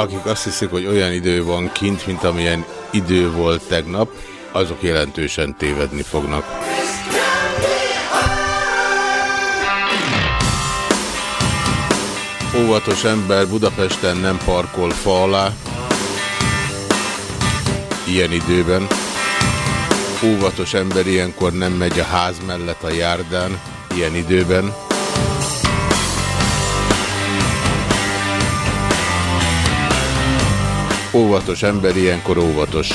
Akik azt hiszik, hogy olyan idő van kint, mint amilyen idő volt tegnap, azok jelentősen tévedni fognak. Óvatos ember Budapesten nem parkol fa alá, ilyen időben. Óvatos ember ilyenkor nem megy a ház mellett a járdán, ilyen időben. Óvatos ember ilyenkor óvatos.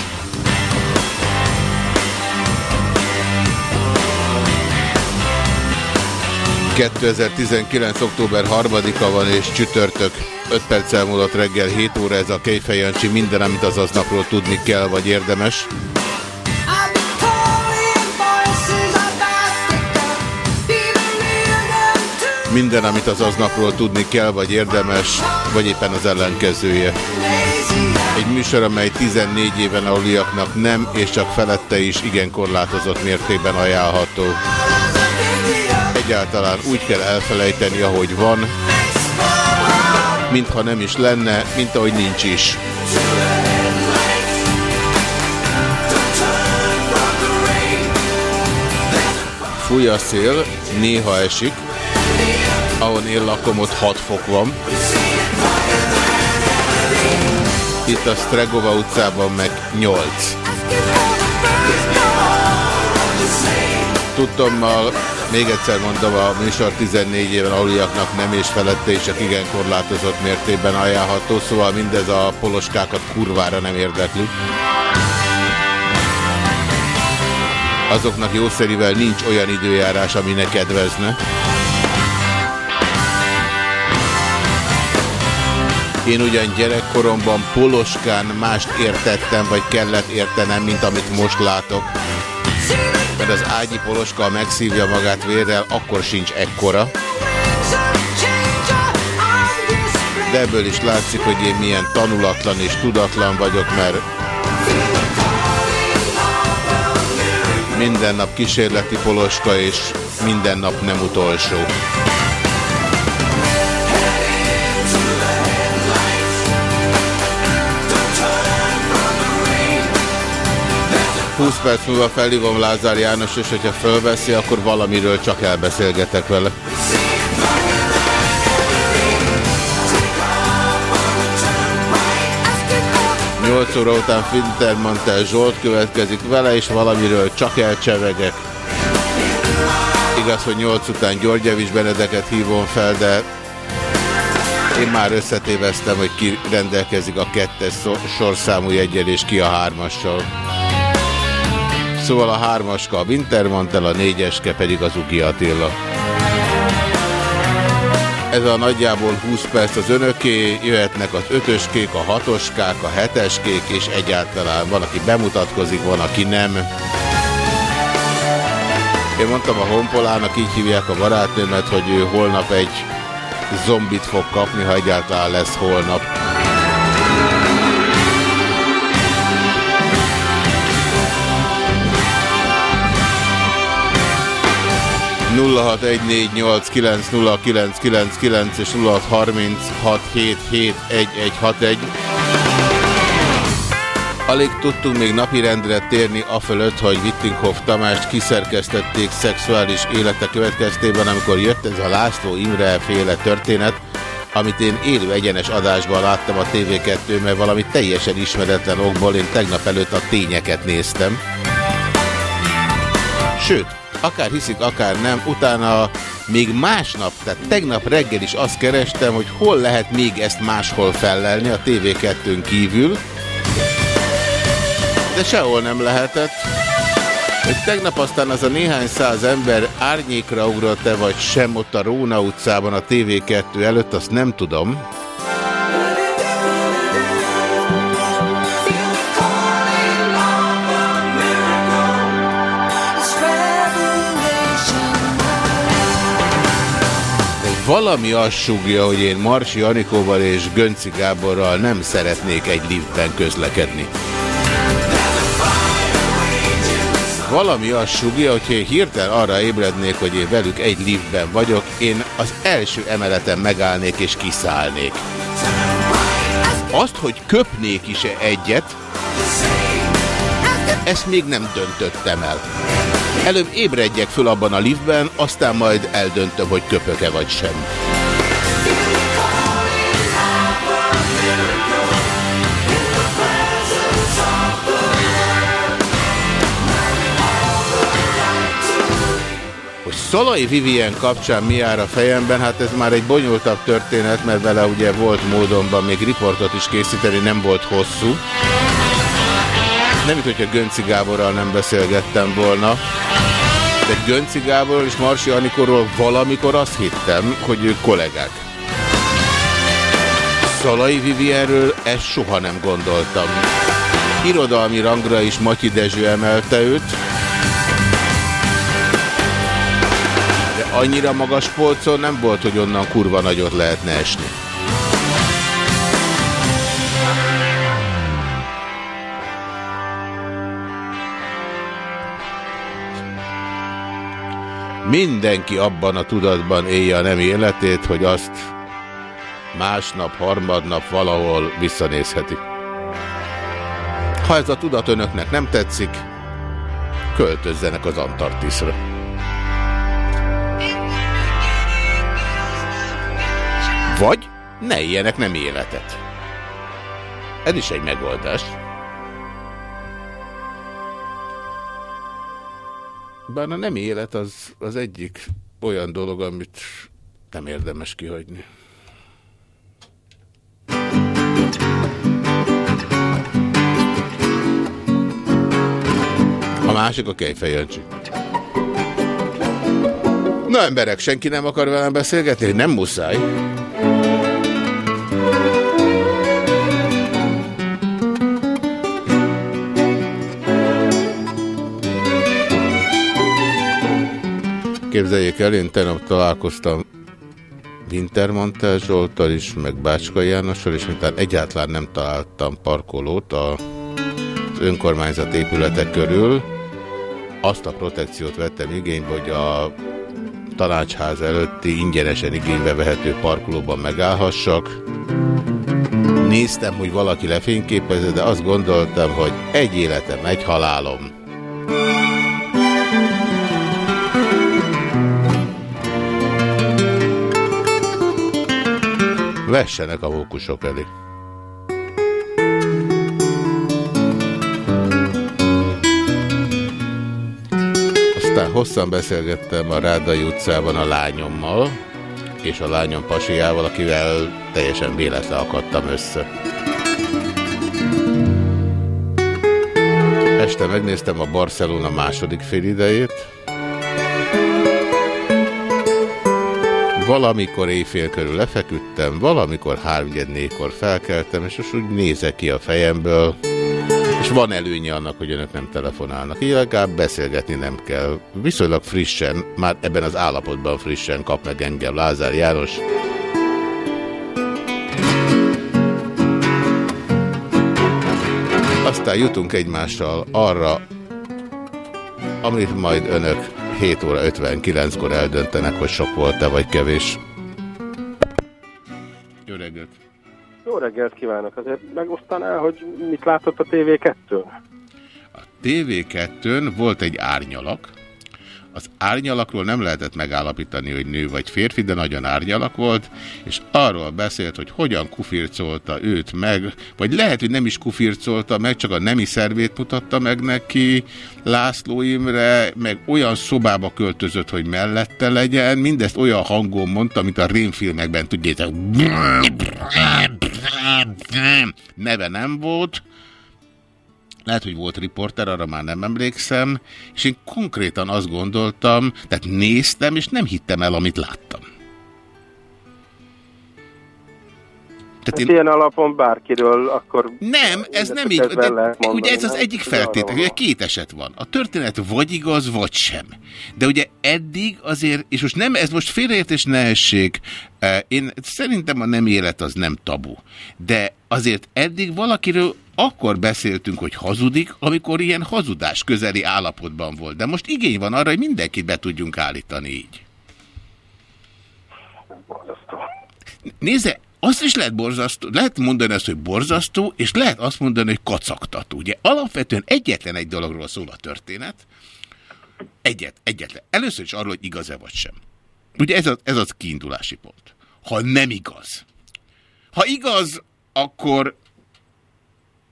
...2019. október 3-a van és csütörtök. 5 perccel múlott reggel 7 óra ez a Kejfej Jancsi. Minden, amit az aznapról tudni kell, vagy érdemes. Minden, amit az aznapról tudni kell, vagy érdemes, vagy éppen az ellenkezője. Egy műsor, amely 14 éven aluliaknak nem, és csak felette is igen korlátozott mértékben ajánlható. Egyáltalán úgy kell elfelejteni, ahogy van, mintha nem is lenne, mint ahogy nincs is. Fúj a szél, néha esik, ahol én lakom, ott 6 fok van. Itt a Stregova utcában meg 8. Tudtommal, még egyszer mondom, a műsor 14 éven aluliaknak nem és felette és csak igen korlátozott mértékben ajánlható, szóval mindez a poloskákat kurvára nem érdekli. Azoknak jószerivel nincs olyan időjárás, ami ne kedvezne. Én ugyan gyerekkoromban poloskán mást értettem, vagy kellett értenem, mint amit most látok. Mert az ágyi poloska megszívja magát vérrel, akkor sincs ekkora. De ebből is látszik, hogy én milyen tanulatlan és tudatlan vagyok, mert minden nap kísérleti poloska, és minden nap nem utolsó. 20 perc múlva felhívom Lázár János, és hogyha fölveszi, akkor valamiről csak elbeszélgetek vele. Nyolc óra után Fintermantel Zsolt következik vele, és valamiről csak elcsevegek. Igaz, hogy nyolc után Györgyevics Benedeket hívom fel, de én már összetéveztem, hogy ki rendelkezik a kettes sorszámú jegyel, és ki a hármassal. Szóval a hármaska a Wintermantel, a négyeske pedig az Ugi Attila. Ez a nagyjából 20 perc az önöké, jöhetnek az ötöskék, a hatoskák, a heteskék, és egyáltalán van, aki bemutatkozik, van, aki nem. Én mondtam a honpolának, így hívják a barátnőmet, hogy ő holnap egy zombit fog kapni, ha egyáltalán lesz holnap. 0614890999 és 0636771161. Alig tudtunk még napirendre térni afölött, hogy Wittinghoff Tamást kiszerkesztették szexuális élete következtében, amikor jött ez a László Imre féle történet, amit én élő egyenes adásban láttam a TV2, mert valami teljesen ismeretlen okból én tegnap előtt a tényeket néztem. Sőt, akár hiszik, akár nem, utána még másnap, tehát tegnap reggel is azt kerestem, hogy hol lehet még ezt máshol fellelni a TV2-n kívül, de sehol nem lehetett. Hogy tegnap aztán az a néhány száz ember árnyékra ugrott-e vagy sem ott a Róna utcában a TV2 előtt, azt nem tudom. Valami azt sugja, hogy én Marsi Anikóval és Gönci Gáborral nem szeretnék egy liftben közlekedni. Valami azt sugja, hogy én hirtelen arra ébrednék, hogy én velük egy liftben vagyok, én az első emeleten megállnék és kiszállnék. Azt, hogy köpnék is-e egyet, ezt még nem döntöttem el. Előbb ébredjek föl abban a liftben, aztán majd eldöntöm, hogy köpök-e vagy sem. Szalai Vivien kapcsán mi jár a fejemben, hát ez már egy bonyolultabb történet, mert vele ugye volt módonban még riportot is készíteni, nem volt hosszú. Nem, mint hogyha Gönci Gáborral nem beszélgettem volna. De Gönci Gáborról és Marsi Anikorról valamikor azt hittem, hogy ők kollégák. Szalai Vivienről ezt soha nem gondoltam. Irodalmi rangra is Matyi Dezső emelte őt. De annyira magas polcon nem volt, hogy onnan kurva nagyot lehetne esni. Mindenki abban a tudatban élje a nem életét, hogy azt másnap, harmadnap valahol visszanézheti. Ha ez a tudat önöknek nem tetszik, költözzenek az Antarktiszra. Vagy ne éljenek nem életet. Ez is egy megoldás. Bár a nem élet az, az egyik olyan dolog, amit nem érdemes kihagyni. A másik a Kejfejancsi. Na emberek, senki nem akar velem beszélgetni? Nem muszáj. Képzeljék el, én tegnap találkoztam Wintermantel Zsoltal is, meg Bácska Jánossal, és mintán egyáltalán nem találtam parkolót az önkormányzat épületek körül, azt a protekciót vettem igénybe, hogy a tanácsház előtti ingyenesen igénybe vehető parkolóban megállhassak. Néztem, hogy valaki lefényképezze, de azt gondoltam, hogy egy életem, egy halálom. Vessenek a mókusok elé. Aztán hosszan beszélgettem a Rádai utcában a lányommal, és a lányom pasiával, akivel teljesen véletlen akadtam össze. Este megnéztem a Barcelona második félidejét, Valamikor éjfél körül lefeküdtem, valamikor háromgyednékor felkeltem, és most úgy nézek ki a fejemből, és van előnye annak, hogy önök nem telefonálnak. Így legalább beszélgetni nem kell. Viszonylag frissen, már ebben az állapotban frissen kap meg engem Lázár János. Aztán jutunk egymással arra, amit majd önök 7 óra 59-kor eldöntenek, hogy sok volt-e vagy kevés. Jó reggelt! Jó reggelt kívánok! Azért megosztaná, hogy mit látott a TV2-n? A TV2-n volt egy árnyalak, az árnyalakról nem lehetett megállapítani, hogy nő vagy férfi, de nagyon árnyalak volt, és arról beszélt, hogy hogyan kufircolta őt meg, vagy lehet, hogy nem is kufircolta meg, csak a nemi szervét mutatta meg neki László Imre, meg olyan szobába költözött, hogy mellette legyen, mindezt olyan hangon mondta, mint a rémfilmekben, tudjátok, neve nem volt, lehet, hogy volt riporter, arra már nem emlékszem, és én konkrétan azt gondoltam, tehát néztem, és nem hittem el, amit láttam. Tehát én... Ilyen alapon bárkiről akkor... Nem, ez nem így. De, mondani, ugye ez az egyik feltétel, ugye két eset van. A történet vagy igaz, vagy sem. De ugye eddig azért, és most nem, ez most félreértés nehesség, én szerintem a nem élet az nem tabu. De azért eddig valakiről akkor beszéltünk, hogy hazudik, amikor ilyen hazudás közeli állapotban volt. De most igény van arra, hogy mindenkit be tudjunk állítani így. Nézze, azt is lehet borzasztó, lehet mondani azt, hogy borzasztó, és lehet azt mondani, hogy kacagtató. Ugye alapvetően egyetlen egy dologról szól a történet. Egyet, egyetlen. Először is arról, hogy igaz-e vagy sem. Ugye ez az, ez az kiindulási pont. Ha nem igaz. Ha igaz, akkor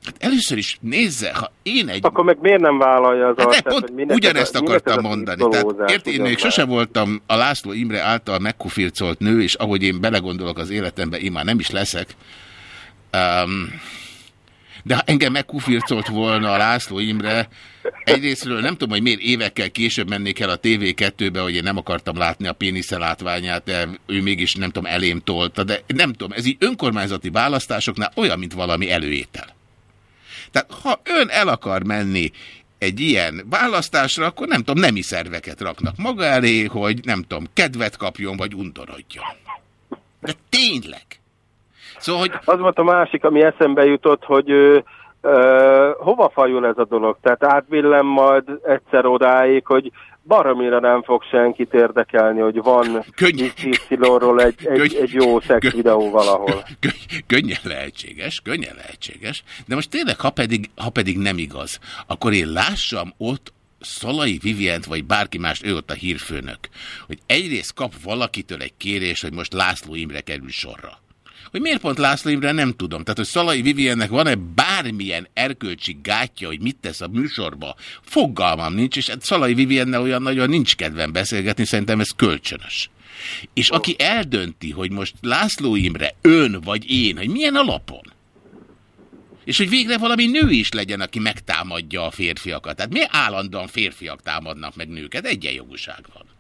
Hát először is nézze, ha én egy... Akkor meg miért nem vállalja az hát arcát, pont hogy ugyanezt akartam mondani. Tehát, ért, én még sose voltam a László Imre által megkufircolt nő, és ahogy én belegondolok az életembe, én már nem is leszek. Um, de ha engem megkufircolt volna a László Imre, egyrésztről nem tudom, hogy miért évekkel később mennék el a TV2-be, hogy én nem akartam látni a pénisze látványát, de ő mégis nem tudom, elém tolta, de nem tudom, ez így önkormányzati választásoknál olyan, mint valami előétel. Tehát ha ön el akar menni egy ilyen választásra, akkor nem tudom, nemi szerveket raknak maga elé, hogy nem tudom, kedvet kapjon, vagy undorodjon. De tényleg. Szóval, hogy... Az volt a másik, ami eszembe jutott, hogy ö, ö, hova fajul ez a dolog? Tehát átvillem majd egyszer odáig, hogy baromira nem fog senkit érdekelni, hogy van Kissy-ról egy, egy, egy jó szex videó valahol. Könnyen lehetséges, könnyen lehetséges, de most tényleg, ha pedig, ha pedig nem igaz, akkor én lássam ott Szalai Vivient, vagy bárki más, ő ott a hírfőnök, hogy egyrészt kap valakitől egy kérés, hogy most László Imre kerül sorra. Hogy miért pont László Imre, nem tudom. Tehát, hogy Szalai Viviennek van-e bármilyen erkölcsi gátja, hogy mit tesz a műsorba, fogalmam nincs, és hát Szalai Viviennel olyan nagyon nincs kedvem beszélgetni, szerintem ez kölcsönös. És aki eldönti, hogy most László Imre, ön vagy én, hogy milyen alapon, és hogy végre valami nő is legyen, aki megtámadja a férfiakat. Tehát miért állandóan férfiak támadnak meg nőket? Egyenjogúság van.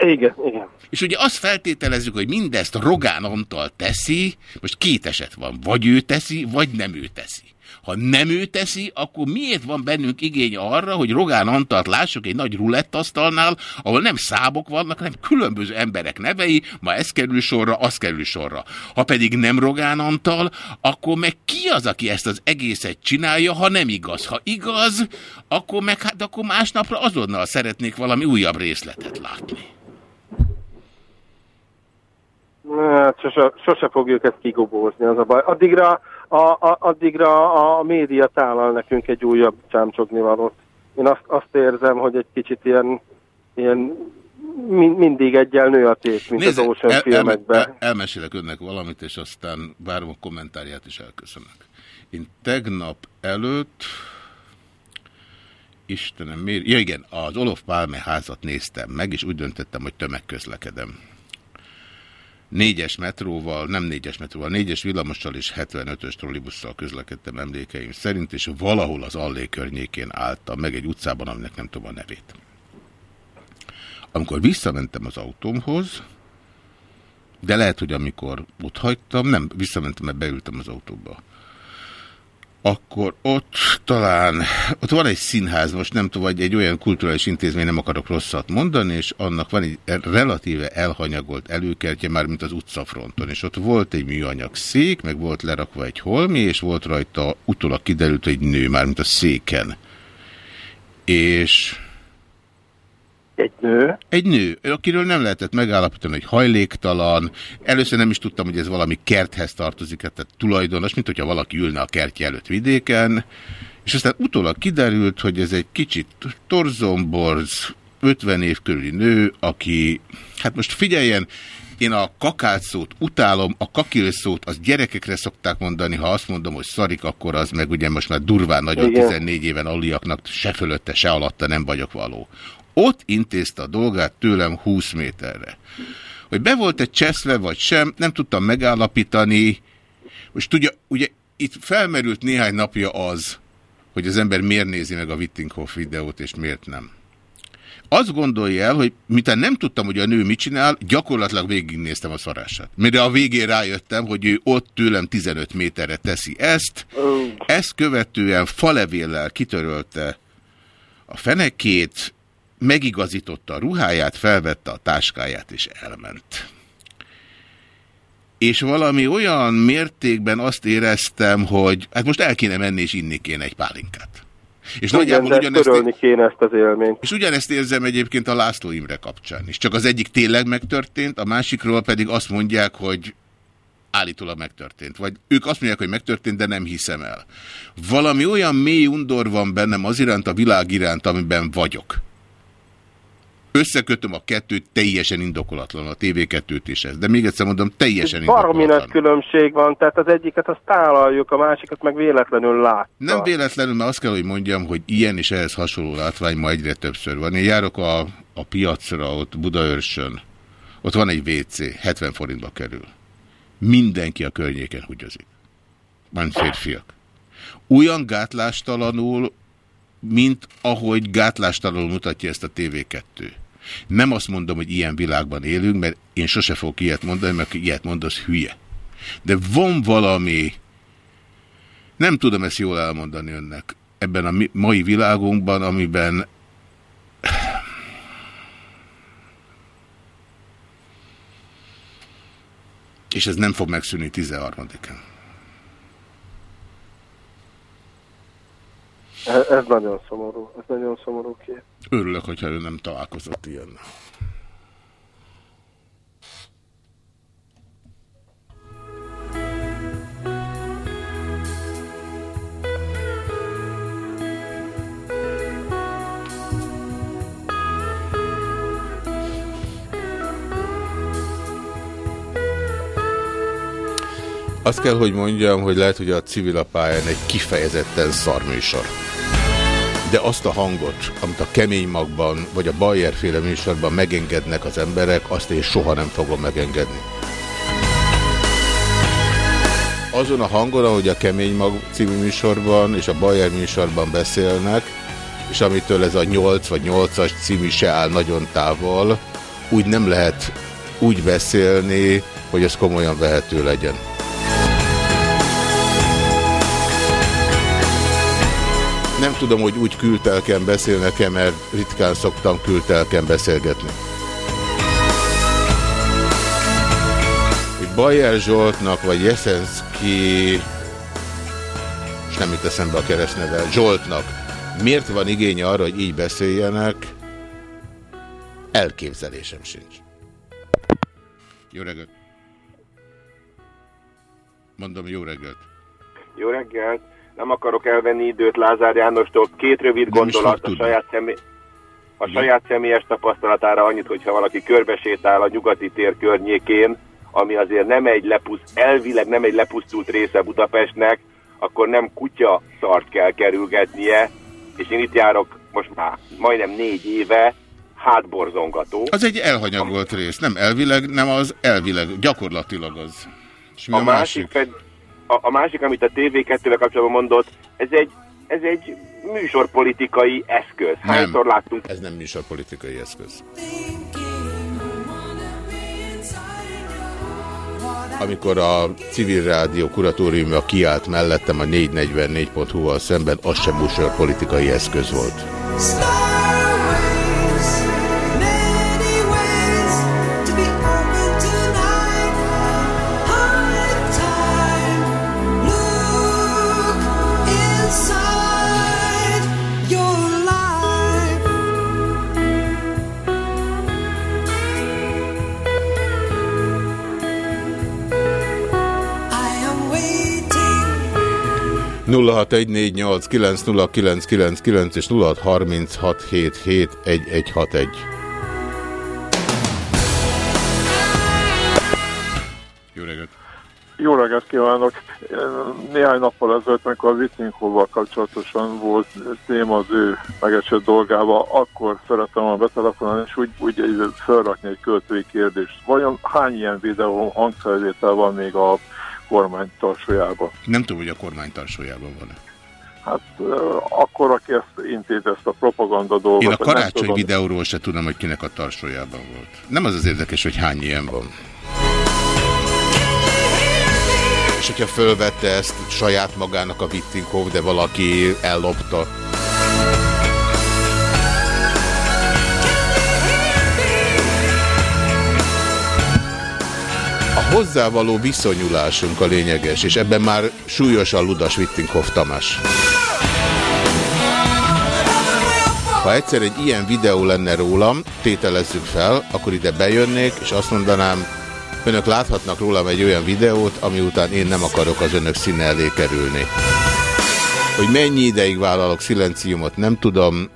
Igen, igen. És ugye azt feltételezzük, hogy mindezt Rogán Antal teszi, most két eset van, vagy ő teszi, vagy nem ő teszi. Ha nem ő teszi, akkor miért van bennünk igény arra, hogy Rogán Antalt lássuk egy nagy rulettasztalnál, ahol nem szábok vannak, hanem különböző emberek nevei, ma ez kerül sorra, az kerül sorra. Ha pedig nem Rogán Antal, akkor meg ki az, aki ezt az egészet csinálja, ha nem igaz? Ha igaz, akkor meg hát akkor másnapra azonnal szeretnék valami újabb részletet látni. Hát sose, sose fogjuk ezt kigobózni, az a baj. Addigra a, a, addigra a média tálal nekünk egy újabb csámcsognivalót. Én azt, azt érzem, hogy egy kicsit ilyen, ilyen mindig egyel nő a tét, mint Nézze, az Ocean el, filmekben. El, el, elmesélek önnek valamit, és aztán várom a kommentárját, is elköszönök. Én tegnap előtt, Istenem, miért? Ja igen, az Olof Pálme házat néztem meg, és úgy döntöttem, hogy tömegközlekedem négyes metróval, nem négyes metróval, négyes villamossal és 75-ös trollibusszal közlekedtem emlékeim szerint, és valahol az Allé környékén álltam, meg egy utcában, aminek nem tudom a nevét. Amikor visszamentem az autómhoz, de lehet, hogy amikor ott hagytam, nem, visszamentem, mert beültem az autóba akkor ott talán, ott van egy színház, most nem tudom, vagy egy olyan kulturális intézmény, nem akarok rosszat mondani, és annak van egy relatíve elhanyagolt előkertje, már mint az utcafronton, és ott volt egy műanyag szék, meg volt lerakva egy holmi, és volt rajta utólag kiderült, egy nő, már mint a széken. És egy nő? Egy nő, akiről nem lehetett megállapítani, hogy hajléktalan. Először nem is tudtam, hogy ez valami kerthez tartozik, tehát tulajdonos, mint hogyha valaki ülne a kertje előtt vidéken. És aztán utólag kiderült, hogy ez egy kicsit torzomborz, 50 év körüli nő, aki, hát most figyeljen, én a kakát szót utálom, a kakil szót az gyerekekre szokták mondani, ha azt mondom, hogy szarik, akkor az meg ugye most már durván nagyon Igen. 14 éven aliaknak se fölötte, se alatta nem vagyok való. Ott intézte a dolgát tőlem 20 méterre. Hogy be volt-e cseszve vagy sem, nem tudtam megállapítani. Most tudja, ugye itt felmerült néhány napja az, hogy az ember miért nézi meg a Wittinghoff videót, és miért nem. Azt gondolja el, hogy miután nem tudtam, hogy a nő mit csinál, gyakorlatilag végignéztem a szarását. Mire a végén rájöttem, hogy ő ott tőlem 15 méterre teszi ezt, ezt követően falevéllel kitörölte a fenekét, megigazította a ruháját, felvette a táskáját és elment. És valami olyan mértékben azt éreztem, hogy hát most el kéne menni és inni kéne egy pálinkát. És Igen, nagyjából ugyanezt, kéne ezt az élményt. És ugyanezt érzem egyébként a László Imre kapcsán is. Csak az egyik tényleg megtörtént, a másikról pedig azt mondják, hogy állítólag megtörtént. Vagy ők azt mondják, hogy megtörtént, de nem hiszem el. Valami olyan mély undor van bennem az iránt, a világ iránt, amiben vagyok összekötöm a kettőt, teljesen indokolatlan a TV2-t is ez. De még egyszer mondom, teljesen indokolatlan. Baromi nagy különbség van, tehát az egyiket azt tálaljuk, a másikat meg véletlenül lát. Nem véletlenül, mert azt kell, hogy mondjam, hogy ilyen és ehhez hasonló látvány ma egyre többször van. Én járok a, a piacra, ott Budaörsön, ott van egy WC, 70 forintba kerül. Mindenki a környéken húgyozik. Van férfiak. Olyan gátlástalanul, mint ahogy gátlástalanul mutatja ezt a TV2. Nem azt mondom, hogy ilyen világban élünk, mert én sose fogok ilyet mondani, mert ilyet mond, az hülye. De van valami, nem tudom ezt jól elmondani önnek, ebben a mai világunkban, amiben és ez nem fog megszűnni 13-án. Ez nagyon szomorú, ez nagyon szomorú kép. Örülök, hogyha ő nem találkozott ilyen. Azt kell, hogy mondjam, hogy lehet, hogy a civil pályán egy kifejezetten szarműsor de azt a hangot, amit a kemény magban, vagy a Bayer féle műsorban megengednek az emberek, azt én soha nem fogom megengedni. Azon a hangon, ahogy a Kemény Mag című műsorban és a Bayer műsorban beszélnek, és amitől ez a 8 vagy 8-as című se áll nagyon távol, úgy nem lehet úgy beszélni, hogy ez komolyan vehető legyen. Nem tudom, hogy úgy kültelken beszélnek-e, mert ritkán szoktam kültelken beszélgetni. Bajer Zsoltnak, vagy Jeszenszki, és nem itt eszembe a keresztneve, Zsoltnak, miért van igénye arra, hogy így beszéljenek, elképzelésem sincs. Jó reggelt! Mondom, jó reggelt! Jó reggelt! Nem akarok elvenni időt Lázár Jánostól. Két rövid nem gondolat a saját, személy, a saját személyes tapasztalatára annyit, hogyha valaki körbesétál a nyugati tér környékén, ami azért nem egy lepuszt, elvileg nem egy lepusztult része Budapestnek, akkor nem kutya szart kell kerülgetnie, és én itt járok most már majdnem négy éve, hátborzongató. Az egy elhanyagolt rész, nem elvileg, nem az elvileg, gyakorlatilag az. És mi a, a másik? másik? A, a másik, amit a TV2-vel kapcsolatban mondott, ez egy, ez egy műsorpolitikai eszköz. Hányszor nem, láttunk? Ez nem műsorpolitikai eszköz. Amikor a civil rádió kuratóriumja kiállt mellettem a 444.hu-val szemben, az sem műsorpolitikai eszköz volt. Stop! 0614890999 és 0636771161. Jó reggelt! Jó reggelt kívánok! Néhány nappal ezelőtt, amikor a Vittinkóval kapcsolatosan volt téma az ő megesett dolgával, akkor szerettem volna betelefonálni, és úgy, úgy felrakni egy költői kérdést. Vajon hány ilyen videó hangfelvétel van még a kormány tarsójában. Nem tudom, hogy a kormány tarsójában van-e. Hát akkor, aki ezt intéz, ezt a propaganda dolgot. Én a karácsony videóról se tudom, hogy kinek a tarsójában volt. Nem az az érdekes, hogy hány ilyen van. És hogyha fölvette ezt saját magának a Wittinghoff, de valaki ellopta. Hozzávaló viszonyulásunk a lényeges, és ebben már súlyosan ludas Wittinghoff Tamás. Ha egyszer egy ilyen videó lenne rólam, tételezzük fel, akkor ide bejönnék, és azt mondanám, önök láthatnak rólam egy olyan videót, ami után én nem akarok az önök színe elé kerülni. Hogy mennyi ideig vállalok szilenciumot, nem tudom.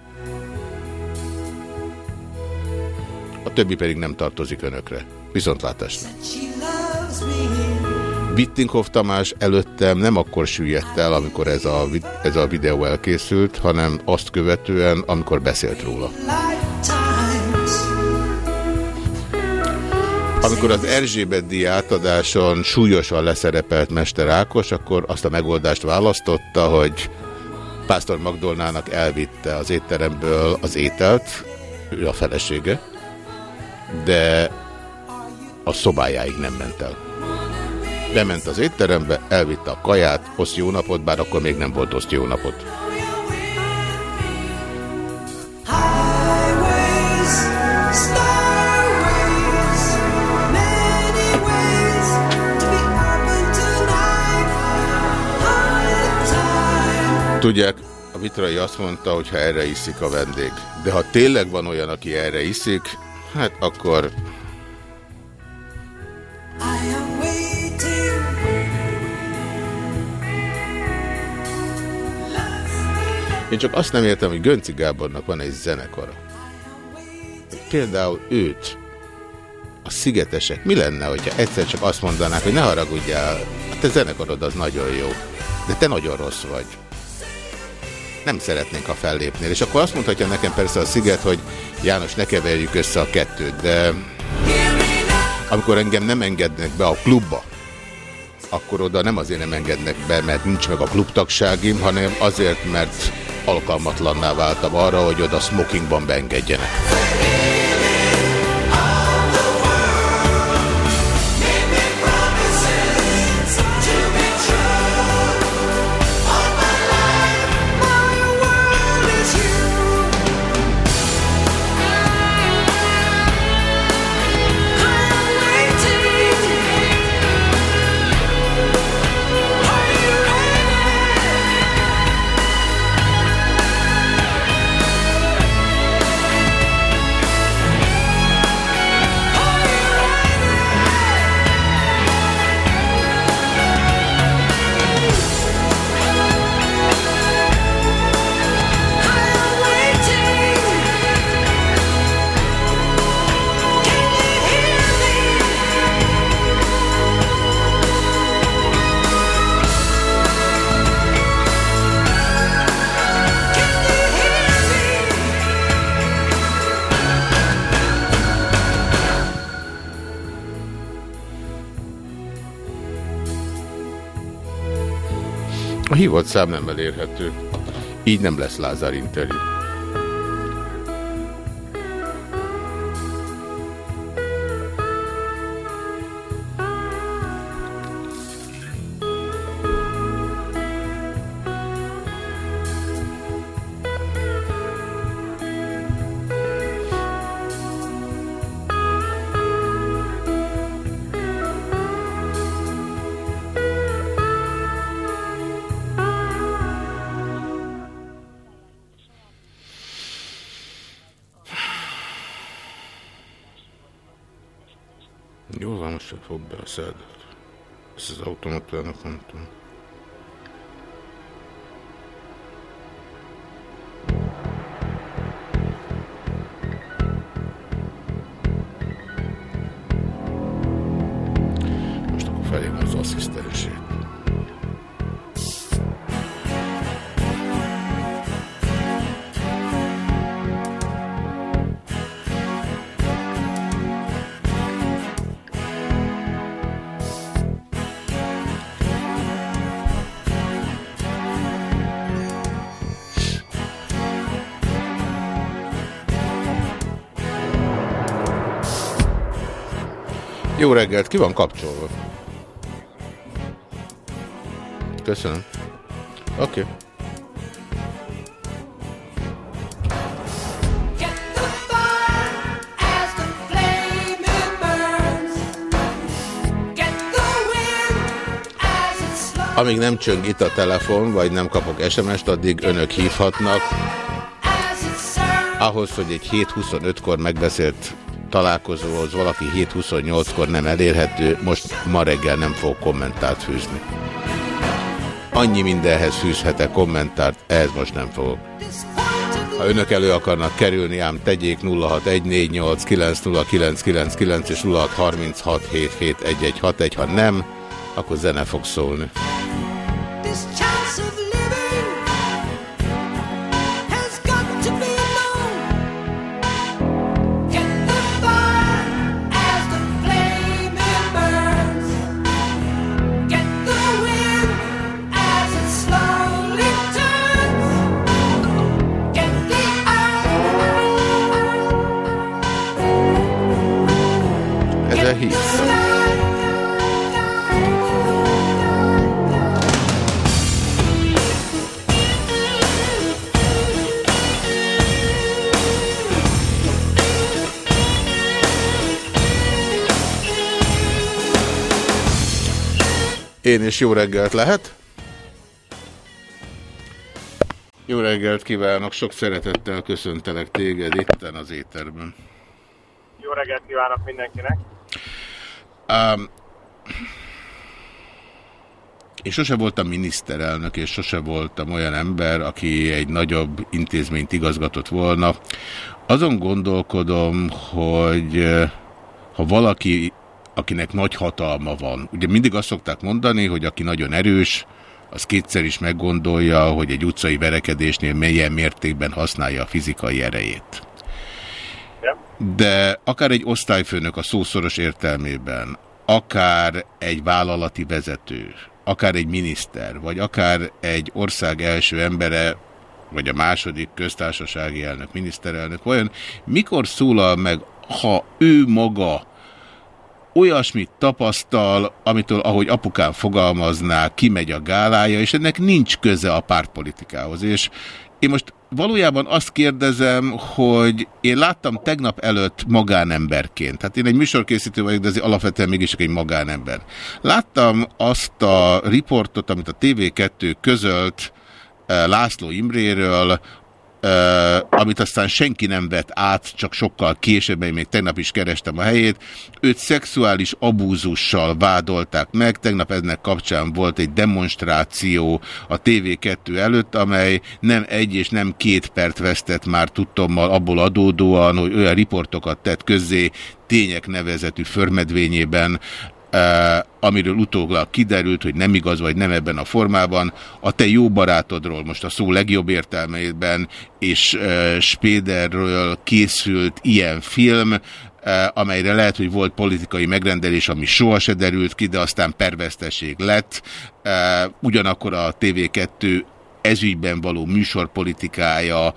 A többi pedig nem tartozik önökre. Viszontlátásra. Wittinghoff Tamás előttem nem akkor süllyedt el, amikor ez a, ez a videó elkészült, hanem azt követően, amikor beszélt róla. Amikor az Erzsébet díj átadáson súlyosan leszerepelt Mester Ákos, akkor azt a megoldást választotta, hogy Pásztor Magdolnának elvitte az étteremből az ételt, ő a felesége, de a szobájáig nem ment el. Bement az étterembe, elvitte a kaját, oszt jó napot, bár akkor még nem volt oszt jó napot. Tudják, a Vitrai azt mondta, hogy ha erre iszik a vendég. De ha tényleg van olyan, aki erre iszik, hát akkor Én csak azt nem értem, hogy Gönci Gábornak van egy zenekara. Például őt, a szigetesek, mi lenne, hogyha egyszer csak azt mondanák, hogy ne haragudjál, a te zenekarod az nagyon jó, de te nagyon rossz vagy. Nem szeretnénk, ha fellépnél. És akkor azt mondhatja nekem persze a sziget, hogy János, ne keverjük össze a kettőt, de amikor engem nem engednek be a klubba, akkor oda nem azért nem engednek be, mert nincs meg a klubtagságim, hanem azért, mert alkalmatlanná váltam arra, hogy oda smokingban beengedjenek. Hívott szám nem elérhető. Így nem lesz Lázár interjú. Jó reggelt, ki van kapcsolva? Köszönöm. Oké. Okay. Amíg nem csöng itt a telefon, vagy nem kapok SMS-t, addig önök hívhatnak. Ahhoz, hogy egy 7.25-kor megbeszélt találkozóhoz valaki 7.28-kor nem elérhető, most ma reggel nem fog kommentárt fűzni. Annyi mindenhez fűzhetek kommentárt, ehhez most nem fogok. Ha önök elő akarnak kerülni, ám tegyék 0614890999 és 0636771161, ha nem, akkor zene fog szólni. Én is jó reggelt lehet? Jó reggelt kívánok, sok szeretettel köszöntelek téged itten az éterben. Jó reggelt kívánok mindenkinek. Um, én sose voltam miniszterelnök, és sose voltam olyan ember, aki egy nagyobb intézményt igazgatott volna. Azon gondolkodom, hogy eh, ha valaki akinek nagy hatalma van. Ugye mindig azt szokták mondani, hogy aki nagyon erős, az kétszer is meggondolja, hogy egy utcai verekedésnél milyen mértékben használja a fizikai erejét. De akár egy osztályfőnök a szószoros értelmében, akár egy vállalati vezető, akár egy miniszter, vagy akár egy ország első embere, vagy a második köztársasági elnök, miniszterelnök, olyan mikor szólal meg, ha ő maga olyasmit tapasztal, amitől, ahogy apukám fogalmazná, kimegy a gálája, és ennek nincs köze a pártpolitikához. És én most valójában azt kérdezem, hogy én láttam tegnap előtt magánemberként, hát én egy műsorkészítő vagyok, de azért alapvetően mégis egy magánember. Láttam azt a riportot, amit a TV2 közölt eh, László Imréről, amit aztán senki nem vett át, csak sokkal később, én még tegnap is kerestem a helyét. Őt szexuális abúzussal vádolták meg, tegnap ennek kapcsán volt egy demonstráció a TV2 előtt, amely nem egy és nem két perc vesztett már tudtommal abból adódóan, hogy olyan riportokat tett közzé, tények nevezetű förmedvényében, amiről utólag kiderült, hogy nem igaz, vagy nem ebben a formában, a te jó barátodról, most a szó legjobb értelmében, és Spéderről készült ilyen film, amelyre lehet, hogy volt politikai megrendelés, ami soha se derült ki, de aztán perveszteség lett. Ugyanakkor a TV2 ezügyben való műsorpolitikája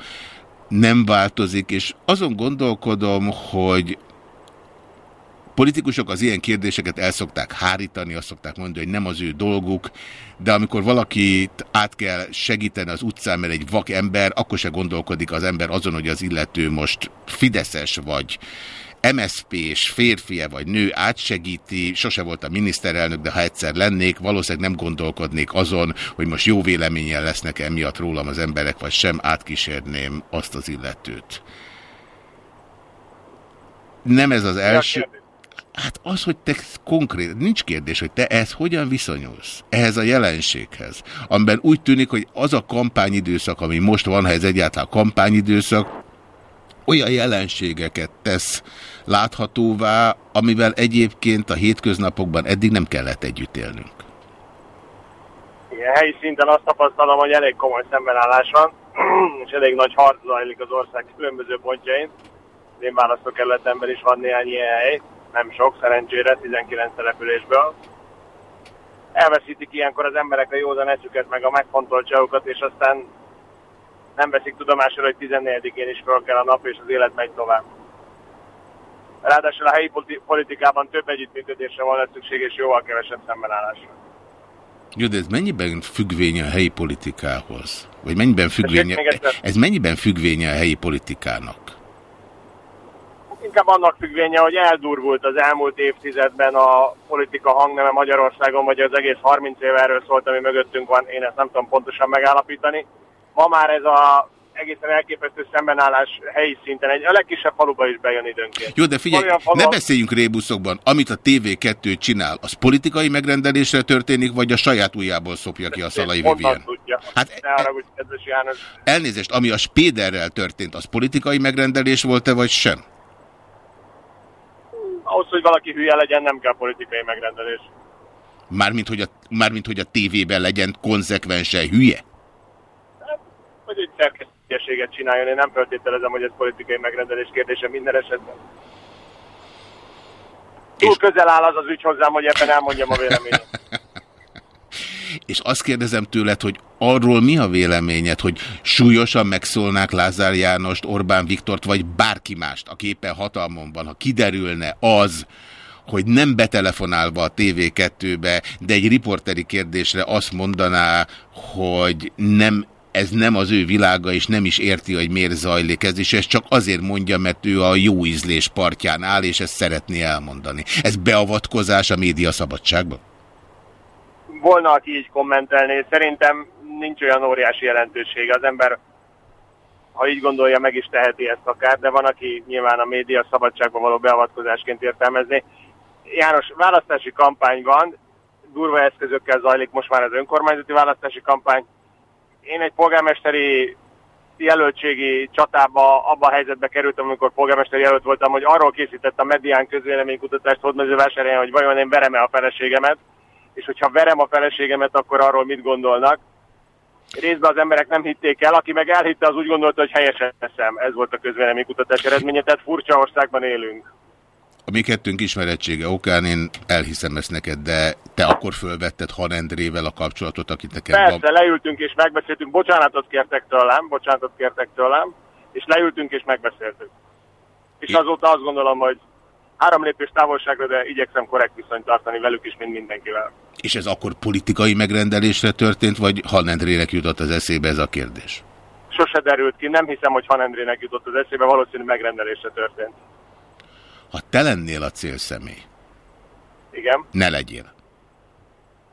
nem változik, és azon gondolkodom, hogy politikusok az ilyen kérdéseket el szokták hárítani, azt szokták mondani, hogy nem az ő dolguk, de amikor valakit át kell segíteni az utcán, mert egy vak ember, akkor se gondolkodik az ember azon, hogy az illető most fideszes vagy MSZP-s férfie vagy nő átsegíti, sose volt a miniszterelnök, de ha egyszer lennék, valószínűleg nem gondolkodnék azon, hogy most jó véleményen lesznek emiatt rólam az emberek, vagy sem átkísérném azt az illetőt. Nem ez az első... Hát az, hogy te konkrét, nincs kérdés, hogy te ez hogyan viszonyulsz ehhez a jelenséghez, amiben úgy tűnik, hogy az a kampányidőszak, ami most van, ha ez egyáltalán kampányidőszak, olyan jelenségeket tesz láthatóvá, amivel egyébként a hétköznapokban eddig nem kellett együtt élnünk. Igen, helyi szinten azt tapasztalom, hogy elég komoly szembenállás van, és elég nagy harc zajlik az ország különböző pontjain. Én választókerületemben is van néhány ilyen hely nem sok, szerencsére, 19 településből. Elveszítik ilyenkor az emberek a józan eszüket, meg a megfontoltságokat, és aztán nem veszik tudomásra, hogy 14-én is fel kell a nap, és az élet megy tovább. Ráadásul a helyi politikában több együttműködésre van szükség, és jóval kevesebb szembenállásra. Jó, de ez mennyiben függvénye a helyi politikához? Vagy mennyiben függvénye, ez mennyiben függvénye a helyi politikának? Inkább annak függvénye, hogy eldurvult az elmúlt évtizedben a politika hangneme Magyarországon, vagy az egész 30 év erről szólt, ami mögöttünk van, én ezt nem tudom pontosan megállapítani. Ma már ez a egészen elképesztő szembenállás helyi szinten. Egy, a legkisebb faluba is bejön időnként. Jó, de figyelj, falu... ne beszéljünk rébuszokban. Amit a TV2 csinál, az politikai megrendelésre történik, vagy a saját ujjából szopja ki a Szalai Vivien? Hát, ne haragudj, kedves János. Elnézést, ami a Spéderrel történt, az politikai megrendelés volt-e, vagy sem? Ahhoz, hogy valaki hülye legyen, nem kell politikai megrendelés. Mármint, hogy a, mármint, hogy a tévében legyen konzekvensen hülye? Hát, vagy egy szerkesztő hülyeséget csináljon. Én nem feltételezem, hogy ez politikai megrendelés kérdése minden esetben. Túl közel áll az az ügy hozzám, hogy ebben elmondjam a véleményet. És azt kérdezem tőled, hogy arról mi a véleményed, hogy súlyosan megszólnák Lázár Jánost, Orbán Viktort, vagy bárki mást, aki éppen hatalmon van, ha kiderülne az, hogy nem betelefonálva a TV2-be, de egy riporteri kérdésre azt mondaná, hogy nem ez nem az ő világa, és nem is érti, hogy miért zajlik ez, és ez csak azért mondja, mert ő a jó ízlés partján áll, és ezt szeretné elmondani. Ez beavatkozás a média szabadságban? Volna, aki így kommentelné. Szerintem nincs olyan óriási jelentősége. Az ember, ha így gondolja, meg is teheti ezt akár, de van, aki nyilván a média szabadságban való beavatkozásként értelmezni. János, választási kampány van, durva eszközökkel zajlik most már az önkormányzati választási kampány, én egy polgármesteri jelöltségi csatába abba a helyzetbe kerültem, amikor polgármesteri jelölt voltam, hogy arról készítettem a medián közvéleménykutatást Hódmezővásárhelyen, hogy vajon én verem-e a feleségemet, és hogyha verem a feleségemet, akkor arról mit gondolnak. Részben az emberek nem hitték el, aki meg elhitte, az úgy gondolta, hogy helyesen teszem. Ez volt a közvéleménykutatás eredménye, tehát furcsa országban élünk. A mi kettőnk ismerettsége okán én elhiszem ezt neked, de te akkor fölvetted Han Endrével a kapcsolatot, akit neked Persze, van. leültünk és megbeszéltünk, bocsánatot kértek tőlem, bocsánatot kértek tőlem, és leültünk és megbeszéltük. És azóta azt gondolom, hogy három lépés távolságra, de igyekszem korrekt viszonyt tartani velük is, mint mindenkivel. És ez akkor politikai megrendelésre történt, vagy Han Endrének jutott az eszébe ez a kérdés? Sose derült ki, nem hiszem, hogy Han Endrének jutott az eszébe, valószínű megrendelésre történt. Ha te lennél a célszemély, Igen. ne legyél.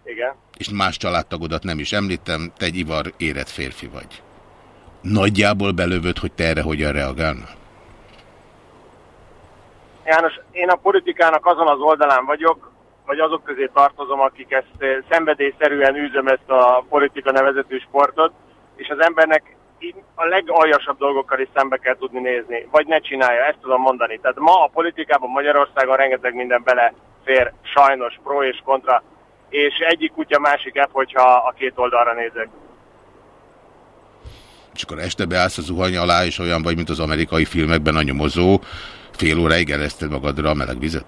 Igen. És más családtagodat nem is említem, te egy ivar érett férfi vagy. Nagyjából belövöd, hogy te erre hogyan reagálnál? János, én a politikának azon az oldalán vagyok, vagy azok közé tartozom, akik ezt eh, szenvedélyszerűen űzöm ezt a politika nevezetű sportot, és az embernek a legaljasabb dolgokkal is szembe kell tudni nézni, vagy ne csinálja, ezt tudom mondani. Tehát ma a politikában Magyarországon rengeteg minden belefér, sajnos, pro és kontra, és egyik kutya másik ebb, hogyha a két oldalra nézek. És akkor este beállsz a zuhany alá, és olyan vagy, mint az amerikai filmekben a nyomozó, fél óráig ereszted magadra a meleg vizet?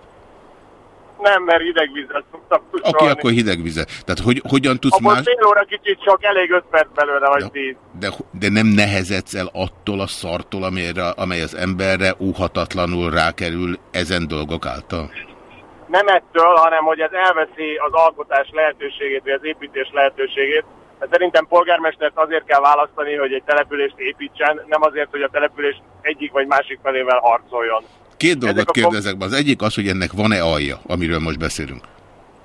Nem, mert hidegvizet szoktam Oké, okay, akkor hidegvizet. Tehát hogy, hogyan tudsz Abban más... fél óra kicsit csak, elég öt perc belőle, vagy tíz. De, de nem nehezedsz el attól a szartól, amelyre, amely az emberre óhatatlanul rákerül ezen dolgok által? Nem ettől, hanem hogy ez elveszi az alkotás lehetőségét, vagy az építés lehetőségét. De szerintem polgármestert azért kell választani, hogy egy települést építsen, nem azért, hogy a település egyik vagy másik felével harcoljon. Két dolgot kérdezek be. Az egyik az, hogy ennek van-e alja, amiről most beszélünk?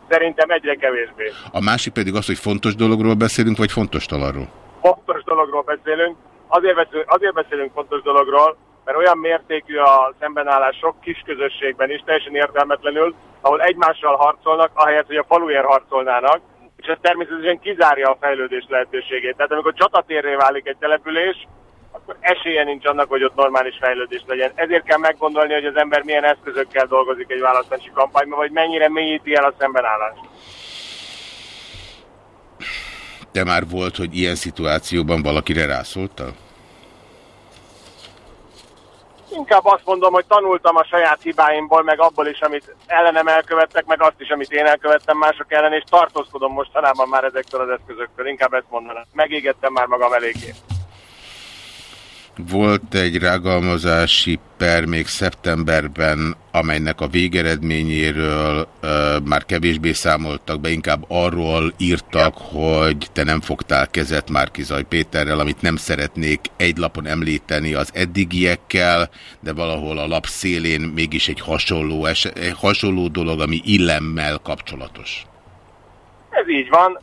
Szerintem egyre kevésbé. A másik pedig az, hogy fontos dologról beszélünk, vagy fontos talarról? Fontos dologról beszélünk. Azért beszélünk, azért beszélünk fontos dologról, mert olyan mértékű a szembenállás sok kis közösségben is, teljesen értelmetlenül, ahol egymással harcolnak, ahelyett, hogy a faluért harcolnának, és ez természetesen kizárja a fejlődés lehetőségét. Tehát amikor csatatérré válik egy település, akkor esélye nincs annak, hogy ott normális fejlődés legyen. Ezért kell meggondolni, hogy az ember milyen eszközökkel dolgozik egy választási kampányban, vagy mennyire mélyíti el a szembenállást. Te már volt, hogy ilyen szituációban valakire rászóltál? Inkább azt mondom, hogy tanultam a saját hibáimból, meg abból is, amit ellenem elkövettek, meg azt is, amit én elkövettem mások ellen, és tartózkodom mostanában már ezektől az eszközöktől. Inkább ezt mondanám. Megégettem már magam eléggé. Volt egy rágalmazási per még szeptemberben, amelynek a végeredményéről ö, már kevésbé számoltak be, inkább arról írtak, hogy te nem fogtál kezet Márkizaj Péterrel, amit nem szeretnék egy lapon említeni az eddigiekkel, de valahol a lap szélén mégis egy hasonló, egy hasonló dolog, ami illemmel kapcsolatos. Ez így van.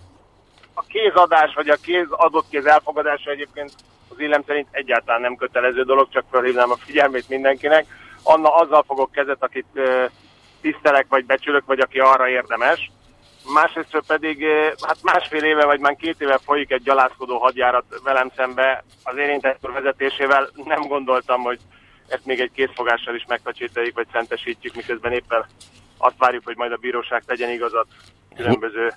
Kézadás, vagy a kéz adott kéz elfogadása egyébként az illem szerint egyáltalán nem kötelező dolog, csak felhívnám a figyelmét mindenkinek. Anna azzal fogok kezet, akit uh, tisztelek, vagy becsülök, vagy aki arra érdemes. Másrészt pedig hát másfél éve, vagy már két éve folyik egy gyalázkodó hadjárat velem szembe az érintett vezetésével. Nem gondoltam, hogy ezt még egy készfogással is megtacsételjük, vagy szentesítjük, miközben éppen azt várjuk, hogy majd a bíróság tegyen igazat különböző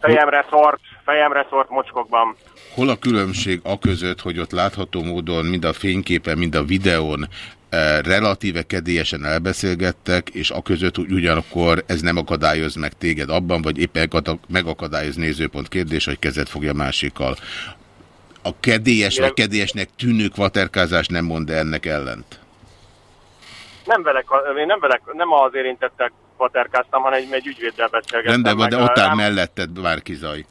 fejemre szort, fejemre szort mocskokban. Hol a különbség a között, hogy ott látható módon mind a fényképen, mind a videón eh, relatíve kedélyesen elbeszélgettek, és a között hogy ugyanakkor ez nem akadályoz meg téged abban, vagy éppen megakadályoz nézőpont kérdés, hogy kezet fogja másikkal. A kedélyes vagy kedélyesnek tűnő kvaterkázás nem mond -e ennek ellent? Nem velek, én nem velek, nem az érintettek paterkáztam, hanem egy, egy ügyvéddel beszélgettem. Rendben van, de ott áll melletted bárki zaj.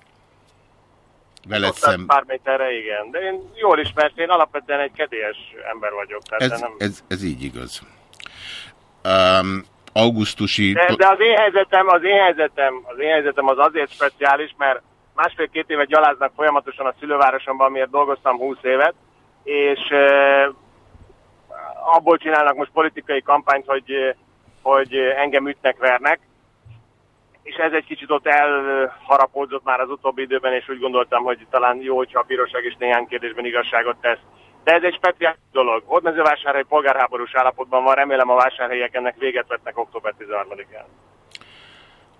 Veled szem... Pár méterre, igen. De én jól ismert, én alapvetően egy kedélyes ember vagyok. Tehát ez, nem... ez, ez így igaz. Um, augusztusi... De, de az, én helyzetem, az én helyzetem, az én helyzetem az azért speciális, mert másfél-két évet gyaláznak folyamatosan a szülővárosomban, miért dolgoztam 20 évet, és uh, abból csinálnak most politikai kampányt, hogy hogy engem ütnek, vernek, és ez egy kicsit ott elharapódzott már az utóbbi időben, és úgy gondoltam, hogy talán jó, hogyha a bíróság is néhány kérdésben igazságot tesz. De ez egy speciális dolog. Hódmezővásárhely polgárháborús állapotban van, remélem a vásárhelyek ennek véget vetnek október 13-án.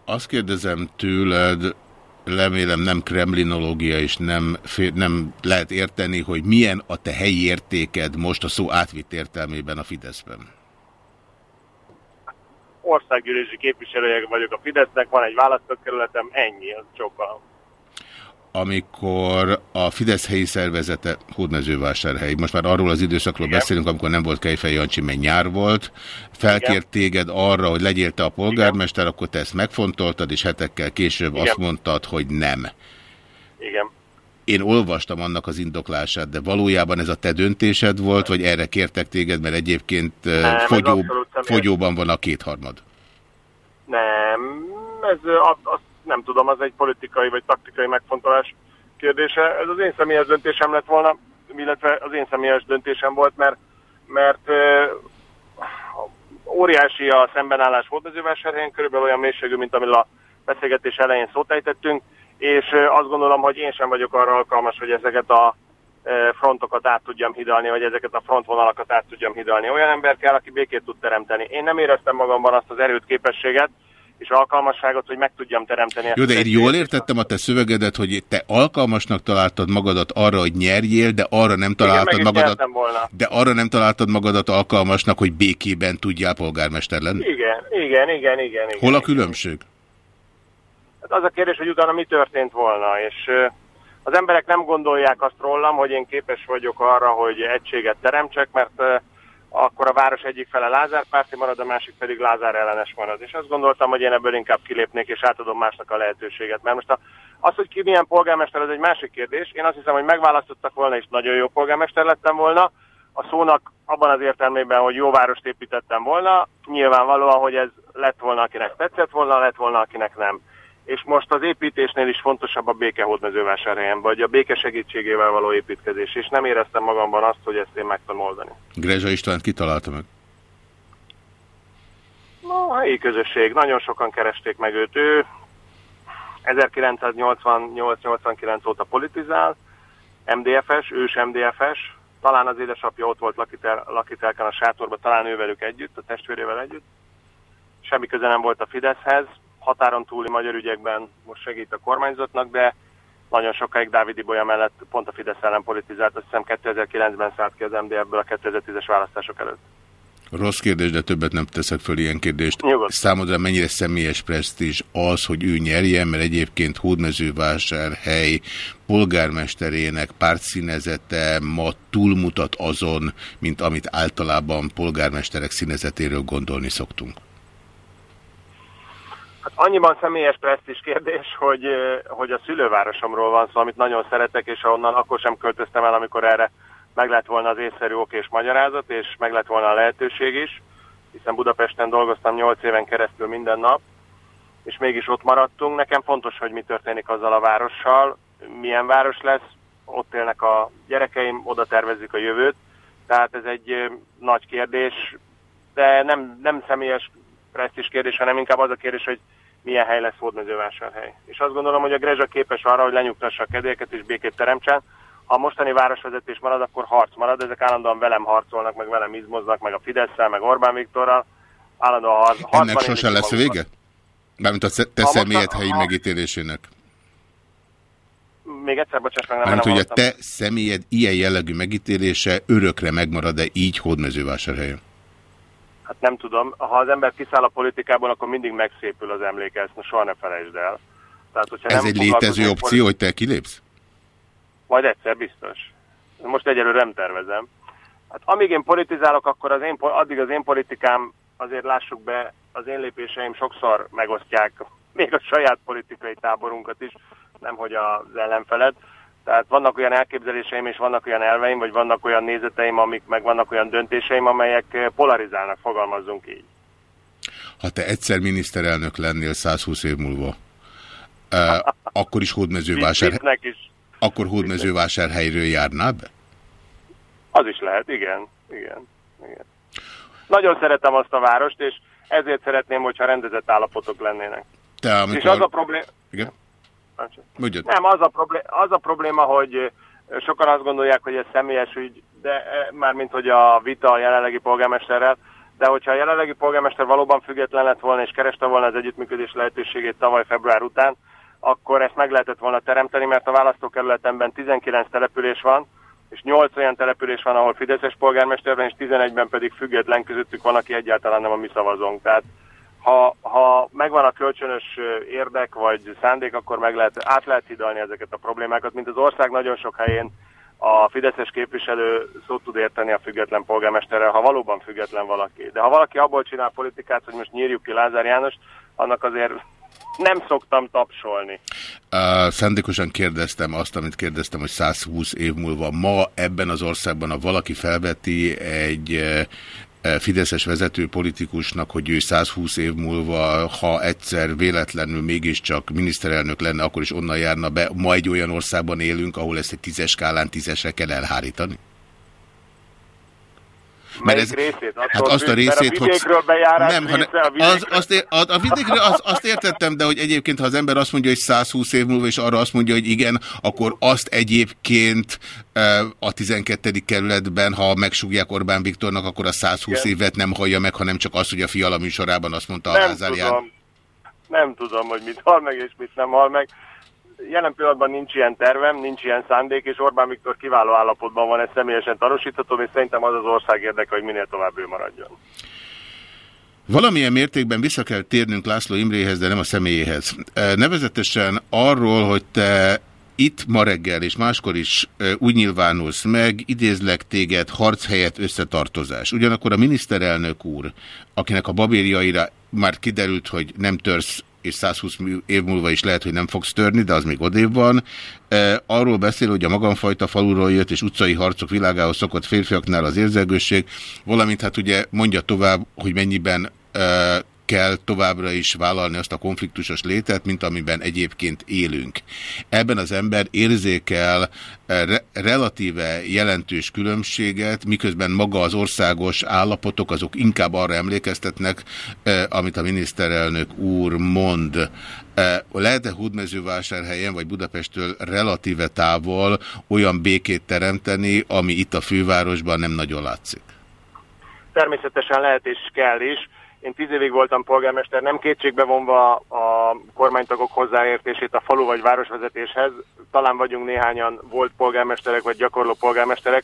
Azt kérdezem tőled, remélem nem kremlinológia, és nem, nem lehet érteni, hogy milyen a te helyi értéked most a szó átvitt értelmében a Fideszben országgyűlési képviselője vagyok a Fidesznek, van egy választókerületem, ennyi, az sokkal. Amikor a Fidesz helyi szervezete, Hódmezővásárhely, most már arról az időszakról Igen. beszélünk, amikor nem volt Kejfej Jancsi, mert nyár volt, felkért Igen. téged arra, hogy legyél te a polgármester, Igen. akkor te ezt megfontoltad, és hetekkel később Igen. azt mondtad, hogy nem. Igen. Én olvastam annak az indoklását, de valójában ez a te döntésed volt, vagy erre kértek téged, mert egyébként nem, fogyó, fogyóban van a kétharmad? Nem, ez azt nem tudom, az egy politikai vagy taktikai megfontolás kérdése. Ez az én személyes döntésem lett volna, illetve az én személyes döntésem volt, mert, mert óriási a szembenállás volt az ővásárhelyen, körülbelül olyan mélységű, mint amiről a beszélgetés elején szót ejtettünk és azt gondolom, hogy én sem vagyok arra alkalmas, hogy ezeket a frontokat át tudjam hidalni, vagy ezeket a frontvonalakat át tudjam hidalni. Olyan ember kell, aki békét tud teremteni. Én nem éreztem magamban azt az erőt, képességet, és alkalmasságot, hogy meg tudjam teremteni. Jó, de én jól értettem a te szövegedet, hogy te alkalmasnak találtad magadat arra, hogy nyerjél, de arra nem találtad Igen, magadat. De arra nem találtad magadat alkalmasnak, hogy békében tudjál polgármester lenni? Igen, igen, igen, igen. igen Hol a különbség? Igen. Hát az a kérdés, hogy utána mi történt volna, és az emberek nem gondolják azt rólam, hogy én képes vagyok arra, hogy egységet teremtsek, mert akkor a város egyik fele Lázár párti marad, a másik pedig Lázár ellenes marad. És azt gondoltam, hogy én ebből inkább kilépnék, és átadom másnak a lehetőséget. Mert most a, az, hogy ki milyen polgármester, ez egy másik kérdés. Én azt hiszem, hogy megválasztottak volna, és nagyon jó polgármester lettem volna. A szónak abban az értelmében, hogy jó várost építettem volna, nyilvánvalóan, hogy ez lett volna, akinek tetszett volna, lett volna, akinek nem és most az építésnél is fontosabb a béke hódmezővásárhelyen, vagy a béke segítségével való építkezés, és nem éreztem magamban azt, hogy ezt én meg tudom oldani. Grezsa István kitalálta meg? No, a helyi közösség. Nagyon sokan keresték meg őt. Ő 1988-89 óta politizál, MDF-es, ős MDF-es, talán az édesapja ott volt Lakitel, Lakitelken a sátorban, talán ővelük együtt, a testvérével együtt. Semmi köze nem volt a Fideszhez, határon túli magyar ügyekben most segít a kormányzatnak, de nagyon sokáig Dávidi Bolya mellett pont a Fidesz ellen politizált, azt hiszem 2009-ben szállt ki az MDF-ből a 2010-es választások előtt. Rossz kérdés, de többet nem teszek föl ilyen kérdést. Nyugodt. Számodra mennyire személyes presztízs az, hogy ő nyerjen, mert egyébként Hódmezővásárhely polgármesterének pártszínezete ma túlmutat azon, mint amit általában polgármesterek színezetéről gondolni szoktunk. Hát annyiban személyes presztis kérdés, hogy, hogy a szülővárosomról van szó, amit nagyon szeretek, és ahonnan akkor sem költöztem el, amikor erre meg lett volna az észszerű ok és magyarázat, és meg lett volna a lehetőség is, hiszen Budapesten dolgoztam 8 éven keresztül minden nap, és mégis ott maradtunk. Nekem fontos, hogy mi történik azzal a várossal, milyen város lesz, ott élnek a gyerekeim, oda tervezzük a jövőt, tehát ez egy nagy kérdés, de nem, nem személyes presztis kérdés, hanem inkább az a kérdés, hogy milyen hely lesz Hódmezővásárhely. És azt gondolom, hogy a Grezsa képes arra, hogy lenyugtassa a kedélyeket és békét teremtsen. Ha a mostani városvezetés marad, akkor harc marad. Ezek állandóan velem harcolnak, meg velem izmoznak, meg a Fidesz-szel, meg Orbán Viktorral. Állandóan harc, Ennek sosem lesz magukat. vége? Mármint a te Ha személyed helyi ha- megítélésének. Még egyszer, bocsáss meg, nem, Mármint, nem hogy a te személyed ilyen jellegű megítélése örökre megmarad-e így Hódmezővásárhelyen? Hát nem tudom. Ha az ember kiszáll a politikából, akkor mindig megszépül az emléke, ezt soha ne felejtsd el. Tehát, hogyha Ez nem egy létező opció, hogy te kilépsz? Majd egyszer biztos. Most egyelőre nem tervezem. Hát amíg én politizálok, akkor az én, addig az én politikám, azért lássuk be, az én lépéseim sokszor megosztják még a saját politikai táborunkat is, nemhogy az ellenfelet. Tehát vannak olyan elképzeléseim és vannak olyan elveim, vagy vannak olyan nézeteim, amik meg vannak olyan döntéseim, amelyek eh, polarizálnak, fogalmazzunk így. Ha te egyszer miniszterelnök lennél 120 év múlva, eh, akkor is hódmezővásár, Viccnek is. akkor hódmezővásárhelyről járnál be? Az is lehet, igen, igen, igen. Nagyon szeretem azt a várost, és ezért szeretném, hogyha rendezett állapotok lennének. Te, És amikor... az a probléma... Igen? Mondjad. Nem, az a, problé... az a probléma, hogy sokan azt gondolják, hogy ez személyes ügy, de mármint, hogy a vita a jelenlegi polgármesterrel, de hogyha a jelenlegi polgármester valóban független lett volna és kereste volna az együttműködés lehetőségét tavaly február után, akkor ezt meg lehetett volna teremteni, mert a választókerületemben 19 település van, és 8 olyan település van, ahol Fideszes polgármester van, és 11-ben pedig független közöttük van, aki egyáltalán nem a mi szavazónk. Tehát ha, ha megvan a kölcsönös érdek vagy szándék, akkor meg lehet, át lehet hidalni ezeket a problémákat, mint az ország nagyon sok helyén a Fideszes képviselő szót tud érteni a független polgármesterrel, ha valóban független valaki. De ha valaki abból csinál politikát, hogy most nyírjuk ki Lázár János, annak azért nem szoktam tapsolni. Uh, szándékosan kérdeztem azt, amit kérdeztem, hogy 120 év múlva ma ebben az országban, ha valaki felveti egy Fideszes vezető politikusnak, hogy ő 120 év múlva, ha egyszer véletlenül mégiscsak miniszterelnök lenne, akkor is onnan járna be. Ma egy olyan országban élünk, ahol ezt egy tízes skálán tízesre kell elhárítani? Melyik ez- részét? Attól Hát azt a részét, a vidékről bejárás nem, része, hanem a vidékről... az, azt, ér, a, a vidékről az, azt értettem, de hogy egyébként, ha az ember azt mondja, hogy 120 év múlva, és arra azt mondja, hogy igen, akkor azt egyébként e, a 12. kerületben, ha megsúgják Orbán Viktornak, akkor a 120 Igen. évet nem hallja meg, hanem csak azt, hogy a fiala műsorában azt mondta a nem Lázár tudom, nem tudom, hogy mit hal meg és mit nem hal meg. Jelen pillanatban nincs ilyen tervem, nincs ilyen szándék, és Orbán Viktor kiváló állapotban van, ez személyesen tanúsítható, és szerintem az az ország érdeke, hogy minél tovább ő maradjon. Valamilyen mértékben vissza kell térnünk László Imréhez, de nem a személyéhez. E, Nevezetesen arról, hogy te itt ma reggel és máskor is e, úgy nyilvánulsz meg, idézlek téged harc helyett összetartozás. Ugyanakkor a miniszterelnök úr, akinek a babérjaira már kiderült, hogy nem törsz és 120 mű- év múlva is lehet, hogy nem fogsz törni, de az még odébb van. E, arról beszél, hogy a magamfajta faluról jött és utcai harcok világához szokott férfiaknál az érzelgősség, valamint hát ugye mondja tovább, hogy mennyiben e, kell továbbra is vállalni azt a konfliktusos létet, mint amiben egyébként élünk. Ebben az ember érzékel eh, re relatíve jelentős különbséget, miközben maga az országos állapotok azok inkább arra emlékeztetnek, eh, amit a miniszterelnök úr mond. Eh, Lehet-e Hódmezővásárhelyen vagy Budapesttől relatíve távol olyan békét teremteni, ami itt a fővárosban nem nagyon látszik? Természetesen lehet és kell is. Én tíz évig voltam polgármester, nem kétségbe vonva a kormánytagok hozzáértését a falu vagy városvezetéshez. Talán vagyunk néhányan volt polgármesterek vagy gyakorló polgármesterek,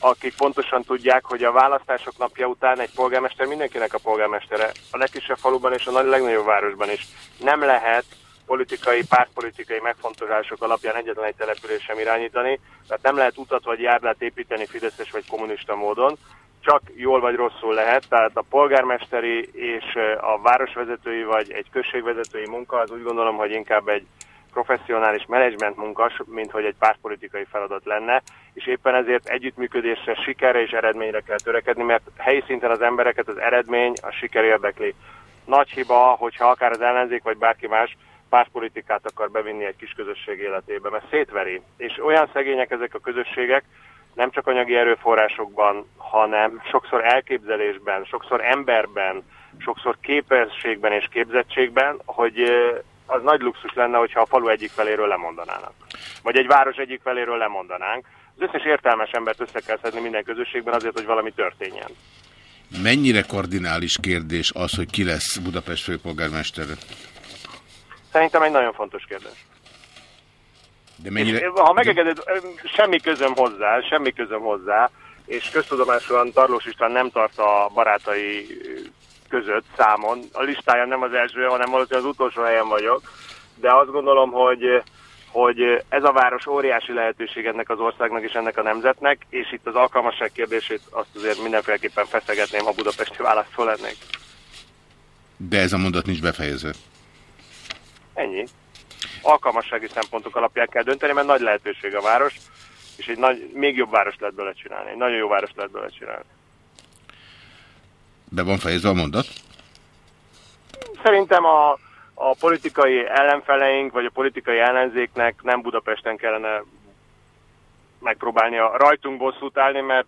akik pontosan tudják, hogy a választások napja után egy polgármester mindenkinek a polgármestere, a legkisebb faluban és a legnagyobb városban is. Nem lehet politikai, pártpolitikai megfontolások alapján egyetlen egy település sem irányítani, tehát nem lehet utat vagy járdát építeni fideszes vagy kommunista módon, csak jól vagy rosszul lehet, tehát a polgármesteri és a városvezetői vagy egy községvezetői munka az úgy gondolom, hogy inkább egy professzionális menedzsment munkas, mint hogy egy pártpolitikai feladat lenne, és éppen ezért együttműködésre, sikerre és eredményre kell törekedni, mert helyi szinten az embereket az eredmény, a siker érdekli. Nagy hiba, hogyha akár az ellenzék vagy bárki más pártpolitikát akar bevinni egy kis közösség életébe, mert szétveri. És olyan szegények ezek a közösségek, nem csak anyagi erőforrásokban, hanem sokszor elképzelésben, sokszor emberben, sokszor képességben és képzettségben, hogy az nagy luxus lenne, hogyha a falu egyik feléről lemondanának. Vagy egy város egyik feléről lemondanánk. Az összes értelmes embert össze kell szedni minden közösségben azért, hogy valami történjen. Mennyire kardinális kérdés az, hogy ki lesz Budapest főpolgármester? Szerintem egy nagyon fontos kérdés. De mennyire... És, ha megengeded, semmi közöm hozzá, semmi közöm hozzá, és köztudomásúan Tarlós István nem tart a barátai között számon. A listája nem az első, hanem valószínűleg az utolsó helyen vagyok, de azt gondolom, hogy hogy ez a város óriási lehetőség ennek az országnak és ennek a nemzetnek, és itt az alkalmasság kérdését azt azért mindenféleképpen feszegetném, ha budapesti választó lennék. De ez a mondat nincs befejezve. Ennyi. Alkalmassági szempontok alapján kell dönteni, mert nagy lehetőség a város, és egy nagy, még jobb város lehet bele csinálni. Egy nagyon jó város lehet bele csinálni. De van fejezve a mondat? Szerintem a, a politikai ellenfeleink, vagy a politikai ellenzéknek nem Budapesten kellene megpróbálni a rajtunk bosszút állni, mert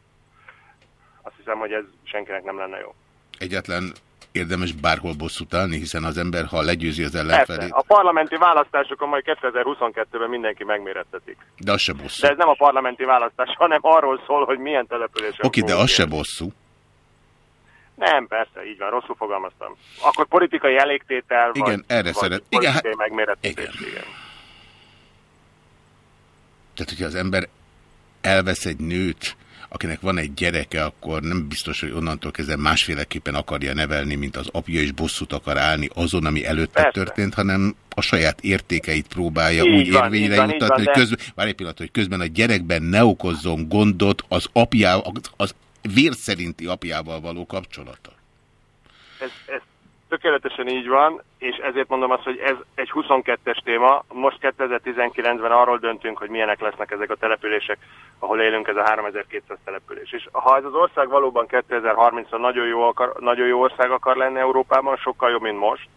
azt hiszem, hogy ez senkinek nem lenne jó. Egyetlen érdemes bárhol bosszút állni, hiszen az ember, ha legyőzi az ellenfelét... Persze. A parlamenti választásokon majd 2022-ben mindenki megmérettetik. De az se bosszú. De ez nem a parlamenti választás, hanem arról szól, hogy milyen települések... Oké, de az se bosszú. Nem, persze, így van, rosszul fogalmaztam. Akkor politikai elégtétel, igen, vagy, erre vagy szeret. igen, hát... megmérettetés. Igen. igen. Tehát, hogyha az ember elvesz egy nőt, akinek van egy gyereke, akkor nem biztos, hogy onnantól kezdve másféleképpen akarja nevelni, mint az apja, és bosszút akar állni azon, ami előtte Persze. történt, hanem a saját értékeit próbálja így úgy van, érvényre van, jutatni, van, hogy, de... közben, várj egy pillanat, hogy közben a gyerekben ne okozzon gondot az apja, az vér szerinti apjával való kapcsolata. Ez, ez tökéletesen így van, és ezért mondom azt, hogy ez egy 22-es téma. Most 2019-ben arról döntünk, hogy milyenek lesznek ezek a települések, ahol élünk, ez a 3200 település. És ha ez az ország valóban 2030-ra nagyon jó, nagyon jó ország akar lenni Európában, sokkal jobb, mint most,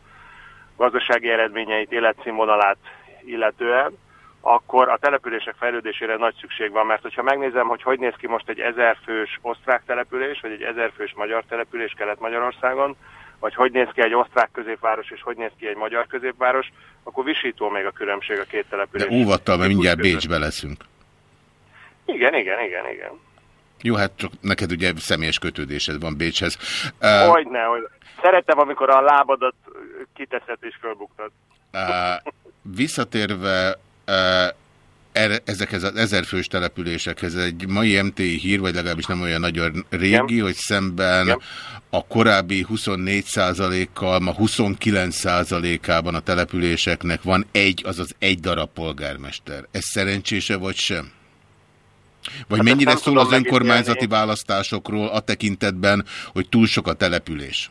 gazdasági eredményeit, életszínvonalát illetően, akkor a települések fejlődésére nagy szükség van, mert hogyha megnézem, hogy hogy néz ki most egy ezerfős osztrák település, vagy egy ezerfős magyar település Kelet-Magyarországon, vagy hogy néz ki egy osztrák középváros, és hogy néz ki egy magyar középváros, akkor visító még a különbség a két település. De óvattal, mert mindjárt Bécsbe leszünk. Igen, igen, igen, igen. Jó, hát csak neked ugye személyes kötődésed van Bécshez. Uh, Hogyne, hogy szeretem, amikor a lábadat kiteszed és fölbuktad. Uh, visszatérve ezekhez az ezerfős településekhez. Egy mai MTI hír, vagy legalábbis nem olyan nagyon régi, Igen. hogy szemben Igen. a korábbi 24%-kal, ma 29%-ában a településeknek van egy, azaz egy darab polgármester. Ez szerencsése vagy sem? Vagy hát mennyire szól az önkormányzati választásokról a tekintetben, hogy túl sok a település?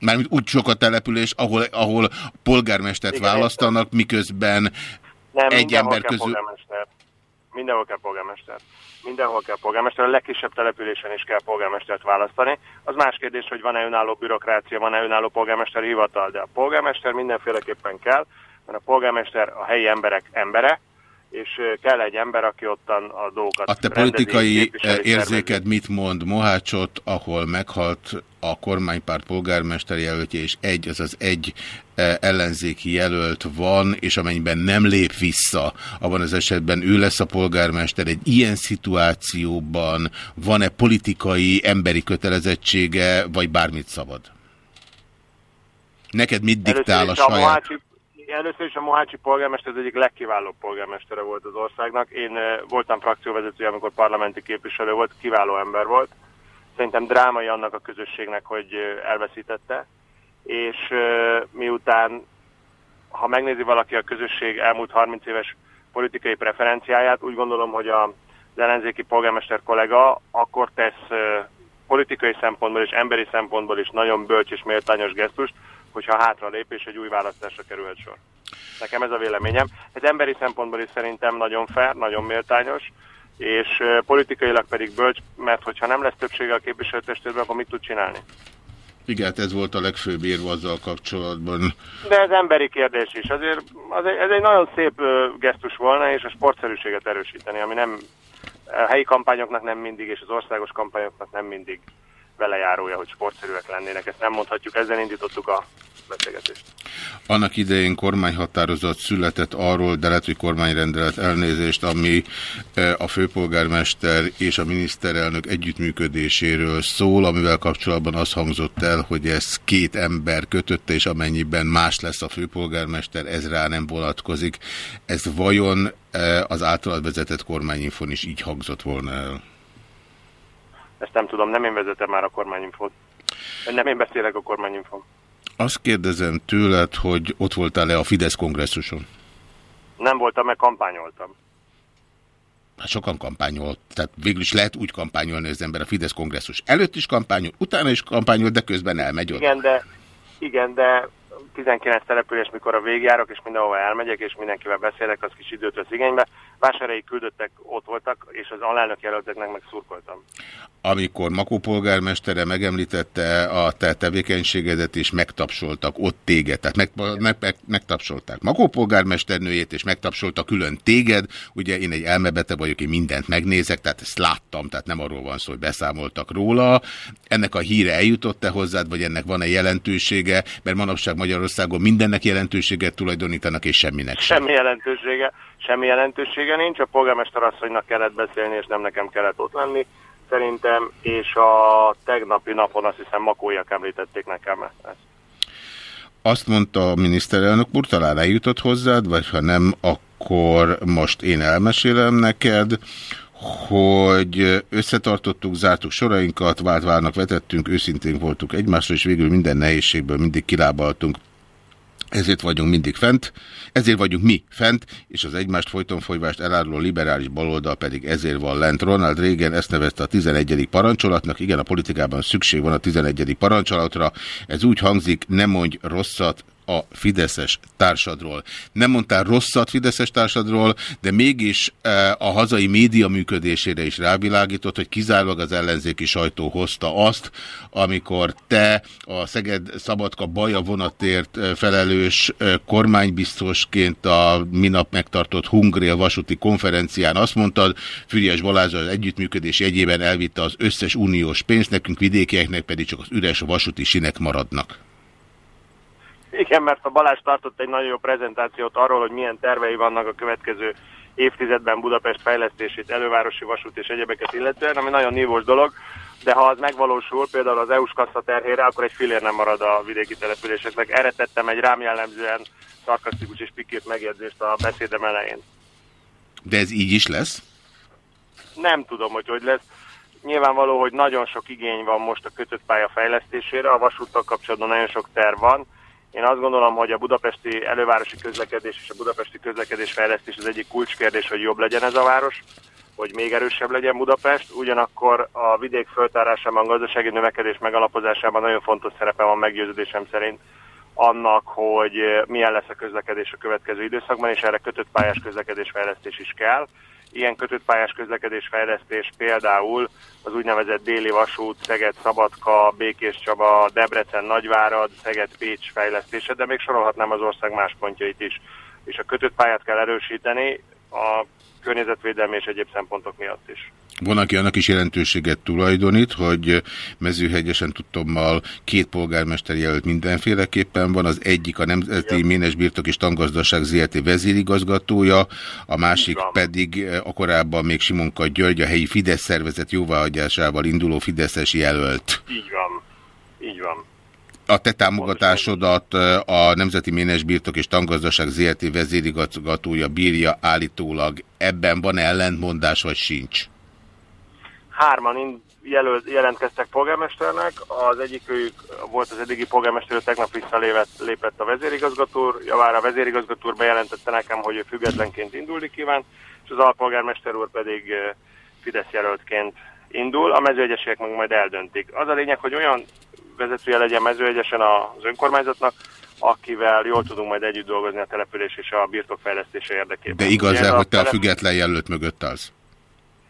Mármint úgy sok a település, ahol, ahol polgármestert Igen, választanak, miközben nem, egy ember közül... Polgármester. Mindenhol kell polgármester. Mindenhol kell polgármester. A legkisebb településen is kell polgármestert választani. Az más kérdés, hogy van-e önálló bürokrácia, van-e önálló polgármesteri hivatal, de a polgármester mindenféleképpen kell, mert a polgármester a helyi emberek embere, és kell egy ember, aki ottan a dolgokat A te politikai érzéked mit mond Mohácsot, ahol meghalt a kormánypárt polgármester jelöltje, és egy, azaz egy ellenzéki jelölt van, és amennyiben nem lép vissza, abban az esetben ő lesz a polgármester. Egy ilyen szituációban van-e politikai, emberi kötelezettsége, vagy bármit szabad? Neked mit diktál a saját... Mohácsi először is a Mohácsi polgármester az egyik legkiválóbb polgármestere volt az országnak. Én voltam frakcióvezető, amikor parlamenti képviselő volt, kiváló ember volt. Szerintem drámai annak a közösségnek, hogy elveszítette. És miután, ha megnézi valaki a közösség elmúlt 30 éves politikai preferenciáját, úgy gondolom, hogy a ellenzéki polgármester kollega akkor tesz politikai szempontból és emberi szempontból is nagyon bölcs és méltányos gesztust, hogyha hátra lép és egy új választásra kerülhet sor. Nekem ez a véleményem. Ez emberi szempontból is szerintem nagyon fair, nagyon méltányos, és politikailag pedig bölcs, mert hogyha nem lesz többsége a képviselőtestületben, akkor mit tud csinálni? Igen, hát ez volt a legfőbb érv azzal kapcsolatban. De ez emberi kérdés is. Azért, azért ez egy nagyon szép gesztus volna, és a sportszerűséget erősíteni, ami nem a helyi kampányoknak nem mindig, és az országos kampányoknak nem mindig velejárója, hogy sportszerűek lennének. Ezt nem mondhatjuk, ezzel indítottuk a beszélgetést. Annak idején kormányhatározat született arról, de lehet, hogy kormányrendelet elnézést, ami e, a főpolgármester és a miniszterelnök együttműködéséről szól, amivel kapcsolatban az hangzott el, hogy ez két ember kötötte, és amennyiben más lesz a főpolgármester, ez rá nem vonatkozik. Ez vajon e, az általad vezetett kormányinfon is így hangzott volna el? Ezt nem tudom, nem én vezetem már a kormányinfót. Nem én beszélek a kormányinfon. Azt kérdezem tőled, hogy ott voltál-e a Fidesz kongresszuson? Nem voltam, mert kampányoltam. Hát sokan kampányolt, tehát végül is lehet úgy kampányolni az ember a Fidesz kongresszus előtt is kampányol, utána is kampányol, de közben elmegy ott. Igen, de, igen, de 19 település, mikor a végjárok, és mindenhova elmegyek, és mindenkivel beszélek, az kis időt vesz igénybe. Vásárhelyi küldöttek ott voltak, és az alelnök jelölteknek meg szurkoltam. Amikor Makó polgármestere megemlítette a te tevékenységedet, és megtapsoltak ott téged, tehát meg, meg, meg, megtapsolták Makó polgármesternőjét, és megtapsoltak külön téged, ugye én egy elmebete vagyok, én mindent megnézek, tehát ezt láttam, tehát nem arról van szó, hogy beszámoltak róla. Ennek a híre eljutott-e hozzád, vagy ennek van-e jelentősége, mert manapság Magyarországon mindennek jelentőséget tulajdonítanak, és semminek sem. Semmi jelentősége semmi jelentősége nincs, a polgármester asszonynak kellett beszélni, és nem nekem kellett ott lenni, szerintem, és a tegnapi napon azt hiszem makóiak említették nekem ezt. Azt mondta a miniszterelnök úr, talán eljutott hozzád, vagy ha nem, akkor most én elmesélem neked, hogy összetartottuk, zártuk sorainkat, vált várnak vetettünk, őszintén voltunk egymásra, és végül minden nehézségből mindig kilábaltunk. Ezért vagyunk mindig fent, ezért vagyunk mi fent, és az egymást folyton folyvást eláruló liberális baloldal pedig ezért van lent. Ronald Reagan ezt nevezte a 11. parancsolatnak. Igen, a politikában szükség van a 11. parancsolatra. Ez úgy hangzik, nem mondj rosszat, a Fideszes társadról. Nem mondtál rosszat Fideszes társadról, de mégis e, a hazai média működésére is rávilágított, hogy kizárólag az ellenzéki sajtó hozta azt, amikor te a Szeged Szabadka Baja vonatért e, felelős e, kormánybiztosként a minap megtartott Hungria vasúti konferencián azt mondtad, Füriás Balázs az együttműködés egyében elvitte az összes uniós pénzt, nekünk vidékieknek pedig csak az üres vasúti sinek maradnak. Igen, mert a Balázs tartott egy nagyon jó prezentációt arról, hogy milyen tervei vannak a következő évtizedben Budapest fejlesztését, elővárosi vasút és egyebeket illetően, ami nagyon nívós dolog, de ha az megvalósul, például az EU-s kassa terhére, akkor egy filér nem marad a vidéki településeknek. Erre tettem egy rám jellemzően szarkasztikus és pikírt megjegyzést a beszédem elején. De ez így is lesz? Nem tudom, hogy hogy lesz. Nyilvánvaló, hogy nagyon sok igény van most a kötött pálya fejlesztésére, a vasúttal kapcsolatban nagyon sok terv van, én azt gondolom, hogy a budapesti elővárosi közlekedés és a budapesti közlekedés fejlesztés az egyik kulcskérdés, hogy jobb legyen ez a város, hogy még erősebb legyen Budapest, ugyanakkor a vidék föltárásában, gazdasági növekedés megalapozásában nagyon fontos szerepe van meggyőződésem szerint annak, hogy milyen lesz a közlekedés a következő időszakban, és erre kötött pályás közlekedés fejlesztés is kell ilyen kötött pályás közlekedésfejlesztés például az úgynevezett déli vasút, Szeged-Szabadka, Békés Csaba, Debrecen, Nagyvárad, Szeged-Pécs fejlesztése, de még sorolhatnám az ország más pontjait is. És a kötött pályát kell erősíteni a környezetvédelmi és egyéb szempontok miatt is. Van, aki annak is jelentőséget tulajdonít, hogy mezőhegyesen tudtommal két polgármester jelölt mindenféleképpen van. Az egyik a Nemzeti Ménes Birtok és Tangazdaság ZRT vezérigazgatója, a másik pedig eh, a korábban még Simonka György, a helyi Fidesz szervezet jóváhagyásával induló Fideszes jelölt. Így van. Így van. A te támogatásodat a Nemzeti Ménes és Tangazdaság ZRT vezérigazgatója bírja állítólag. Ebben van -e ellentmondás, vagy sincs? Hárman jelölt, jelentkeztek polgármesternek, az egyikük volt az eddigi polgármester, tegnap visszalépett lépett a vezérigazgató, javára a vezérigazgató bejelentette nekem, hogy ő függetlenként indulni kíván, és az alpolgármester úr pedig Fidesz jelöltként indul, a mezőegyesek meg majd eldöntik. Az a lényeg, hogy olyan vezetője legyen mezőegyesen az önkormányzatnak, akivel jól tudunk majd együtt dolgozni a település és a birtokfejlesztése érdekében. De igaz-e, hogy te a független jelölt mögött az?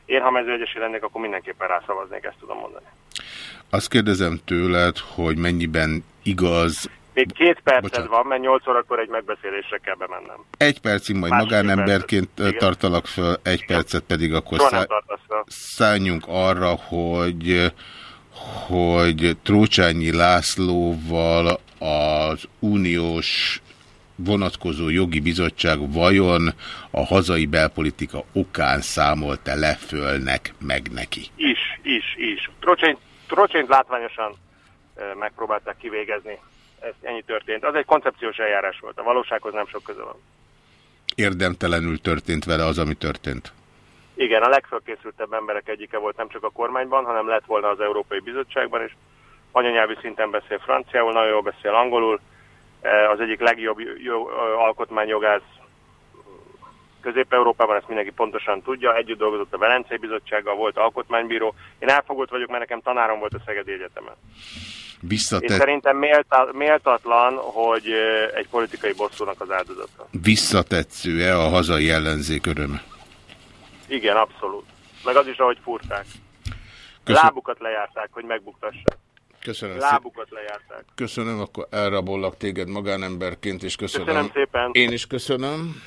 Én, ha mezőegyesi lennék, akkor mindenképpen rászavaznék, ezt tudom mondani. Azt kérdezem tőled, hogy mennyiben igaz... Még két perced Bocsánat. van, mert nyolc órakor egy megbeszélésre kell bemennem. Egy percig majd magánemberként tartalak föl, egy Igen. percet pedig akkor szá... szálljunk arra, hogy hogy Trócsányi Lászlóval az uniós vonatkozó jogi bizottság vajon a hazai belpolitika okán számolt-e le fölnek meg neki? Is, is, is. Trocsényt, Trocsényt látványosan megpróbálták kivégezni. Ez ennyi történt. Az egy koncepciós eljárás volt. A valósághoz nem sok köze van. Érdemtelenül történt vele az, ami történt? Igen, a legfölkészültebb emberek egyike volt nem csak a kormányban, hanem lett volna az Európai Bizottságban, és anyanyelvi szinten beszél franciául, nagyon jól beszél angolul, e, az egyik legjobb alkotmányjogász Közép-Európában, ezt mindenki pontosan tudja, együtt dolgozott a Velencei Bizottsággal, volt alkotmánybíró. Én elfogult vagyok, mert nekem tanárom volt a Szegedi Egyetemen. Visszatet... Én szerintem mélta, méltatlan, hogy egy politikai bosszúnak az áldozata. Visszatetsző-e a hazai ellenzék öröme? Igen, abszolút. Meg az is, ahogy furták. Köszön... Lábukat lejárták, hogy megbuktassák. Köszönöm Lábukat lejárták. Köszönöm, akkor elrabollak téged magánemberként, és köszönöm. Köszönöm szépen. Én is köszönöm.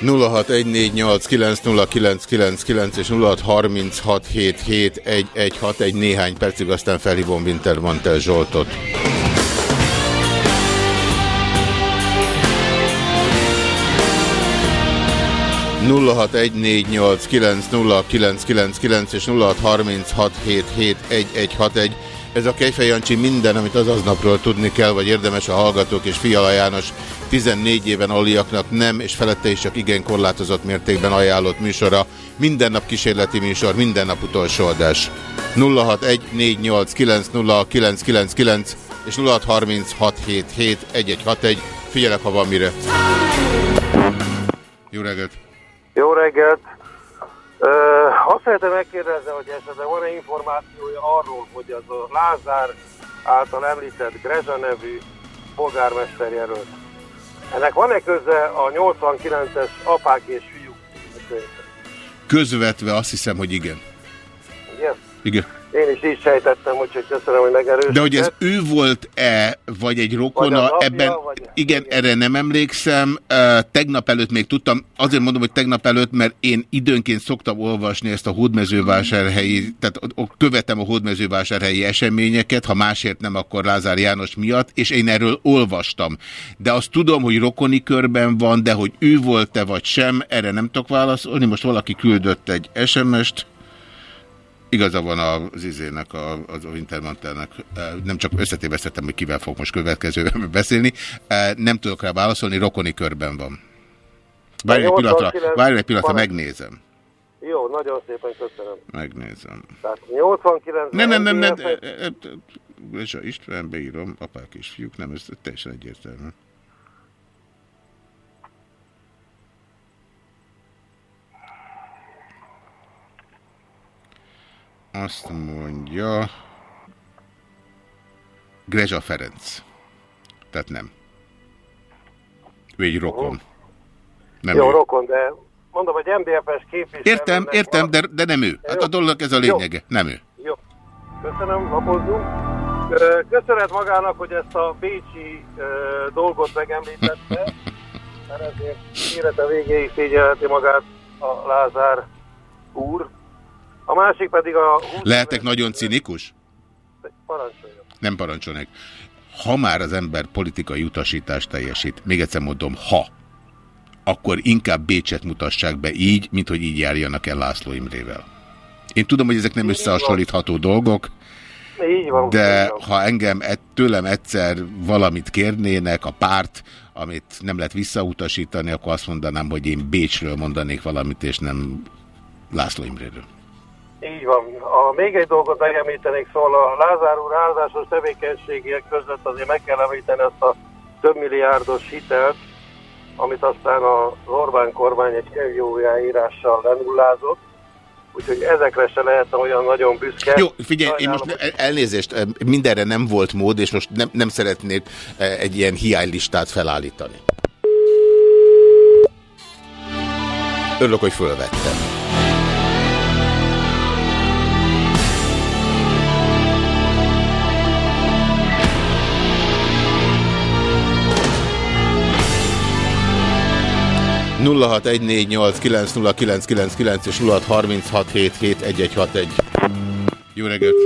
nulla hat egy négy nyolc kilenc nulla kilenc kilenc kilenc és nulla hat harminc hat hét hét egy egy hat egy néhány percig aztán felhívom Wintermantel Zsoltot. 0614890999 és 0636771161. Ez a Kejfej Jancsi minden, amit az aznapról tudni kell, vagy érdemes a hallgatók és Fiala János 14 éven aliaknak nem, és felette is csak igen korlátozott mértékben ajánlott műsora. Minden nap kísérleti műsor, minden nap utolsó adás. 0614890999 és 0636771161. Figyelek, ha van mire. Jó reggelt! Jó reggelt! Ö, azt szeretném megkérdezni, hogy esetleg van-e információja arról, hogy az a Lázár által említett Grezsa nevű polgármester jelölt. Ennek van-e köze a 89-es apák és fiúk? Közvetve azt hiszem, hogy igen. Igen? Igen. Én is így sejtettem, úgyhogy köszönöm, hogy megerősített. De hogy ez ő volt-e, vagy egy rokona, vagy napja, ebben, vagy... igen, igen, erre nem emlékszem. Uh, tegnap előtt még tudtam, azért mondom, hogy tegnap előtt, mert én időnként szoktam olvasni ezt a hódmezővásárhelyi, tehát követem a hódmezővásárhelyi eseményeket, ha másért nem, akkor Lázár János miatt, és én erről olvastam. De azt tudom, hogy rokoni körben van, de hogy ő volt-e vagy sem, erre nem tudok válaszolni. Most valaki küldött egy SMS-t, Igaza van az izének, az Intermantelnek. Nem csak összetévesztettem, hogy kivel fog most következőben beszélni. Nem tudok rá válaszolni, rokoni körben van. Várj egy pillanatra, várj egy pillanatra, megnézem. Jó, nagyon szépen köszönöm. Megnézem. Tehát 89 Nem, nem, nem, nem. És a István beírom, apák és fiúk, nem, ez teljesen egyértelmű. Azt mondja... Grezsa Ferenc. Tehát nem. Ő egy rokon. Nem Jó, ő. rokon, de mondom, hogy MDF-es képviselő... Értem, értem, de, de nem ő. Hát a dolog ez a lényege. Jó. Nem ő. Jó. Köszönöm, lapozzunk. Köszönet magának, hogy ezt a bécsi dolgot megemlítette, mert ezért élete végéig szégyelheti magát a Lázár úr. A másik pedig a... Lehetek nagyon cinikus? Parancsoljon. Nem parancsolnék. Ha már az ember politikai utasítást teljesít, még egyszer mondom, ha, akkor inkább Bécset mutassák be így, mint hogy így járjanak el László Imrével. Én tudom, hogy ezek nem összehasonlítható dolgok, Így van. de így ha engem et, tőlem egyszer valamit kérnének, a párt, amit nem lehet visszautasítani, akkor azt mondanám, hogy én Bécsről mondanék valamit, és nem László Imréről. Így van. A, még egy dolgot megemlítenék, szóval a Lázár úr áldásos tevékenységek között azért meg kell említeni azt a több milliárdos hitelt, amit aztán az Orbán kormány egy eljójáírással lenullázott. Úgyhogy ezekre se lehetne olyan nagyon büszke. Jó, figyelj, én most el- elnézést, mindenre nem volt mód, és most nem, nem szeretnék eh, egy ilyen hiánylistát felállítani. Örülök, hogy fölvettem. 0614890999 és 0636771161. Jó reggelt!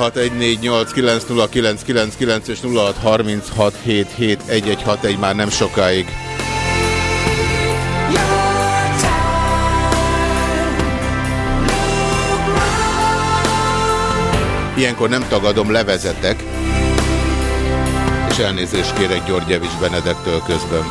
0614890999 és 0636771161 már nem sokáig. Ilyenkor nem tagadom, levezetek, és elnézést kérek György Javis Benedektől közben.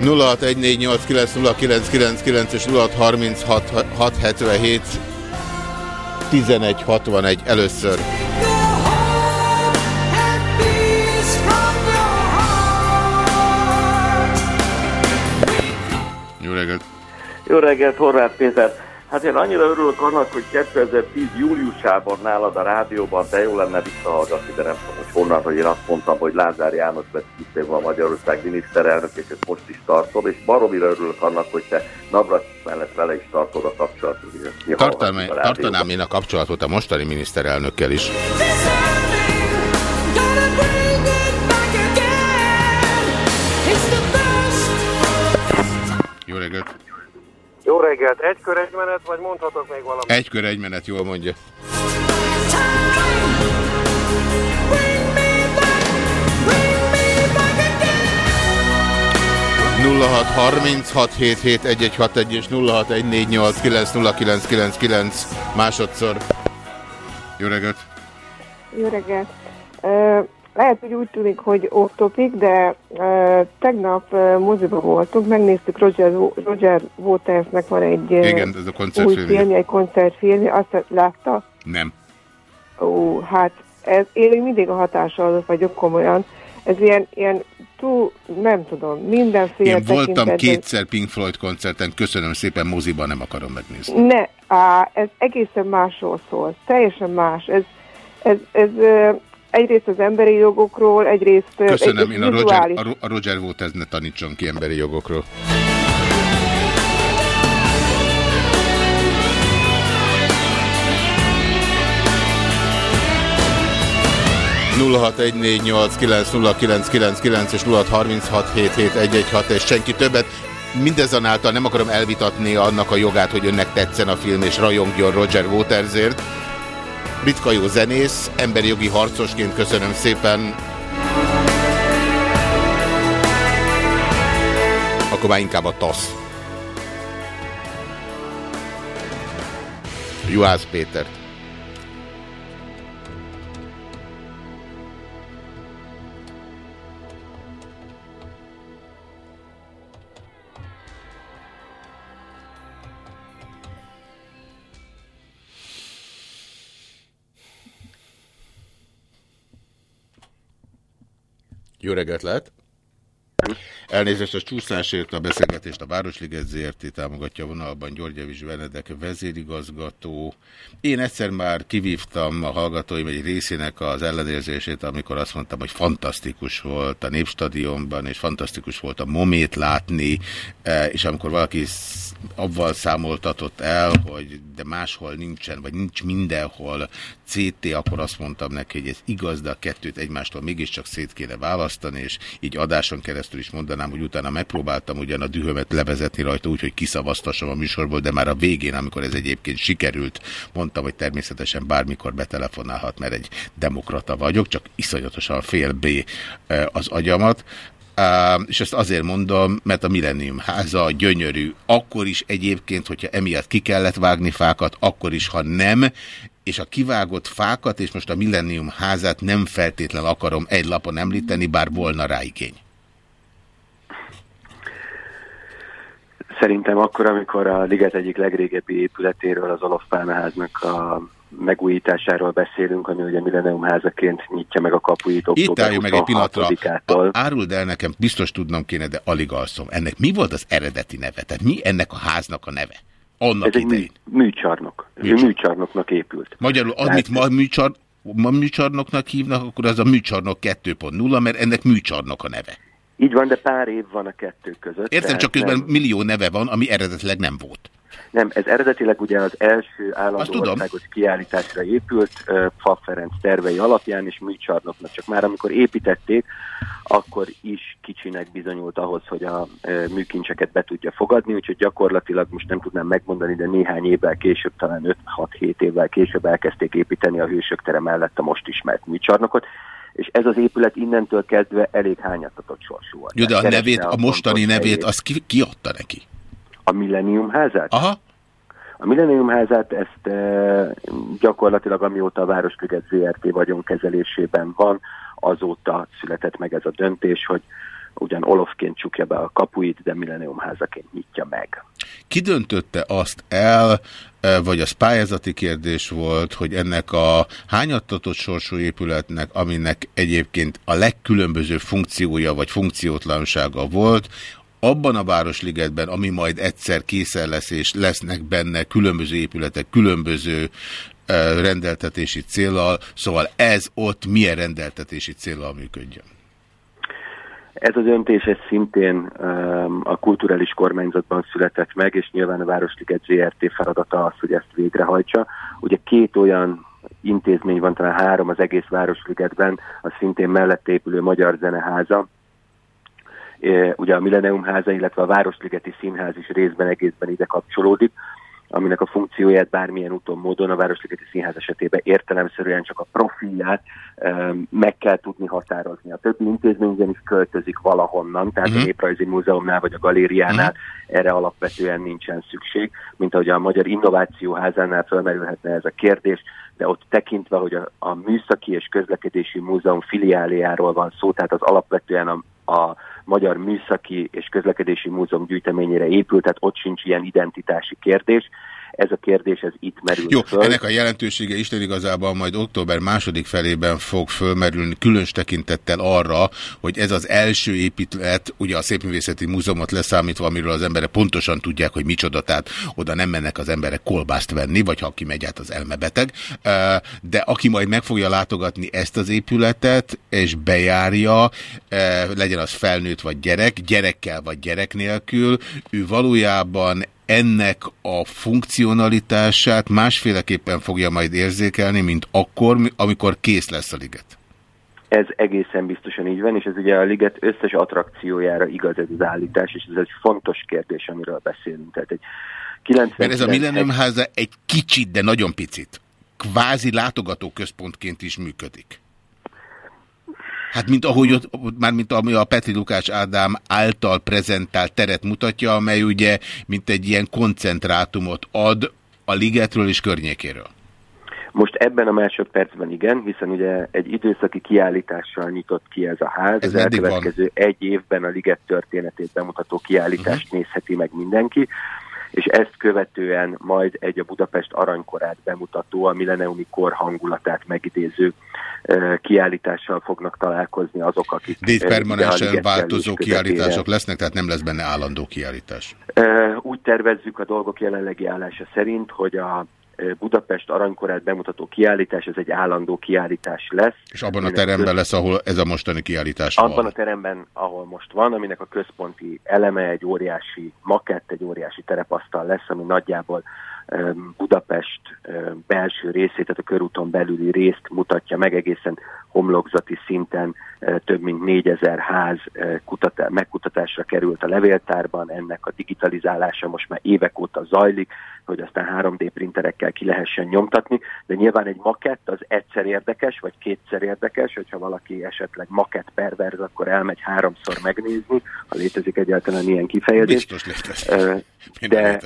0614890999 és 063677 1161 először. Jó reggelt! Jó reggelt, Horváth Péter! Hát én annyira örülök annak, hogy 2010 júliusában nálad a rádióban, de jó lenne visszahallgatni, de nem tudom, hogy honnan, hogy én azt mondtam, hogy Lázár János lett tisztében a Magyarország miniszterelnök, és ezt most is tartod, és baromira örülök annak, hogy te Navras mellett vele is tartod a kapcsolatot. a rádióban. tartanám én a kapcsolatot a mostani miniszterelnökkel is. Jó reggelt! Jó reggelt. Egy kör, egy menet, vagy mondhatok még valamit? Egy kör, egy menet, jól mondja. nulla hat harminc hat hét hét egy egy hat egy és nulla hat egy négy nyolc kilenc nulla kilenc kilenc kilenc másodszor. Jó reggelt! Jó reggelt! Lehet, hogy úgy tűnik, hogy off topic, de ö, tegnap ö, moziba voltunk, megnéztük Roger, Roger Watersnek van egy ö, Igen, ez a új koncertfilm. filmje, egy koncertfilmje, azt látta? Nem. Ó, hát ez, én még mindig a hatása alatt vagyok komolyan. Ez ilyen, ilyen túl, nem tudom, mindenféle Én voltam tekintetben- kétszer Pink Floyd koncerten, köszönöm szépen, moziban nem akarom megnézni. Ne, á, ez egészen másról szól, teljesen más. Ez, ez, ez egyrészt az emberi jogokról, egyrészt Köszönöm, egyrészt én a Roger, a Ro- a Roger Waters ne tanítson ki emberi jogokról. egy és nulla egy egy és senki többet. Mindezonáltal nem akarom elvitatni annak a jogát, hogy önnek tetszen a film és rajongjon Roger Watersért. Ritka jó zenész, emberi jogi harcosként köszönöm szépen. Akkor már inkább a TASZ. Juhász Pétert. Jó reggelt lehet! Elnézést a csúszásért a beszélgetést a Városliget ZRT támogatja a vonalban György Evis Benedek vezérigazgató. Én egyszer már kivívtam a hallgatóim egy részének az ellenérzését, amikor azt mondtam, hogy fantasztikus volt a Népstadionban, és fantasztikus volt a momét látni, e, és amikor valaki avval számoltatott el, hogy de máshol nincsen, vagy nincs mindenhol CT, akkor azt mondtam neki, hogy ez igaz, de a kettőt egymástól mégiscsak szét kéne választani, és így adáson keresztül is mondanám, hogy utána megpróbáltam ugyan a dühömet levezetni rajta, úgyhogy kiszavaztassam a műsorból, de már a végén, amikor ez egyébként sikerült, mondtam, hogy természetesen bármikor betelefonálhat, mert egy demokrata vagyok, csak iszonyatosan fél B eh, az agyamat. És ezt azért mondom, mert a Millennium háza gyönyörű. Akkor is egyébként, hogyha emiatt ki kellett vágni fákat, akkor is, ha nem, és a kivágott fákat, és most a Millennium házát nem feltétlen akarom egy lapon említeni, bár volna rá igény. Szerintem akkor, amikor a Liget egyik legrégebbi épületéről, az Olof háznak a megújításáról beszélünk, ami ugye Millennium házaként nyitja meg a kapuit Itt álljunk meg egy pillanatra. Áruld el nekem, biztos tudnom kéne, de alig alszom. Ennek mi volt az eredeti neve? Tehát mi ennek a háznak a neve? Annak Ez idején. egy műcsarnok. Műcsarnok. műcsarnoknak épült. Magyarul, az, amit ma műcsar, ma műcsarnoknak hívnak, akkor az a műcsarnok 2.0, mert ennek műcsarnok a neve. Így van, de pár év van a kettő között. Értem, csak közben nem... millió neve van, ami eredetileg nem volt. Nem, ez eredetileg ugye az első állandó országos kiállításra épült, uh, Fa Ferenc tervei alapján, és műcsarnoknak csak már amikor építették, akkor is kicsinek bizonyult ahhoz, hogy a uh, műkincseket be tudja fogadni, úgyhogy gyakorlatilag most nem tudnám megmondani, de néhány évvel később, talán 5-6-7 évvel később elkezdték építeni a Hősök tere mellett a most ismert műcsarnokot, és ez az épület innentől kezdve elég hányatatott sorsú volt. Jó, de a nevét, a mostani nevét, az ki, ki adta neki? A Millennium házát? Aha. A Millennium házát ezt e, gyakorlatilag amióta a Városliget ZRT vagyonkezelésében van, azóta született meg ez a döntés, hogy ugyan Olofként csukja be a kapuit, de Millennium házaként nyitja meg. Ki döntötte azt el, e, vagy az pályázati kérdés volt, hogy ennek a hányattatott sorsú épületnek, aminek egyébként a legkülönböző funkciója vagy funkciótlansága volt, abban a Városligetben, ami majd egyszer készen lesz, és lesznek benne különböző épületek, különböző rendeltetési célral, szóval ez ott milyen rendeltetési célral működjön? Ez a döntés ez szintén um, a kulturális kormányzatban született meg, és nyilván a Városliget ZRT feladata az, hogy ezt végrehajtsa. Ugye két olyan intézmény van, talán három az egész Városligetben, a szintén mellett épülő Magyar Zeneháza, ugye a Millennium háza, illetve a Városligeti Színház is részben egészben ide kapcsolódik, aminek a funkcióját bármilyen úton, módon a Városligeti Színház esetében értelemszerűen csak a profilját um, meg kell tudni határozni. A többi intézményben is költözik valahonnan, tehát uh-huh. a mhm. Néprajzi Múzeumnál vagy a galériánál uh-huh. erre alapvetően nincsen szükség, mint ahogy a Magyar Innovációházánál felmerülhetne ez a kérdés, de ott tekintve, hogy a, a Műszaki és Közlekedési Múzeum filiáliáról van szó, tehát az alapvetően a, a Magyar Műszaki és Közlekedési Múzeum gyűjteményére épült, tehát ott sincs ilyen identitási kérdés ez a kérdés ez itt merül Jó, föl. ennek a jelentősége Isten igazából majd október második felében fog fölmerülni, különös tekintettel arra, hogy ez az első épület, ugye a Szépművészeti Múzeumot leszámítva, amiről az emberek pontosan tudják, hogy micsoda, tehát oda nem mennek az emberek kolbászt venni, vagy ha kimegy át az elmebeteg, de aki majd meg fogja látogatni ezt az épületet, és bejárja, legyen az felnőtt vagy gyerek, gyerekkel vagy gyerek nélkül, ő valójában ennek a funkcionalitását másféleképpen fogja majd érzékelni, mint akkor, amikor kész lesz a liget. Ez egészen biztosan így van, és ez ugye a liget összes attrakciójára igaz ez az állítás, és ez egy fontos kérdés, amiről beszélünk. Tehát egy 90 Mert ez a Millennium háza egy kicsit, de nagyon picit, kvázi látogatóközpontként is működik. Hát mint ahogy ott, már mint ami a Petri Lukács Ádám által prezentált teret mutatja, amely ugye mint egy ilyen koncentrátumot ad a ligetről és környékéről. Most ebben a másodpercben igen, hiszen ugye egy időszaki kiállítással nyitott ki ez a ház. Ez az elkövetkező van? egy évben a liget történetét bemutató kiállítást uh mhm. -huh. nézheti meg mindenki. És ezt követően majd egy a Budapest aranykorát bemutató, a milleniumi kor hangulatát megidéző kiállítással fognak találkozni azok, akik... De itt permanensen változó kiállítások lesznek, tehát nem lesz benne állandó kiállítás? Úgy tervezzük a dolgok jelenlegi állása szerint, hogy a Budapest aranykorát bemutató kiállítás, ez egy állandó kiállítás lesz. És abban a teremben lesz, ahol ez a mostani kiállítás Abban van. a teremben, ahol most van, aminek a központi eleme egy óriási makett, egy óriási terepasztal lesz, ami nagyjából Budapest belső részét, tehát a körúton belüli részt mutatja meg egészen homlokzati szinten több mint 4000 ház kutatá megkutatásra került a levéltárban, ennek a digitalizálása most már évek óta zajlik, hogy aztán 3D printerekkel ki lehessen nyomtatni, de nyilván egy makett az egyszer érdekes, vagy kétszer érdekes, hogyha valaki esetleg makett perverz, akkor elmegy háromszor megnézni, ha létezik egyáltalán ilyen kifejezés. Biztos létezik. De,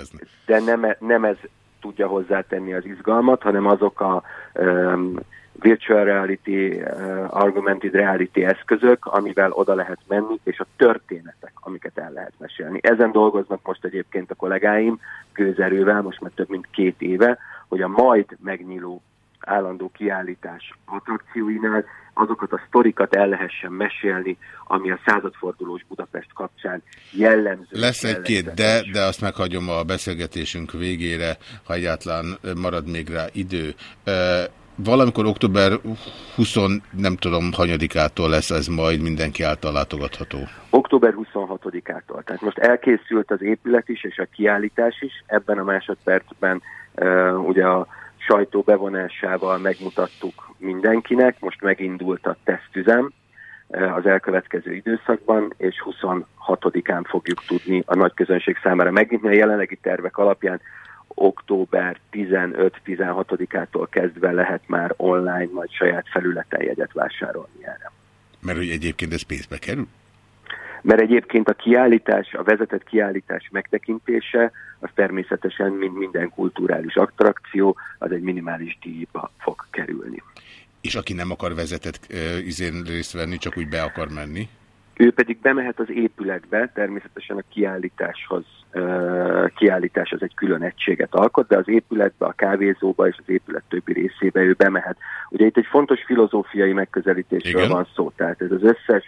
de nem, e- nem ez tudja hozzátenni az izgalmat, hanem azok a um, virtual reality, uh, augmented reality eszközök, amivel oda lehet menni, és a történetek, amiket el lehet mesélni. Ezen dolgoznak most egyébként a kollégáim gőzerővel, most már több mint két éve, hogy a majd megnyíló állandó kiállítás attrakcióinál azokat a sztorikat el lehessen mesélni, ami a századfordulós Budapest kapcsán jellemző. Lesz egy-két, de, de azt meghagyom a beszélgetésünk végére, ha egyáltalán marad még rá idő. Valamikor október 20, nem tudom, hanyadikától lesz ez majd mindenki által látogatható. Október 26-ától. Tehát most elkészült az épület is, és a kiállítás is. Ebben a másodpercben uh, ugye a sajtó bevonásával megmutattuk mindenkinek, most megindult a tesztüzem az elkövetkező időszakban, és 26-án fogjuk tudni a nagy közönség számára megnyitni. A jelenlegi tervek alapján október 15-16-ától kezdve lehet már online, majd saját felületen jegyet vásárolni erre. Mert hogy egyébként ez pénzbe kerül? Mert egyébként a kiállítás, a vezetett kiállítás megtekintése, az természetesen, mint minden kulturális attrakció, az egy minimális díjba fog kerülni. És aki nem akar vezetett izén részt venni, csak úgy be akar menni? Ő pedig bemehet az épületbe, természetesen a kiállításhoz, kiállítás az egy külön egységet alkot, de az épületbe, a kávézóba és az épület többi részébe ő bemehet. Ugye itt egy fontos filozófiai megközelítésről Igen. van szó, tehát ez az összes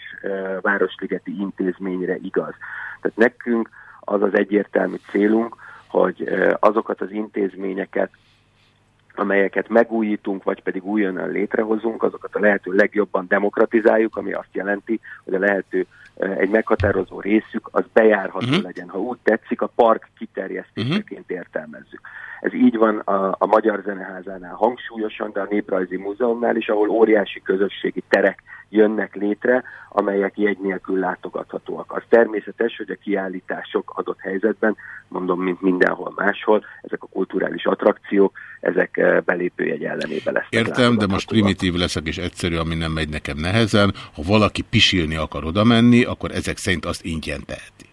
városligeti intézményre igaz. Tehát nekünk az az egyértelmű célunk, hogy azokat az intézményeket, amelyeket megújítunk, vagy pedig újonnan létrehozunk, azokat a lehető legjobban demokratizáljuk, ami azt jelenti, hogy a lehető egy meghatározó részük az bejárható uh-huh. legyen. Ha úgy tetszik, a park kiterjesztéseként uh-huh. értelmezzük. Ez így van a, a Magyar Zeneházánál hangsúlyosan, de a Néprajzi Múzeumnál is, ahol óriási közösségi terek jönnek létre, amelyek jegy nélkül látogathatóak. Az természetes, hogy a kiállítások adott helyzetben, mondom, mint mindenhol máshol, ezek a kulturális attrakciók, ezek eh, belépőjegy ellenébe lesznek. Értem, de most primitív leszek, és egyszerű, ami nem megy nekem nehezen. Ha valaki pisilni akar oda menni, akkor ezek szerint azt ingyen teheti.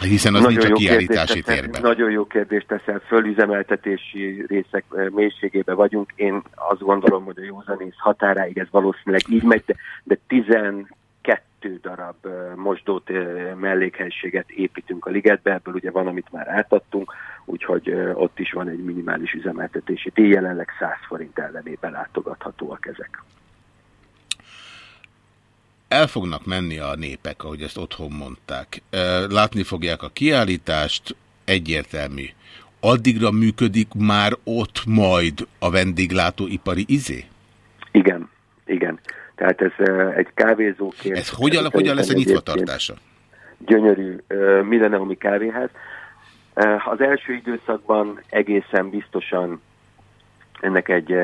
Hiszen az nagyon nincs a kiállítási térben. Nagyon jó kérdést teszel, fölüzemeltetési részek mélységébe vagyunk. Én azt gondolom, hogy a józanész határáig ez valószínűleg így megy, de, de 12 darab mosdót mellékhelységet építünk a ligetbe, ebből ugye van, amit már átadtunk, úgyhogy ott is van egy minimális üzemeltetési díj, jelenleg 100 forint ellenében látogathatóak ezek el fognak menni a népek, ahogy ezt otthon mondták. Látni fogják a kiállítást, egyértelmű. Addigra működik már ott majd a vendéglátóipari izé? Igen, igen. Tehát ez egy kávézóként... Ez hogyan, hogyan lesz a nyitvatartása? Gyönyörű milleniumi kávéház. Az első időszakban egészen biztosan ennek egy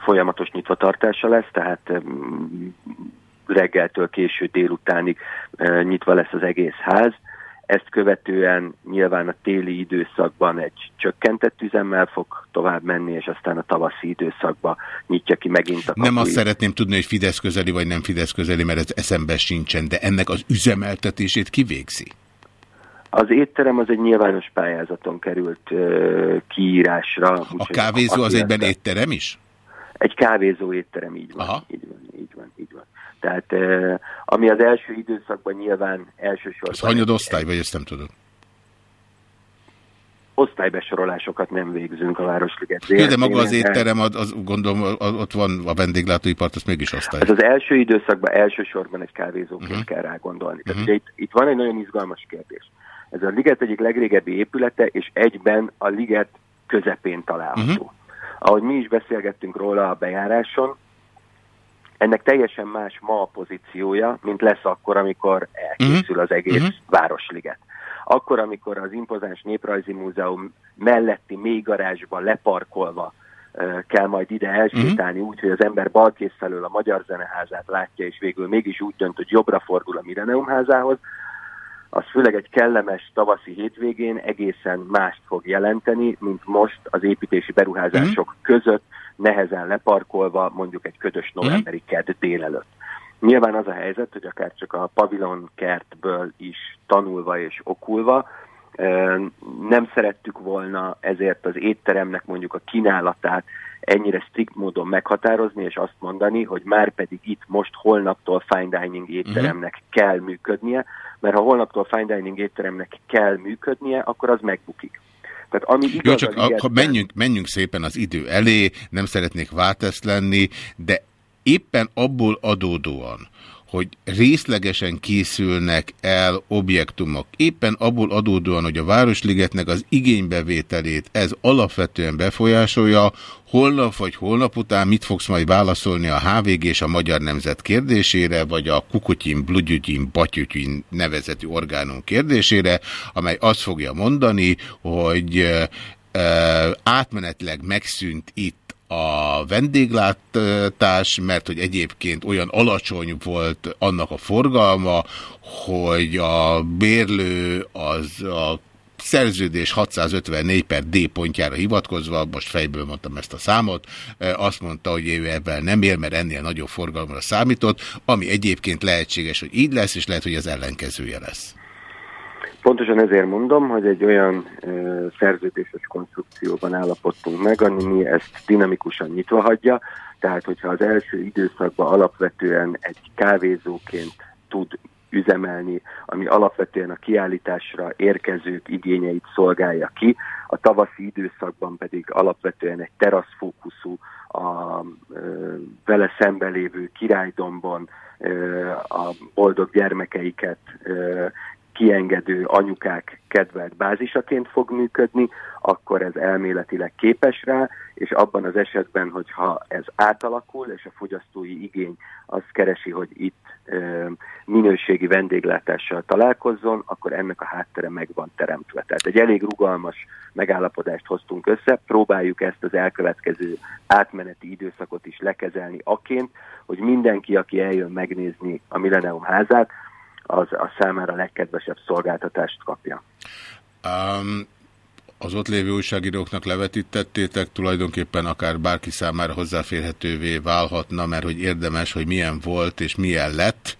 folyamatos nyitvatartása lesz, tehát reggeltől késő délutánig nyitva lesz az egész ház. Ezt követően nyilván a téli időszakban egy csökkentett üzemmel fog tovább menni, és aztán a tavaszi időszakban nyitja ki megint a kapuit. Nem azt szeretném tudni, hogy Fidesz közeli vagy nem Fidesz közeli, mert ez eszembe sincsen, de ennek az üzemeltetését kivégzi? Az étterem az egy nyilvános pályázaton került uh, kiírásra. A kávézó az egyben étterem is? Egy kávézó étterem, így van. Aha. Így van, így van, így van. Tehát ami az első időszakban nyilván elsősorban... Ez hanyad osztály, vagy ezt nem tudod? osztálybesorolásokat nem végzünk a Városliget Jó, de maga az étterem, az, az, gondolom, az, ott van a vendéglátóipart, azt mégis osztály. Ez az első időszakban elsősorban egy kávézóként uh Mhm. -huh. kell rá gondolni. Uh -huh. Tehát, ugye itt, itt van egy nagyon izgalmas kérdés. Ez a liget egyik legrégebbi épülete, és egyben a liget közepén található. Uh Mhm. -huh. Ahogy mi is beszélgettünk róla a bejáráson, ennek teljesen más ma a pozíciója, mint lesz akkor, amikor elkészül az egész Mhm. uh -huh. Városliget. Akkor, amikor az impozáns néprajzi múzeum melletti mélygarázsban leparkolva kell majd ide elsétálni, úgy, hogy az ember balkész felől a Magyar Zeneházát látja, és végül mégis úgy dönt, hogy jobbra fordul a Millennium házához, az főleg egy kellemes tavaszi hétvégén egészen mást fog jelenteni, mint most az építési beruházások között nehezen leparkolva mondjuk egy ködös novemberi kedd délelőtt. Nyilván az a helyzet, hogy akár csak a pavilon kertből is tanulva és okulva, nem szerettük volna ezért az étteremnek mondjuk a kínálatát ennyire strikt módon meghatározni, és azt mondani, hogy már pedig itt most holnaptól fine dining étteremnek kell működnie, mert ha holnaptól fine dining étteremnek kell működnie, akkor az megbukik. Tehát ami igaz Jó, csak akkor menjünk, menjünk szépen az idő elé, nem szeretnék váltesz lenni, de éppen abból adódóan, hogy részlegesen készülnek el objektumok, éppen abból adódóan, hogy a Városligetnek az igénybevételét ez alapvetően befolyásolja, holnap vagy holnap után mit fogsz majd válaszolni a HVG és a Magyar Nemzet kérdésére, vagy a Kukutyin, Blugyutyin, Batyutyin nevezetű orgánum kérdésére, amely azt fogja mondani, hogy e, e, átmenetleg megszűnt itt a vendéglátás, mert hogy egyébként olyan alacsony volt annak a forgalma, hogy a bérlő az a szerződés 654 per D pontjára hivatkozva, most fejből mondtam ezt a számot, azt mondta, hogy ő ebben nem ér, mert ennél nagyobb forgalomra számított, ami egyébként lehetséges, hogy így lesz, és lehet, hogy az ellenkezője lesz. Pontosan ezért mondom, hogy egy olyan ö, szerződéses konstrukcióban állapodtunk meg, ami ezt dinamikusan nyitva hagyja, tehát hogyha az első időszakban alapvetően egy kávézóként tud üzemelni, ami alapvetően a kiállításra érkezők igényeit szolgálja ki, a tavaszi időszakban pedig alapvetően egy teraszfókuszú, a ö, vele szembelévő királydombon ö, a boldog gyermekeiket kiengedő anyukák kedvelt bázisaként fog működni, akkor ez elméletileg képes rá, és abban az esetben, hogyha ez átalakul, és a fogyasztói igény azt keresi, hogy itt ö, minőségi vendéglátással találkozzon, akkor ennek a háttere meg van teremtve. Tehát egy elég rugalmas megállapodást hoztunk össze, próbáljuk ezt az elkövetkező átmeneti időszakot is lekezelni aként, hogy mindenki, aki eljön megnézni a Millennium házát, az a számára legkedvesebb szolgáltatást kapja. Um, az ott lévő újságíróknak levetítettétek, tulajdonképpen akár bárki számára hozzáférhetővé válhatna, mert hogy érdemes, hogy milyen volt és milyen lett,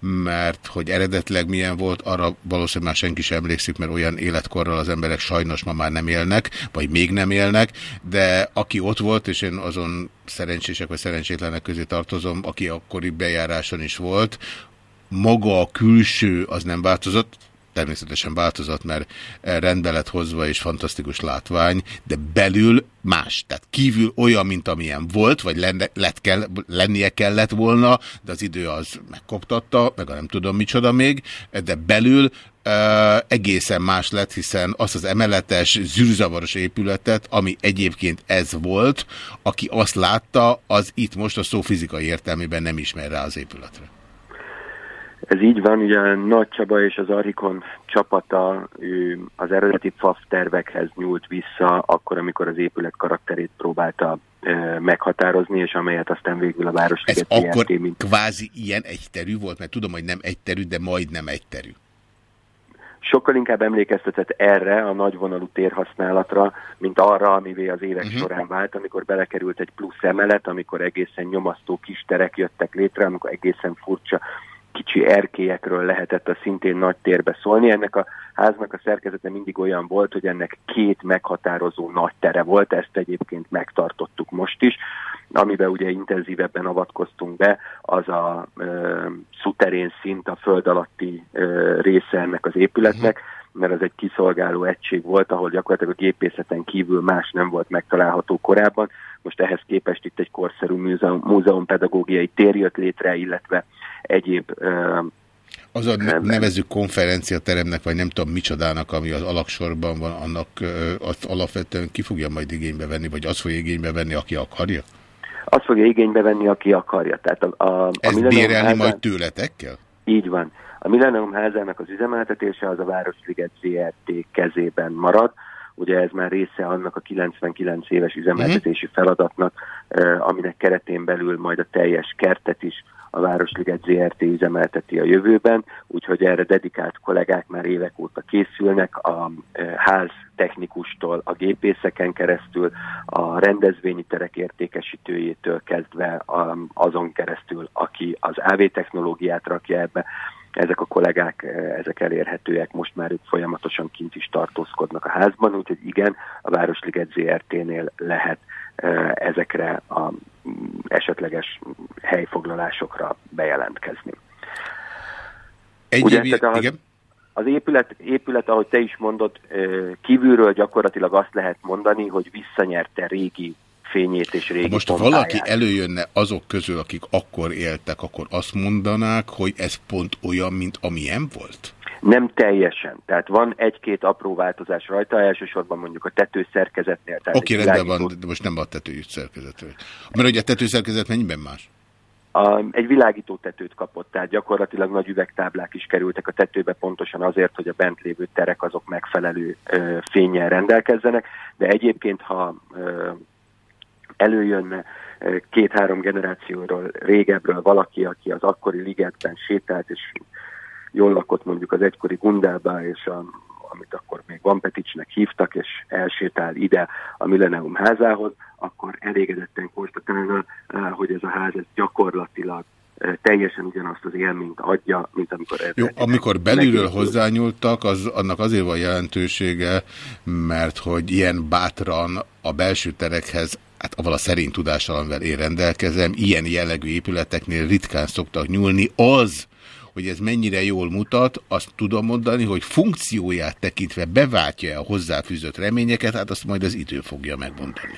mert hogy eredetleg milyen volt, arra valószínűleg már senki sem emlékszik, mert olyan életkorral az emberek sajnos ma már nem élnek, vagy még nem élnek, de aki ott volt, és én azon szerencsések vagy szerencsétlenek közé tartozom, aki akkori bejáráson is volt, maga a külső az nem változott, természetesen változott, mert rendbe lett hozva és fantasztikus látvány, de belül más. Tehát kívül olyan, mint amilyen volt, vagy lenne, lett kell, lennie kellett volna, de az idő az megkoptatta, meg a nem tudom micsoda még, de belül uh, egészen más lett, hiszen azt az emeletes, zűrzavaros épületet, ami egyébként ez volt, aki azt látta, az itt most a szó fizikai értelmében nem ismer rá az épületre. Ez így van, ugye Nagy Csaba és az Arikon csapata ő az eredeti FAF tervekhez nyúlt vissza, akkor, amikor az épület karakterét próbálta e, meghatározni, és amelyet aztán végül a Városliget Ez akkor mint... kvázi ilyen egyterű volt, mert tudom, hogy nem egyterű, de majdnem egyterű. Sokkal inkább emlékeztetett erre a nagyvonalú térhasználatra, mint arra, amivé az évek Mhm. uh-huh. során vált, amikor belekerült egy plusz emelet, amikor egészen nyomasztó kis terek jöttek létre, amikor egészen furcsa kicsi erkélyekről lehetett a szintén nagy térbe szólni. Ennek a háznak a szerkezete mindig olyan volt, hogy ennek két meghatározó nagy tere volt, ezt egyébként megtartottuk most is. Amiben ugye intenzívebben avatkoztunk be, az a e, szuterén szint, a föld alatti e, része ennek az épületnek, mert ez egy kiszolgáló egység volt, ahol gyakorlatilag a gépészeten kívül más nem volt megtalálható korábban. Most ehhez képest itt egy korszerű múzeum, pedagógiai tér jött létre, illetve egyéb az a nevezük konferenciateremnek, vagy nem tudom micsodának, ami az alaksorban van, annak azt alapvetően ki fogja majd igénybe venni, vagy az fogja igénybe venni, aki akarja? Azt fogja igénybe venni, aki akarja. Tehát a, a, Ezt a bérelni házán... majd tőletekkel? Így van. A Millennium házának az üzemeltetése az a Városliget ZRT kezében marad. Ugye ez már része annak a 99 éves üzemeltetési feladatnak, aminek keretén belül majd a teljes kertet is a Városliget ZRT üzemelteti a jövőben, úgyhogy erre dedikált kollégák már évek óta készülnek, a ház technikustól, a gépészeken keresztül, a rendezvényi terek értékesítőjétől kezdve azon keresztül, aki az AV technológiát rakja ebbe, ezek a kollégák, ezek elérhetőek, most már ők folyamatosan kint is tartózkodnak a házban, úgyhogy igen, a Városliget ZRT-nél lehet ezekre a esetleges helyfoglalásokra bejelentkezni. Egy Ugye, évi... az, igen? Az épület, épület, ahogy te is mondod, kívülről gyakorlatilag azt lehet mondani, hogy visszanyerte régi fényét és régi Most ha valaki előjönne azok közül, akik akkor éltek, akkor azt mondanák, hogy ez pont olyan, mint amilyen volt? Nem teljesen. Tehát van egy-két apró változás rajta, elsősorban mondjuk a tetőszerkezetnél. Oké, okay, rendben van, de most nem a tetőszerkezetről. Mert ugye a tetőszerkezet mennyiben más? A, egy világító tetőt kapott, tehát gyakorlatilag nagy üvegtáblák is kerültek a tetőbe pontosan azért, hogy a bent lévő terek azok megfelelő ö, fényen rendelkezzenek, de egyébként, ha ö, előjönne két-három generációról régebről valaki, aki az akkori ligetben sétált, és jól lakott mondjuk az egykori Gundálba, és a, amit akkor még Van Peticsnek hívtak, és elsétál ide a Millennium házához, akkor elégedetten konstatálna, eh, hogy ez a ház ez gyakorlatilag eh, teljesen ugyanazt az élményt adja, mint amikor... Jó, amikor belülről hozzányúltak, az, annak azért van jelentősége, mert hogy ilyen bátran a belső terekhez hát avval a szerint tudással, amivel én rendelkezem, ilyen jellegű épületeknél ritkán szoktak nyúlni, az, hogy ez mennyire jól mutat, azt tudom mondani, hogy funkcióját tekintve beváltja a hozzáfűzött reményeket, hát azt majd az idő fogja megmondani.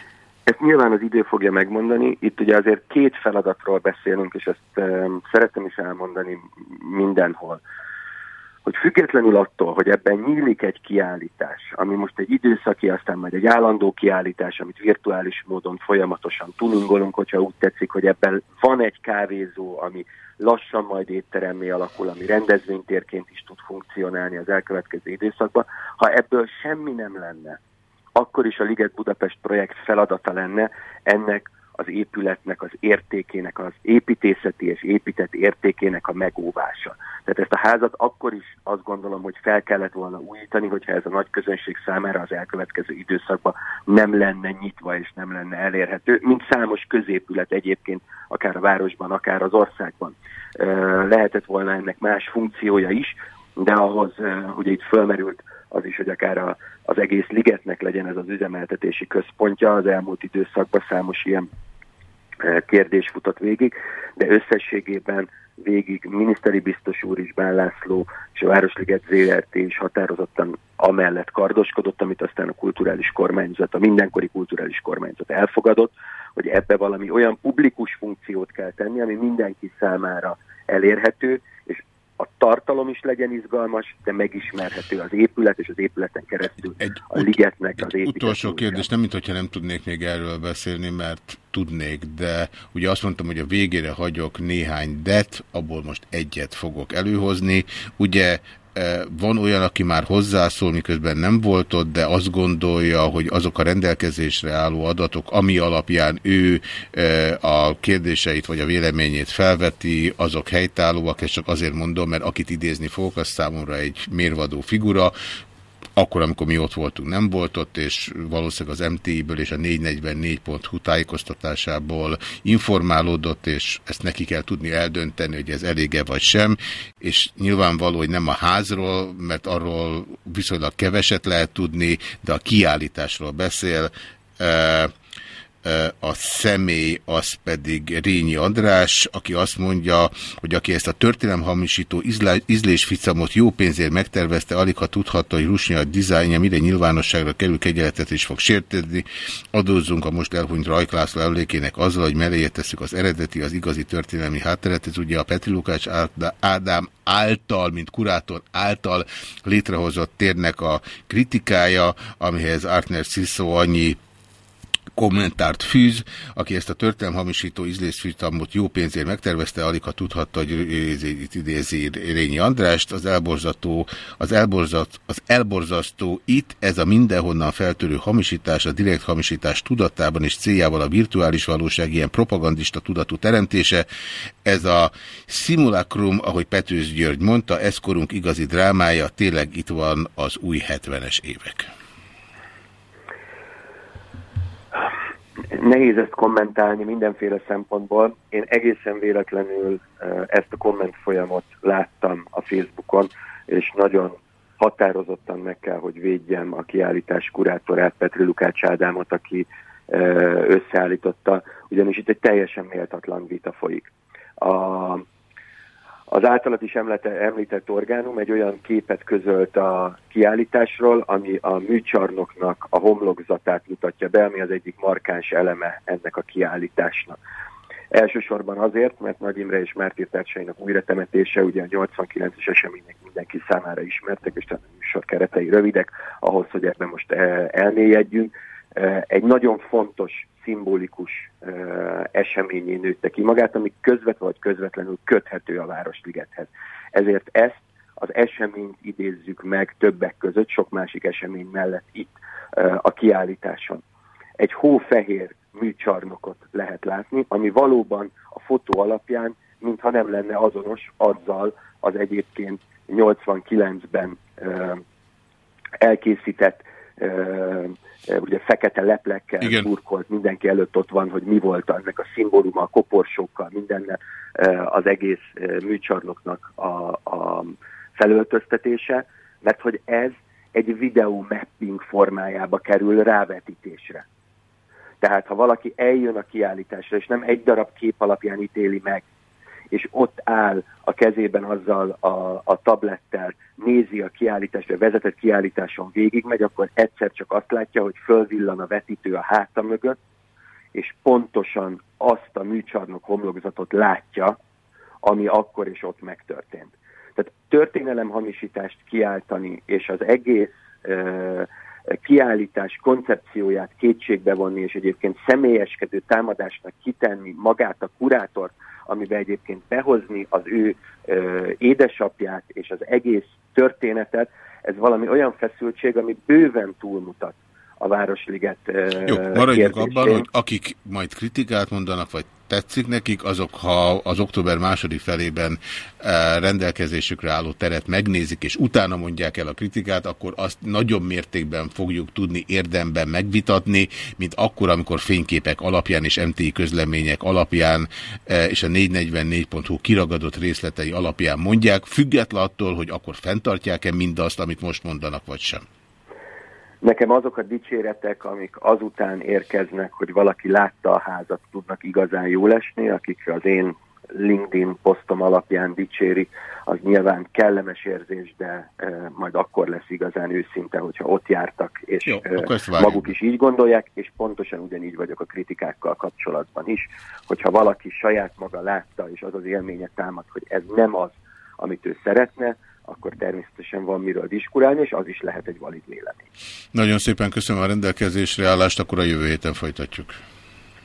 Ezt nyilván az idő fogja megmondani. Itt ugye azért két feladatról beszélünk, és ezt um, szeretem is elmondani mindenhol hogy függetlenül attól, hogy ebben nyílik egy kiállítás, ami most egy időszaki, aztán majd egy állandó kiállítás, amit virtuális módon folyamatosan tuningolunk, hogyha úgy tetszik, hogy ebben van egy kávézó, ami lassan majd étteremmé alakul, ami rendezvénytérként is tud funkcionálni az elkövetkező időszakban. Ha ebből semmi nem lenne, akkor is a Liget Budapest projekt feladata lenne ennek az épületnek az értékének, az építészeti és épített értékének a megóvása. Tehát ezt a házat akkor is azt gondolom, hogy fel kellett volna újítani, hogyha ez a nagy közönség számára az elkövetkező időszakban nem lenne nyitva és nem lenne elérhető, mint számos középület egyébként, akár a városban, akár az országban. Lehetett volna ennek más funkciója is, de ahhoz ugye itt fölmerült az is, hogy akár a, az egész ligetnek legyen ez az üzemeltetési központja. Az elmúlt időszakban számos ilyen kérdés futott végig, de összességében végig miniszteri biztos úr is, Bán László és a Városliget ZRT is határozottan amellett kardoskodott, amit aztán a kulturális kormányzat, a mindenkori kulturális kormányzat elfogadott, hogy ebbe valami olyan publikus funkciót kell tenni, ami mindenki számára elérhető, a tartalom is legyen izgalmas, de megismerhető az épület, és az épületen keresztül egy a ligetnek az épület. Utolsó kérdés, nem mintha nem tudnék még erről beszélni, mert tudnék, de ugye azt mondtam, hogy a végére hagyok néhány det, abból most egyet fogok előhozni. Ugye van olyan, aki már hozzászól, miközben nem volt ott, de azt gondolja, hogy azok a rendelkezésre álló adatok, ami alapján ő a kérdéseit vagy a véleményét felveti, azok helytállóak, és csak azért mondom, mert akit idézni fogok, az számomra egy mérvadó figura, akkor, amikor mi ott voltunk, nem volt ott, és valószínűleg az MTI-ből és a 444.hu tájékoztatásából informálódott, és ezt neki kell tudni eldönteni, hogy ez elége vagy sem, és nyilvánvaló, hogy nem a házról, mert arról viszonylag keveset lehet tudni, de a kiállításról beszél. A személy az pedig Rényi András, aki azt mondja, hogy aki ezt a történelemhamisító ízlésficamot jó pénzért megtervezte, alig ha tudhatta, hogy Rusnya a dizájnja mire nyilvánosságra kerül, kegyeletet is fog sértődni. Adózzunk a most elhunyt Rajk László emlékének azzal, hogy melléje tesszük az eredeti, az igazi történelmi hátteret. Ez ugye a Petri Lukács Ádám által, mint kurátor által létrehozott térnek a kritikája, amihez Artner Sziszó annyi kommentárt fűz, aki ezt a történelmhamisító ízlésfitamot jó pénzért megtervezte, alig ha tudhatta, hogy itt idézi Rényi Andrást, az elborzató, az, elborzat, az elborzasztó itt, ez a mindenhonnan feltörő hamisítás, a direkt hamisítás tudatában és céljával a virtuális valóság ilyen propagandista tudatú teremtése, ez a simulacrum, ahogy Petőz György mondta, ez korunk igazi drámája, tényleg itt van az új 70-es évek. Nehéz ezt kommentálni mindenféle szempontból. Én egészen véletlenül ezt a komment folyamot láttam a Facebookon, és nagyon határozottan meg kell, hogy védjem a kiállítás kurátorát, Petri Lukács Ádámot, aki összeállította, ugyanis itt egy teljesen méltatlan vita folyik. A, az általat is említett orgánum egy olyan képet közölt a kiállításról, ami a műcsarnoknak a homlokzatát mutatja be, ami az egyik markáns eleme ennek a kiállításnak. Elsősorban azért, mert Nagy Imre és Mártír társainak újratemetése, ugye a 89-es események mindenki számára ismertek, és a műsor keretei rövidek, ahhoz, hogy ebben most eh, elmélyedjünk. Eh, egy nagyon fontos szimbolikus uh, eseményé nőtte ki magát, ami közvetve vagy közvetlenül köthető a Városligethez. Ezért ezt az eseményt idézzük meg többek között, sok másik esemény mellett itt uh, a kiállításon. Egy hófehér műcsarnokot lehet látni, ami valóban a fotó alapján, mintha nem lenne azonos azzal az egyébként 89-ben uh, elkészített ugye fekete leplekkel Igen. burkolt, mindenki előtt ott van, hogy mi volt ennek a szimbóluma, a koporsókkal, mindennel az egész műcsarnoknak a, a felöltöztetése, mert hogy ez egy videó mapping formájába kerül rávetítésre. Tehát ha valaki eljön a kiállításra, és nem egy darab kép alapján ítéli meg, és ott áll a kezében azzal a, a tablettel, nézi a kiállítást, a vezetett kiállításon végigmegy, akkor egyszer csak azt látja, hogy fölvillan a vetítő a háta mögött, és pontosan azt a műcsarnok homlokzatot látja, ami akkor és ott megtörtént. Tehát történelemhamisítást kiáltani, és az egész uh, kiállítás koncepcióját kétségbe vonni, és egyébként személyeskedő támadásnak kitenni magát a kurátort, amiben egyébként behozni az ő ö, édesapját és az egész történetet, ez valami olyan feszültség, ami bőven túlmutat a Városliget Jó, maradjunk abban, hogy akik majd kritikát mondanak, vagy tetszik nekik, azok ha az október második felében rendelkezésükre álló teret megnézik, és utána mondják el a kritikát, akkor azt nagyobb mértékben fogjuk tudni érdemben megvitatni, mint akkor, amikor fényképek alapján és MTI közlemények alapján és a 444.hu kiragadott részletei alapján mondják, független attól, hogy akkor fenntartják-e mindazt, amit most mondanak, vagy sem. Nekem azok a dicséretek, amik azután érkeznek, hogy valaki látta a házat, tudnak igazán jól esni, akik az én LinkedIn posztom alapján dicséri, az nyilván kellemes érzés, de e, majd akkor lesz igazán őszinte, hogyha ott jártak, és Jó, e, maguk is így gondolják, és pontosan ugyanígy vagyok a kritikákkal kapcsolatban is, hogyha valaki saját maga látta, és az az élménye támad, hogy ez nem az, amit ő szeretne, akkor természetesen van miről diskurálni, és az is lehet egy valid vélemény. Nagyon szépen köszönöm a rendelkezésre állást, akkor a jövő héten folytatjuk.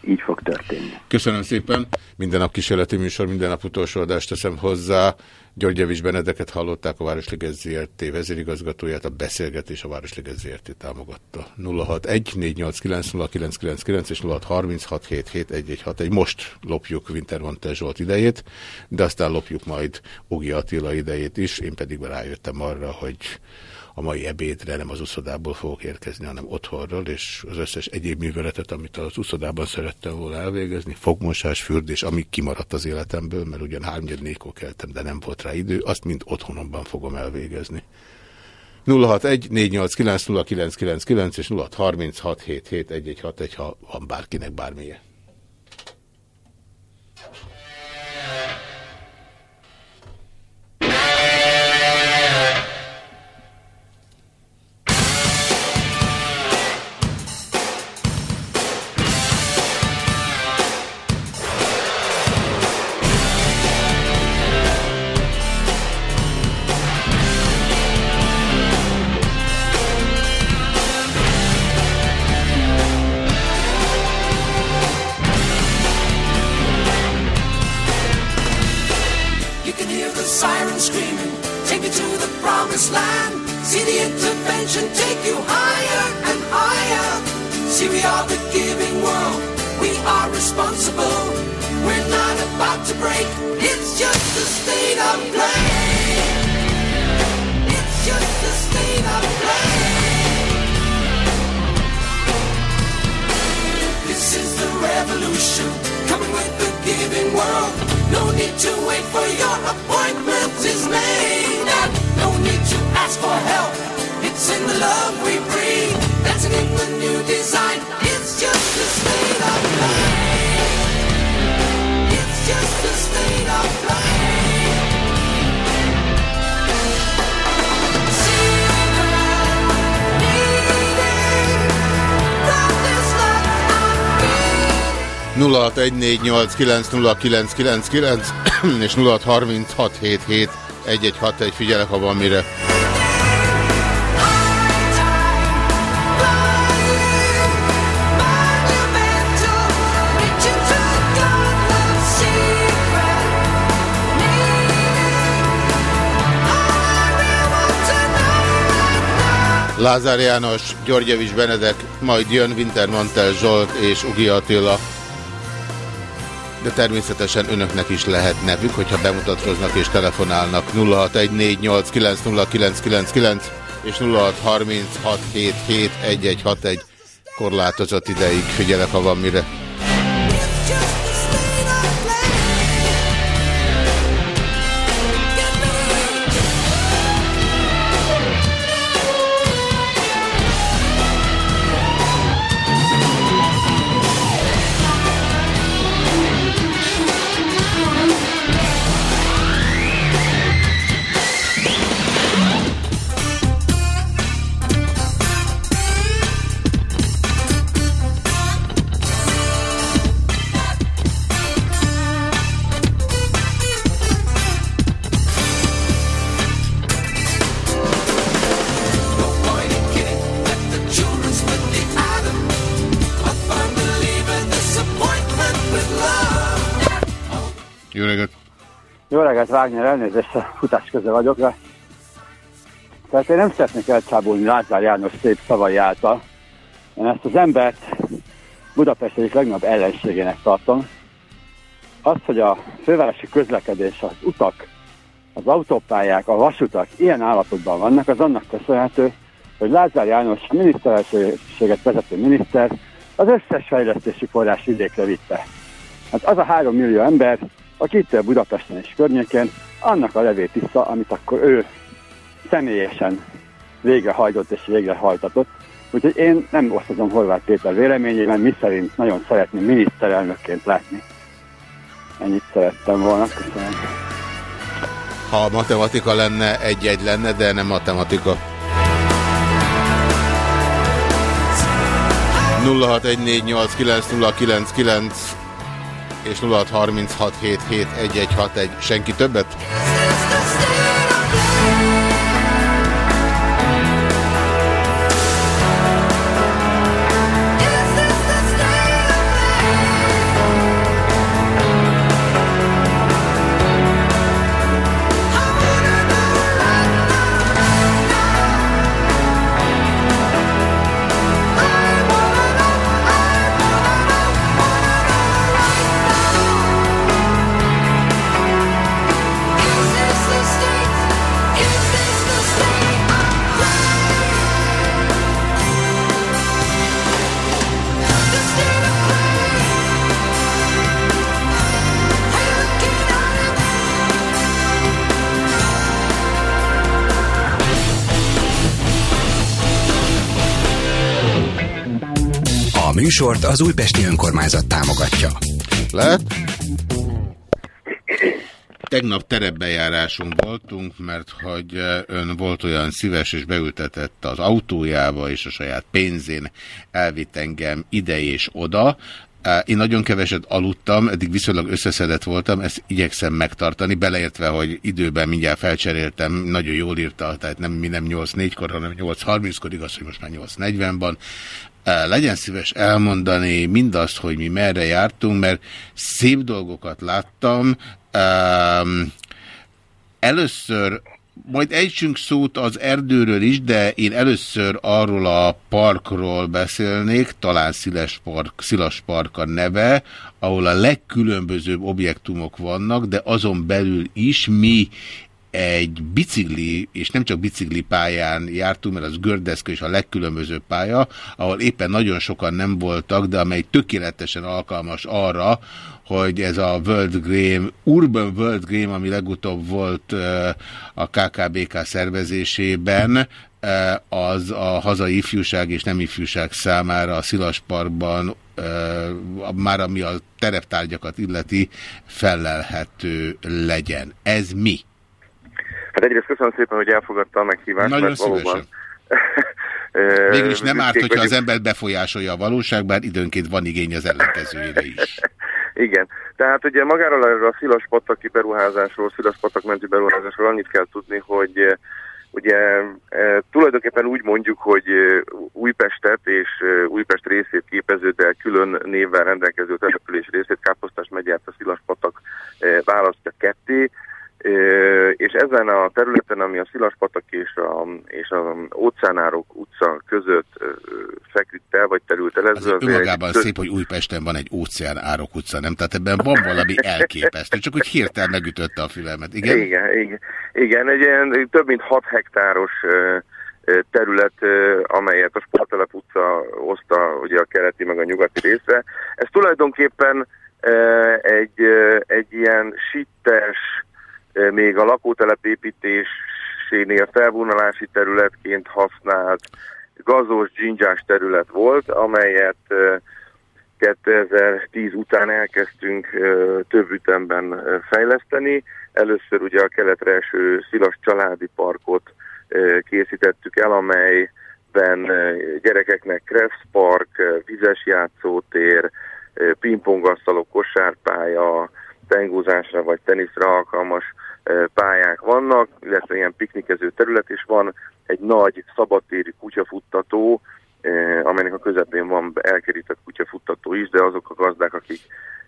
Így fog történni. Köszönöm szépen. Minden nap kísérleti műsor, minden nap utolsó adást teszem hozzá. György Javis Benedeket hallották a Városliget ZRT vezérigazgatóját, a beszélgetés a Városliget ZRT támogatta. 061-489-0999 és 0636771161. Most lopjuk Wintermantel Zsolt idejét, de aztán lopjuk majd Ogi Attila idejét is. Én pedig rájöttem arra, hogy a mai ebédre nem az uszodából fogok érkezni, hanem otthonról, és az összes egyéb műveletet, amit az uszodában szerettem volna elvégezni, fogmosás, fürdés, ami kimaradt az életemből, mert ugyan 3 4 keltem, de nem volt rá idő, azt mind otthonomban fogom elvégezni. 061 489 és 0636771161, ha van bárkinek bármilyen. Intervention take you higher and higher. See, we are the giving world, we are responsible. We're not about to break, it's just a state of play. It's just a state of play. This is the revolution, coming with the giving world. No need to wait for your appointment is made. No need to ask for help. It's in the love we breathe. Dancing in the new design. It's just a state of play. It's just a state of play. nulla és 0636771161 figyelek, ha van mire. Lázár János, Györgyevics Benedek, majd jön Wintermantel Zsolt és Ugi Attila. De természetesen önöknek is lehet nevük, hogyha bemutatkoznak és telefonálnak 0614890999 és 0636771161 korlátozott ideig. Figyelek, ha van mire. Wagner, elnézést, a futás köze vagyok, de tehát én nem szeretnék elcsábulni Lázár János szép szavai által. Én ezt az embert Budapest egyik legnagyobb ellenségének tartom. Az, hogy a fővárosi közlekedés, az utak, az autópályák, a vasutak ilyen állapotban vannak, az annak köszönhető, hogy Lázár János a miniszterelséget vezető miniszter az összes fejlesztési forrás vidékre vitte. Hát az a három millió ember, aki itt Budapesten és környékén, annak a levét vissza, amit akkor ő személyesen végrehajtott és végrehajtatott. Úgyhogy én nem osztozom Horváth Péter véleményében, mi szerint nagyon szeretném miniszterelnökként látni. Ennyit szerettem volna, köszönöm. Ha matematika lenne, egy-egy lenne, de nem matematika. 0614890999 és 0636771161. Senki többet? Műsort az Újpesti Önkormányzat támogatja. Lehet? Tegnap terepbejáráson voltunk, mert hogy ön volt olyan szíves és beültetett az autójába, és a saját pénzén elvitt engem ide és oda. Én nagyon keveset aludtam, eddig viszonylag összeszedett voltam, ezt igyekszem megtartani, beleértve, hogy időben mindjárt felcseréltem, nagyon jól írta, tehát nem mi nem 8-4-kor, hanem 8-30-kor, igaz, hogy most már 8-40-ban. Legyen szíves elmondani mindazt, hogy mi merre jártunk, mert szép dolgokat láttam. Először majd ejtsünk szót az erdőről is, de én először arról a parkról beszélnék, talán Szilas Park, Szilas Park a neve, ahol a legkülönbözőbb objektumok vannak, de azon belül is mi egy bicikli, és nem csak bicikli pályán jártunk, mert az gördeszka és a legkülönbözőbb pálya, ahol éppen nagyon sokan nem voltak, de amely tökéletesen alkalmas arra, hogy ez a World Game, Urban World Game, ami legutóbb volt a KKBK szervezésében, az a hazai ifjúság és nem ifjúság számára a Szilas Parkban már ami a tereptárgyakat illeti, felelhető legyen. Ez mi? Hát egyrészt köszönöm szépen, hogy elfogadta a meghívást. Nagyon mert szívesen. Valóban... Mégis nem árt, hogyha az ember befolyásolja a valóság, bár időnként van igény az ellenkezőjére is. Igen. Tehát ugye magáról erről a szilas pataki beruházásról, szilas patak menti beruházásról annyit kell tudni, hogy ugye tulajdonképpen úgy mondjuk, hogy Újpestet és Újpest részét képező, de külön névvel rendelkező település részét Káposztás megyert a szilas patak választja ketté, és ezen a területen, ami a Szilaspatak és a, és a óceánárok utca között feküdt el, vagy terült el. Ez az önmagában egy... szép, hogy Újpesten van egy óceánárok utca, nem? Tehát ebben van valami elképesztő, csak úgy hirtelen megütötte a fülemet, igen? Igen, igen. igen egy ilyen több mint 6 hektáros terület, amelyet a Spartelep utca hozta ugye a keleti meg a nyugati részre. Ez tulajdonképpen egy, egy ilyen sittes, még a lakótelep építésénél felvonalási területként használt gazos, dzsindzsás terület volt, amelyet 2010 után elkezdtünk több ütemben fejleszteni. Először ugye a keletre eső Szilas családi parkot készítettük el, amelyben gyerekeknek Krebs Park, vizes játszótér, pingpongasztalok, kosárpálya, tengózásra vagy teniszre alkalmas pályák vannak, illetve ilyen piknikező terület is van, egy nagy szabadtéri kutyafuttató, amelynek a közepén van elkerített kutyafuttató is, de azok a gazdák, akik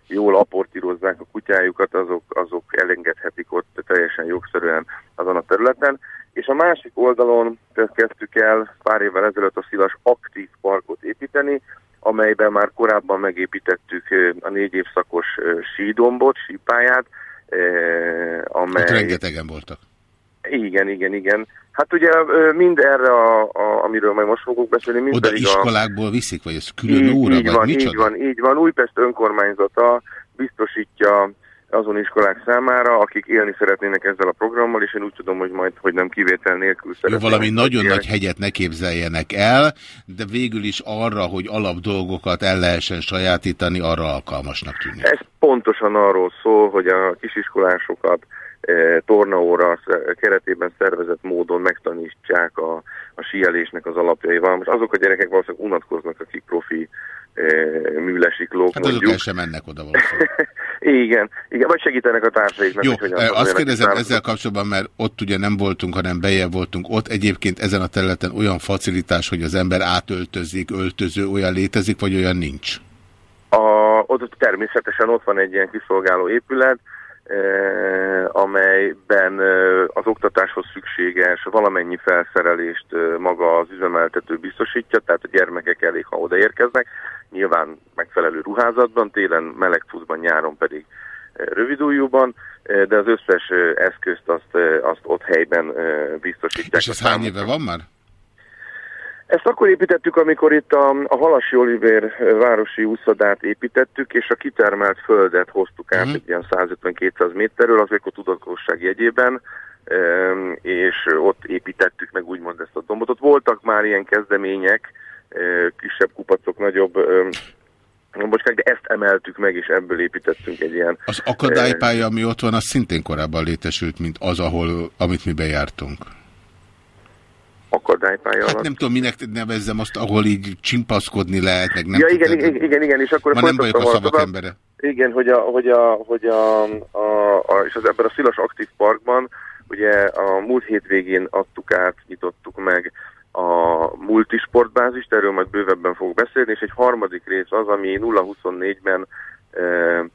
jól aportírozzák a kutyájukat, azok, azok elengedhetik ott teljesen jogszerűen azon a területen. És a másik oldalon kezdtük el pár évvel ezelőtt a Szilas aktív parkot építeni, amelyben már korábban megépítettük a négy évszakos sídombot, sípáját, amely... Ott rengetegen voltak. Igen, igen, igen. Hát ugye mind erre, a, a, amiről majd most fogok beszélni, mind Oda iskolákból a... viszik, vagy ez külön így, óra, így vagy van, micsoda? Így van, így van. Újpest önkormányzata biztosítja azon iskolák számára, akik élni szeretnének ezzel a programmal, és én úgy tudom, hogy majd, hogy nem kivétel nélkül szeretnének. Jó, valami nagyon élni. nagy hegyet ne képzeljenek el, de végül is arra, hogy alap dolgokat el lehessen sajátítani, arra alkalmasnak tűnik. Ez pontosan arról szól, hogy a kisiskolásokat tornaóra keretében szervezett módon megtanítsák a, a síelésnek az alapjaival. Most azok a gyerekek valószínűleg unatkoznak, akik profi műlesiklók. Hát azok el sem mennek oda valószínűleg. igen, igen, vagy segítenek a társaiknak. Jó, hogy azt kérdezem ezzel kapcsolatban, mert ott ugye nem voltunk, hanem bejebb voltunk. Ott egyébként ezen a területen olyan facilitás, hogy az ember átöltözik, öltöző, olyan létezik, vagy olyan nincs? A, ott természetesen ott van egy ilyen kiszolgáló épület, amelyben az oktatáshoz szükséges valamennyi felszerelést maga az üzemeltető biztosítja, tehát a gyermekek elég, ha odaérkeznek, nyilván megfelelő ruházatban, télen meleg cuccban, nyáron pedig rövidújúban, de az összes eszközt azt, azt ott helyben biztosítják. És ez hány éve van már? Ezt akkor építettük, amikor itt a, a Halasi Oliver városi úszadát építettük, és a kitermelt földet hoztuk át mm. egy ilyen 150-200 méterről, az ökotudatosság jegyében, és ott építettük meg úgymond ezt a dombot. Ott voltak már ilyen kezdemények kisebb kupacok, nagyobb bocskák, de ezt emeltük meg, és ebből építettünk egy ilyen... Az akadálypálya, ami ott van, az szintén korábban létesült, mint az, ahol, amit mi bejártunk. Akadálypálya Hát nem tudom, minek nevezzem azt, ahol így csimpaszkodni lehet, meg nem ja, igen, igen, igen, igen, és akkor Ma nem vagyok a szavak embere. Igen, hogy a, hogy a, hogy a, a, a és az ebben a Szilas Aktív Parkban, ugye a múlt hétvégén adtuk át, nyitottuk meg a multisportbázist, erről majd bővebben fog beszélni, és egy harmadik rész az, ami 0-24-ben e, e,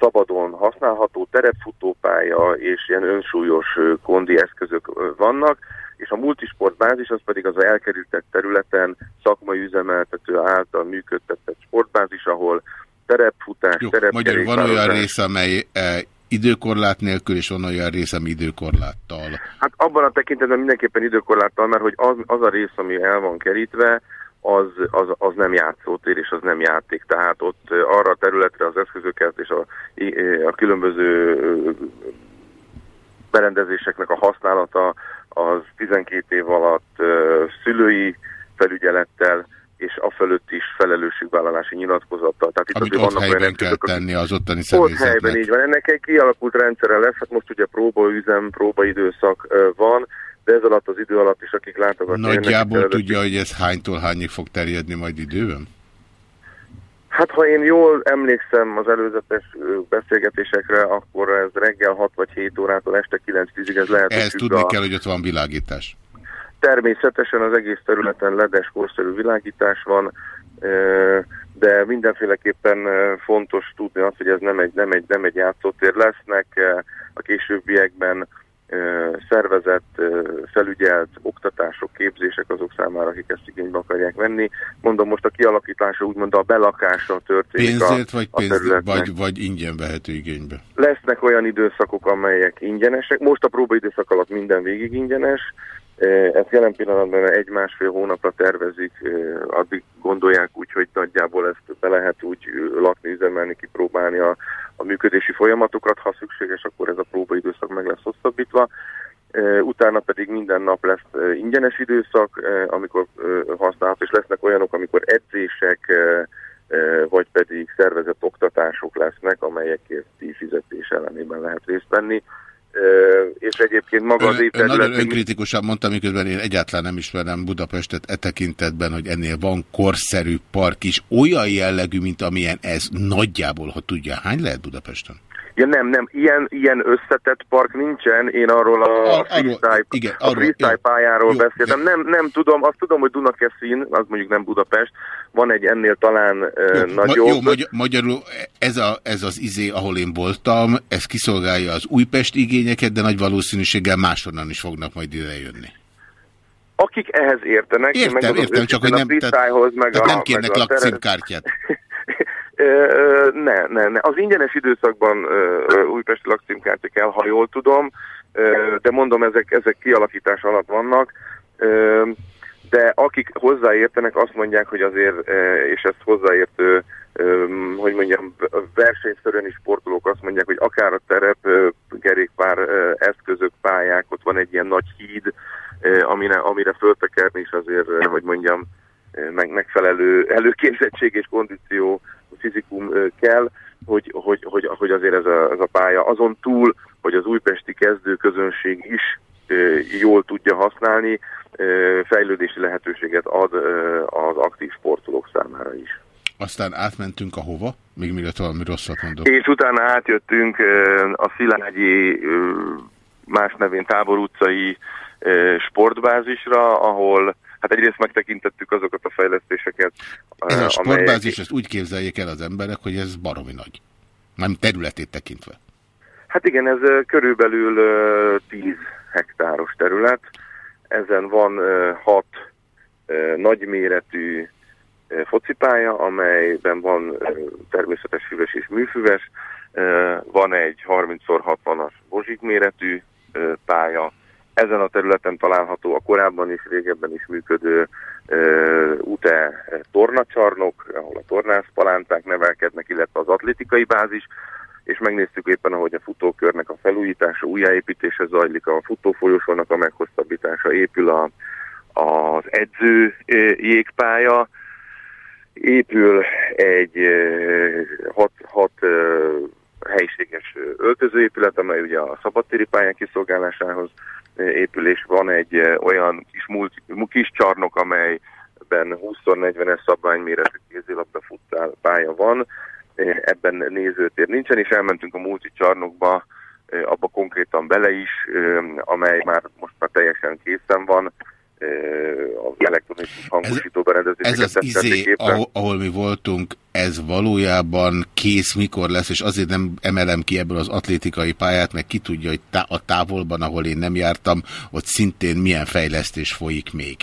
szabadon használható terepfutópálya és ilyen önsúlyos kondi eszközök vannak, és a multisportbázis az pedig az elkerültett területen szakmai üzemeltető által működtetett sportbázis, ahol terepfutás, Jó, magyarul van olyan rész, amely e, időkorlát nélkül, és van olyan rész, ami időkorláttal. Hát abban a tekintetben mindenképpen időkorláttal, mert hogy az, az a rész, ami el van kerítve, az, az, az nem játszótér, és az nem játék. Tehát ott ö, arra a területre az eszközöket és a, ö, a különböző berendezéseknek a használata az 12 év alatt szülői felügyelettel és a fölött is felelősségvállalási nyilatkozattal. Tehát itt Amit azért ott vannak olyan helyben kell eszközök, tenni az ottani ott helyben személyzetnek. így van. Ennek egy kialakult rendszere lesz, hát most ugye próbaüzem, próbaidőszak van, de ez alatt az idő alatt is, akik látogatnak. Nagyjából tudja, hogy ez hánytól hányig fog terjedni majd időben? Hát ha én jól emlékszem az előzetes beszélgetésekre, akkor ez reggel 6 vagy 7 órától este 9-10-ig ez lehet, Ehhez tudni a- kell, hogy ott van világítás. Természetesen az egész területen ledes korszerű világítás van, de mindenféleképpen fontos tudni azt, hogy ez nem egy, nem egy, nem egy játszótér lesznek. A későbbiekben szervezett, felügyelt oktatások, képzések azok számára, akik ezt igénybe akarják venni. Mondom, most a kialakítása úgymond a belakása történik Pénzért a, vagy, a pénz, területnek. vagy, vagy ingyen vehető igénybe? Lesznek olyan időszakok, amelyek ingyenesek. Most a próbaidőszak alatt minden végig ingyenes. Ezt jelen pillanatban egy-másfél hónapra tervezik, addig gondolják úgy, hogy nagyjából ezt be lehet úgy lakni, üzemelni, kipróbálni a, a működési folyamatokat. Ha szükséges, akkor ez a próbaidőszak meg lesz hosszabbítva. Utána pedig minden nap lesz ingyenes időszak, amikor használható, és lesznek olyanok, amikor edzések, vagy pedig szervezett oktatások lesznek, amelyekért díj fizetés ellenében lehet részt venni. És egyébként maga az ön nagyon évterület... önkritikusan mondta, miközben én egyáltalán nem ismerem Budapestet e tekintetben, hogy ennél van korszerű park is, olyan jellegű, mint amilyen ez nagyjából, ha tudja, hány lehet Budapesten? Ja nem, nem, ilyen, ilyen összetett park nincsen, én arról a, a freestyle, igen, a freestyle pályáról jó, beszéltem. Nem, nem tudom, azt tudom, hogy Dunakeszin, az mondjuk nem Budapest, van egy ennél talán Jó, nagyobb. Ma, jó magy magyarul ez, a, ez az izé, ahol én voltam, ez kiszolgálja az Újpest igényeket, de nagy valószínűséggel máshonnan is fognak majd ide jönni. Akik ehhez értenek, én Értem, megmondom értem, csak hogy nem, tehát, meg tehát a, nem kérnek meg lakcímkártyát. Ne, ne, ne. Az ingyenes időszakban újpesti lakcímkártya kell, ha jól tudom, de mondom, ezek, ezek kialakítás alatt vannak. De akik hozzáértenek, azt mondják, hogy azért, és ezt hozzáértő, hogy mondjam, versenyszerűen is sportolók azt mondják, hogy akár a terep, ö, eszközök, pályák, ott van egy ilyen nagy híd, amire, amire föltekerni is azért, hogy mondjam, meg, megfelelő előképzettség és kondíció, fizikum kell, hogy, hogy, hogy, hogy azért ez a, ez a pálya azon túl, hogy az újpesti kezdőközönség is ö, jól tudja használni, fejlődési lehetőséget ad az aktív sportolók számára is. Aztán átmentünk a hova, még mielőtt valami rosszat mondok. És utána átjöttünk a Szilágyi más nevén Tábor utcai sportbázisra, ahol hát egyrészt megtekintettük azokat a fejlesztéseket, Ez a amelyek- sportbázis, ezt úgy képzeljék el az emberek, hogy ez baromi nagy. Nem területét tekintve. Hát igen, ez ö, körülbelül ö, 10 hektáros terület. Ezen van ö, hat ö, nagyméretű ö, focipálya, amelyben van természetes füves és műfüves. Van egy 30x60-as bozsik méretű pálya. Ezen a területen található a korábban is, régebben is működő ö, UTE tornacsarnok, ahol a tornászpalánták nevelkednek, illetve az atlétikai bázis, és megnéztük éppen, ahogy a futókörnek a felújítása, újjáépítése zajlik, a futófolyosónak a meghosszabbítása, épül a, az edző jégpálya, épül egy hat, hat helyiséges öltözőépület, amely ugye a szabadtéri pályán kiszolgálásához épül, és van egy olyan kis, múlt, kis csarnok, amelyben 20x40-es szabványméretű kézilabda futál pálya van, ebben nézőtér nincsen, és elmentünk a multi csarnokba, abba konkrétan bele is, amely már most már teljesen készen van, az elektronikus hangosító berendezéseket Ez az izé, ahol, ahol mi voltunk, ez valójában kész mikor lesz, és azért nem emelem ki ebből az atlétikai pályát, meg ki tudja, hogy tá a távolban, ahol én nem jártam, ott szintén milyen fejlesztés folyik még.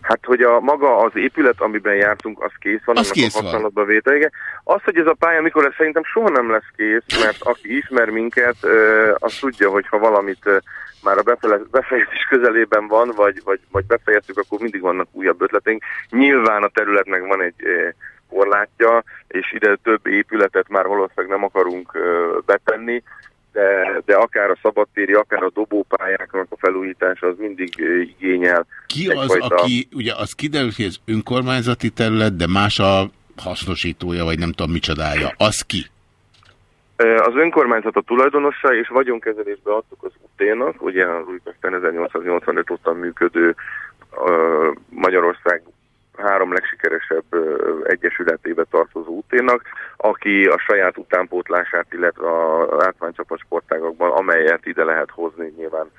Hát, hogy a maga az épület, amiben jártunk, az kész van, az kész a használatba vételge. Az, hogy ez a pálya mikor lesz, szerintem soha nem lesz kész, mert aki ismer minket, az tudja, hogy ha valamit már a befejezés közelében van, vagy, vagy, vagy befejeztük, akkor mindig vannak újabb ötleteink. Nyilván a területnek van egy korlátja, és ide több épületet már valószínűleg nem akarunk betenni, de, de akár a szabadtéri, akár a dobópályáknak a felújítása az mindig igényel. Ki az, fajta... aki, ugye az kiderült, hogy ez önkormányzati terület, de más a hasznosítója, vagy nem tudom micsodája. Az ki? Az önkormányzat a tulajdonosa, és vagyonkezelésbe adtuk az UT-nak, ugye az Újpesten 1885 óta működő Magyarország három legsikeresebb egyesületébe tartozó úténak, aki a saját utánpótlását, illetve a látványcsapat sportágakban, amelyet ide lehet hozni nyilván.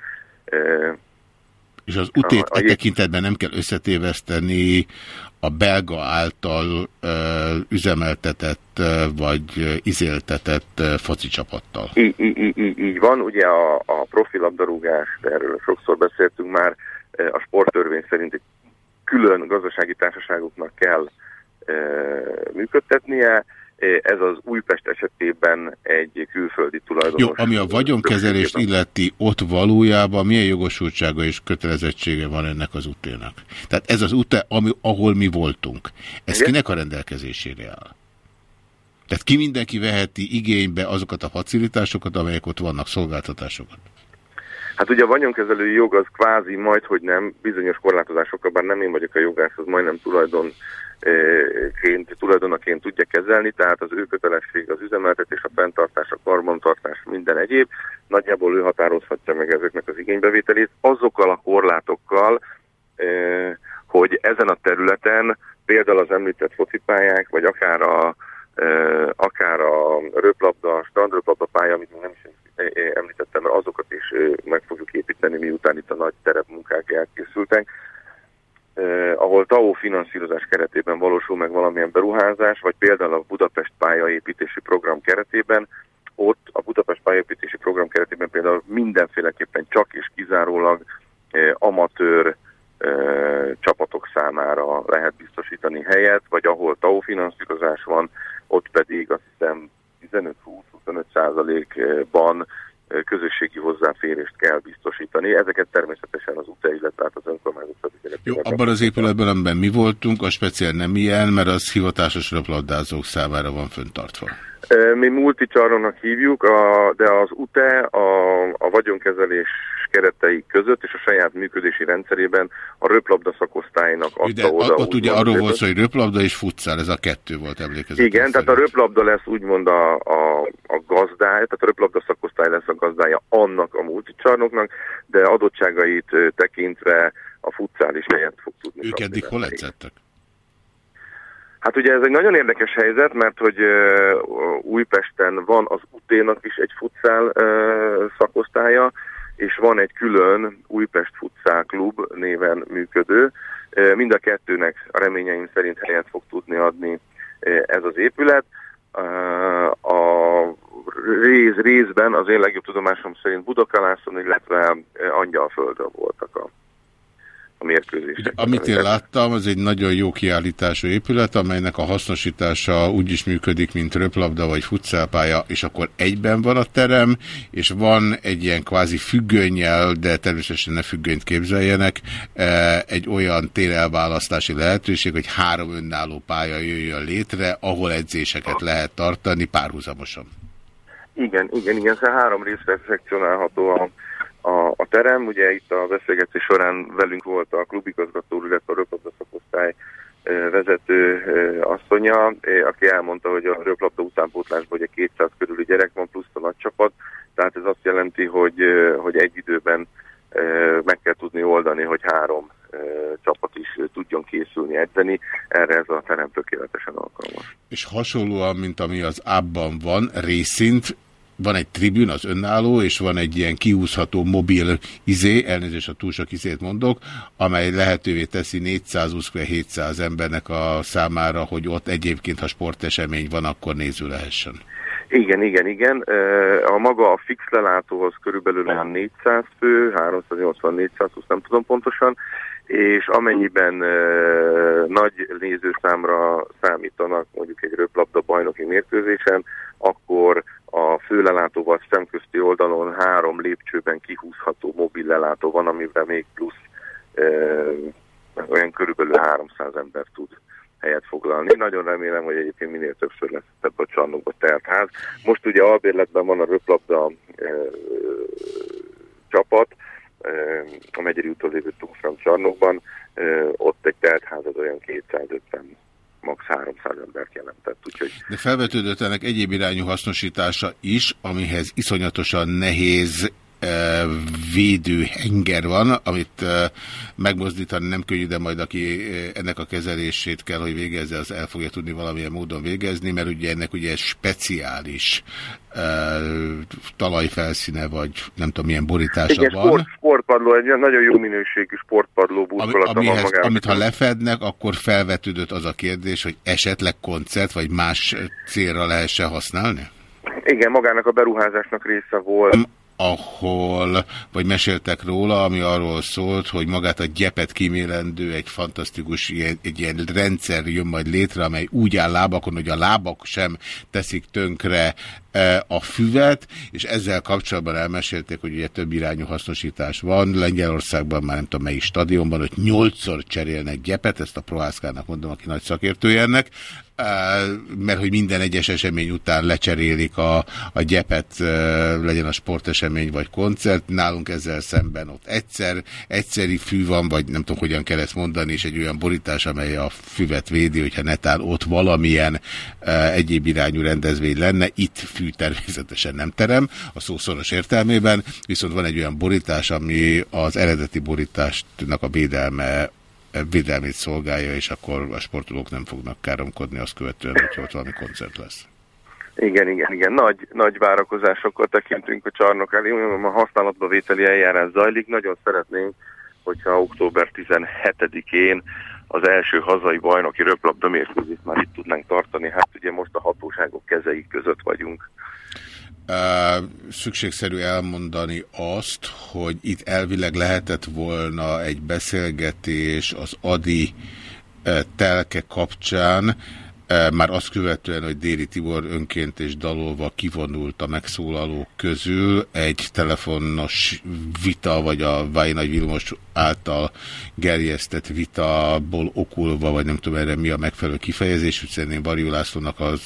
És az utét e tekintetben nem kell összetéveszteni a belga által ö, üzemeltetett vagy izéltetett foci csapattal. Így, így, így, így van, ugye a, a profilabdarúgás, erről sokszor beszéltünk már, a sporttörvény szerint egy külön gazdasági társaságoknak kell e, működtetnie, ez az Újpest esetében egy külföldi tulajdonos. Jó, ami a vagyonkezelést illeti, ott valójában milyen jogosultsága és kötelezettsége van ennek az úténak? Tehát ez az út, ami, ahol mi voltunk, ez Igen? kinek a rendelkezésére áll? Tehát ki mindenki veheti igénybe azokat a facilitásokat, amelyek ott vannak, szolgáltatásokat? Hát ugye a vagyonkezelői jog az kvázi majd, hogy nem, bizonyos korlátozásokkal, bár nem én vagyok a jogász, az majdnem tulajdon ként, tulajdonaként tudja kezelni, tehát az ő kötelesség az üzemeltetés, a fenntartás, a karbantartás, minden egyéb. Nagyjából ő határozhatja meg ezeknek az igénybevételét azokkal a korlátokkal, hogy ezen a területen például az említett focipályák, vagy akár a, akár a röplabda, strandröplabda pálya, amit nem is említettem, mert azokat is meg fogjuk építeni, miután itt a nagy terepmunkák elkészültek, eh, ahol TAO finanszírozás keretében valósul meg valamilyen beruházás, vagy például a Budapest pályaépítési program keretében, ott a Budapest pályaépítési program keretében például mindenféleképpen csak és kizárólag eh, amatőr eh, csapatok számára lehet biztosítani helyet, vagy ahol TAO finanszírozás van, ott pedig azt hiszem 15-20-25 százalékban közösségi hozzáférést kell biztosítani. Ezeket természetesen az UTE, illetve hát az önkormányzat Jó, abban az épületben, amiben mi voltunk, a speciál nem ilyen, mert az hivatásos röplabdázók számára van föntartva. Mi multicsarnoknak hívjuk, a, de az UTE a, a vagyonkezelés keretei között és a saját működési rendszerében a röplabda szakosztálynak adta de oda. Ott ugye arról volt szó, hogy röplabda és futszál, ez a kettő volt emlékezetes. Igen, tehát a röplabda lesz úgymond a, a, a gazdája, tehát a röplabda szakosztály lesz a gazdája annak a multicsarnoknak, de adottságait tekintve a futszál is helyet fog tudni. Ők eddig hol edzettek? Hát ugye ez egy nagyon érdekes helyzet, mert hogy Újpesten van az UT-nak is egy futszál szakosztálya, és van egy külön Újpest Futszál Klub néven működő. Mind a kettőnek reményeim szerint helyet fog tudni adni ez az épület. A rész, részben az én legjobb tudomásom szerint Budakalászon, illetve Angyalföldön voltak a a mérkőzések. Amit én láttam, az egy nagyon jó kiállítású épület, amelynek a hasznosítása úgy is működik, mint röplabda vagy futszálpálya, és akkor egyben van a terem, és van egy ilyen kvázi függönnyel, de természetesen ne függönyt képzeljenek, e, egy olyan térelválasztási lehetőség, hogy három önálló pálya jöjjön létre, ahol edzéseket lehet tartani párhuzamosan. Igen, igen, igen, szóval három részre szekcionálható a a, a terem. Ugye itt a beszélgetés során velünk volt a klubigazgató, illetve a röplabda szakosztály vezető asszonya, aki elmondta, hogy a röplabda utánpótlásban ugye 200 körüli gyerek van, plusz a nagy csapat, tehát ez azt jelenti, hogy, hogy egy időben meg kell tudni oldani, hogy három csapat is tudjon készülni, edzeni. Erre ez a terem tökéletesen alkalmas. És hasonlóan, mint ami az ábban van, részint van egy tribün, az önálló, és van egy ilyen kiúzható mobil izé, elnézést a túl sok izét mondok, amely lehetővé teszi 420-700 embernek a számára, hogy ott egyébként, ha sportesemény van, akkor néző lehessen. Igen, igen, igen. A maga a fix lelátóhoz körülbelül olyan 400 fő, 380-420, nem tudom pontosan, és amennyiben nagy nézőszámra számítanak mondjuk egy röplabda bajnoki mérkőzésen, akkor a főlelátóval szemközti oldalon három lépcsőben kihúzható mobil lelátó van, amiben még plusz e, olyan körülbelül 300 ember tud helyet foglalni. Nagyon remélem, hogy egyébként minél többször lesz ebbe a csarnokba telt ház. Most ugye albérletben van a röplabda e, csapat, e, a Megyeri úton lévő Tungfram csarnokban, e, ott egy teltház az olyan 250 max. 300 embert jelentett. Úgyhogy... De felvetődött ennek egyéb irányú hasznosítása is, amihez iszonyatosan nehéz védőhenger van, amit megmozdítani nem könnyű, de majd aki ennek a kezelését kell, hogy végezze, az el fogja tudni valamilyen módon végezni, mert ugye ennek ugye speciális talajfelszíne, vagy nem tudom milyen borítása Igen, van. Sport, sportpadló, egy nagyon jó minőségű sportpadló burkolata Ami, amihez, van. Amit ha lefednek, akkor felvetődött az a kérdés, hogy esetleg koncert, vagy más célra lehessen használni? Igen, magának a beruházásnak része volt ahol, vagy meséltek róla, ami arról szólt, hogy magát a gyepet kimélendő egy fantasztikus ilyen, egy ilyen rendszer jön majd létre, amely úgy áll lábakon, hogy a lábak sem teszik tönkre e, a füvet, és ezzel kapcsolatban elmesélték, hogy ugye több irányú hasznosítás van. Lengyelországban már nem tudom melyik stadionban, hogy nyolcszor cserélnek gyepet, ezt a Prohászkának mondom, aki nagy szakértője ennek, mert hogy minden egyes esemény után lecserélik a, a gyepet, legyen a sportesemény vagy koncert, nálunk ezzel szemben ott egyszer, egyszeri fű van, vagy nem tudom, hogyan kell ezt mondani, és egy olyan borítás, amely a füvet védi, hogyha netán ott valamilyen egyéb irányú rendezvény lenne, itt fű természetesen nem terem, a szószoros értelmében, viszont van egy olyan borítás, ami az eredeti borítástnak a védelme védelmét szolgálja, és akkor a sportolók nem fognak káromkodni azt követően, hogy ott valami koncert lesz. Igen, igen, igen. Nagy, nagy várakozásokkal tekintünk a csarnok elé. A használatba vételi eljárás zajlik. Nagyon szeretnénk, hogyha október 17-én az első hazai bajnoki röplabda mérkőzést már itt tudnánk tartani. Hát ugye most a hatóságok kezei között vagyunk. Szükségszerű elmondani azt, hogy itt elvileg lehetett volna egy beszélgetés az Adi telke kapcsán, már azt követően, hogy Déri Tibor önként és dalolva kivonult a megszólalók közül, egy telefonos vita, vagy a Vájnagy Vilmos által gerjesztett vitából okulva, vagy nem tudom erre mi a megfelelő kifejezés, hogy szerintem Barjú Lászlónak az,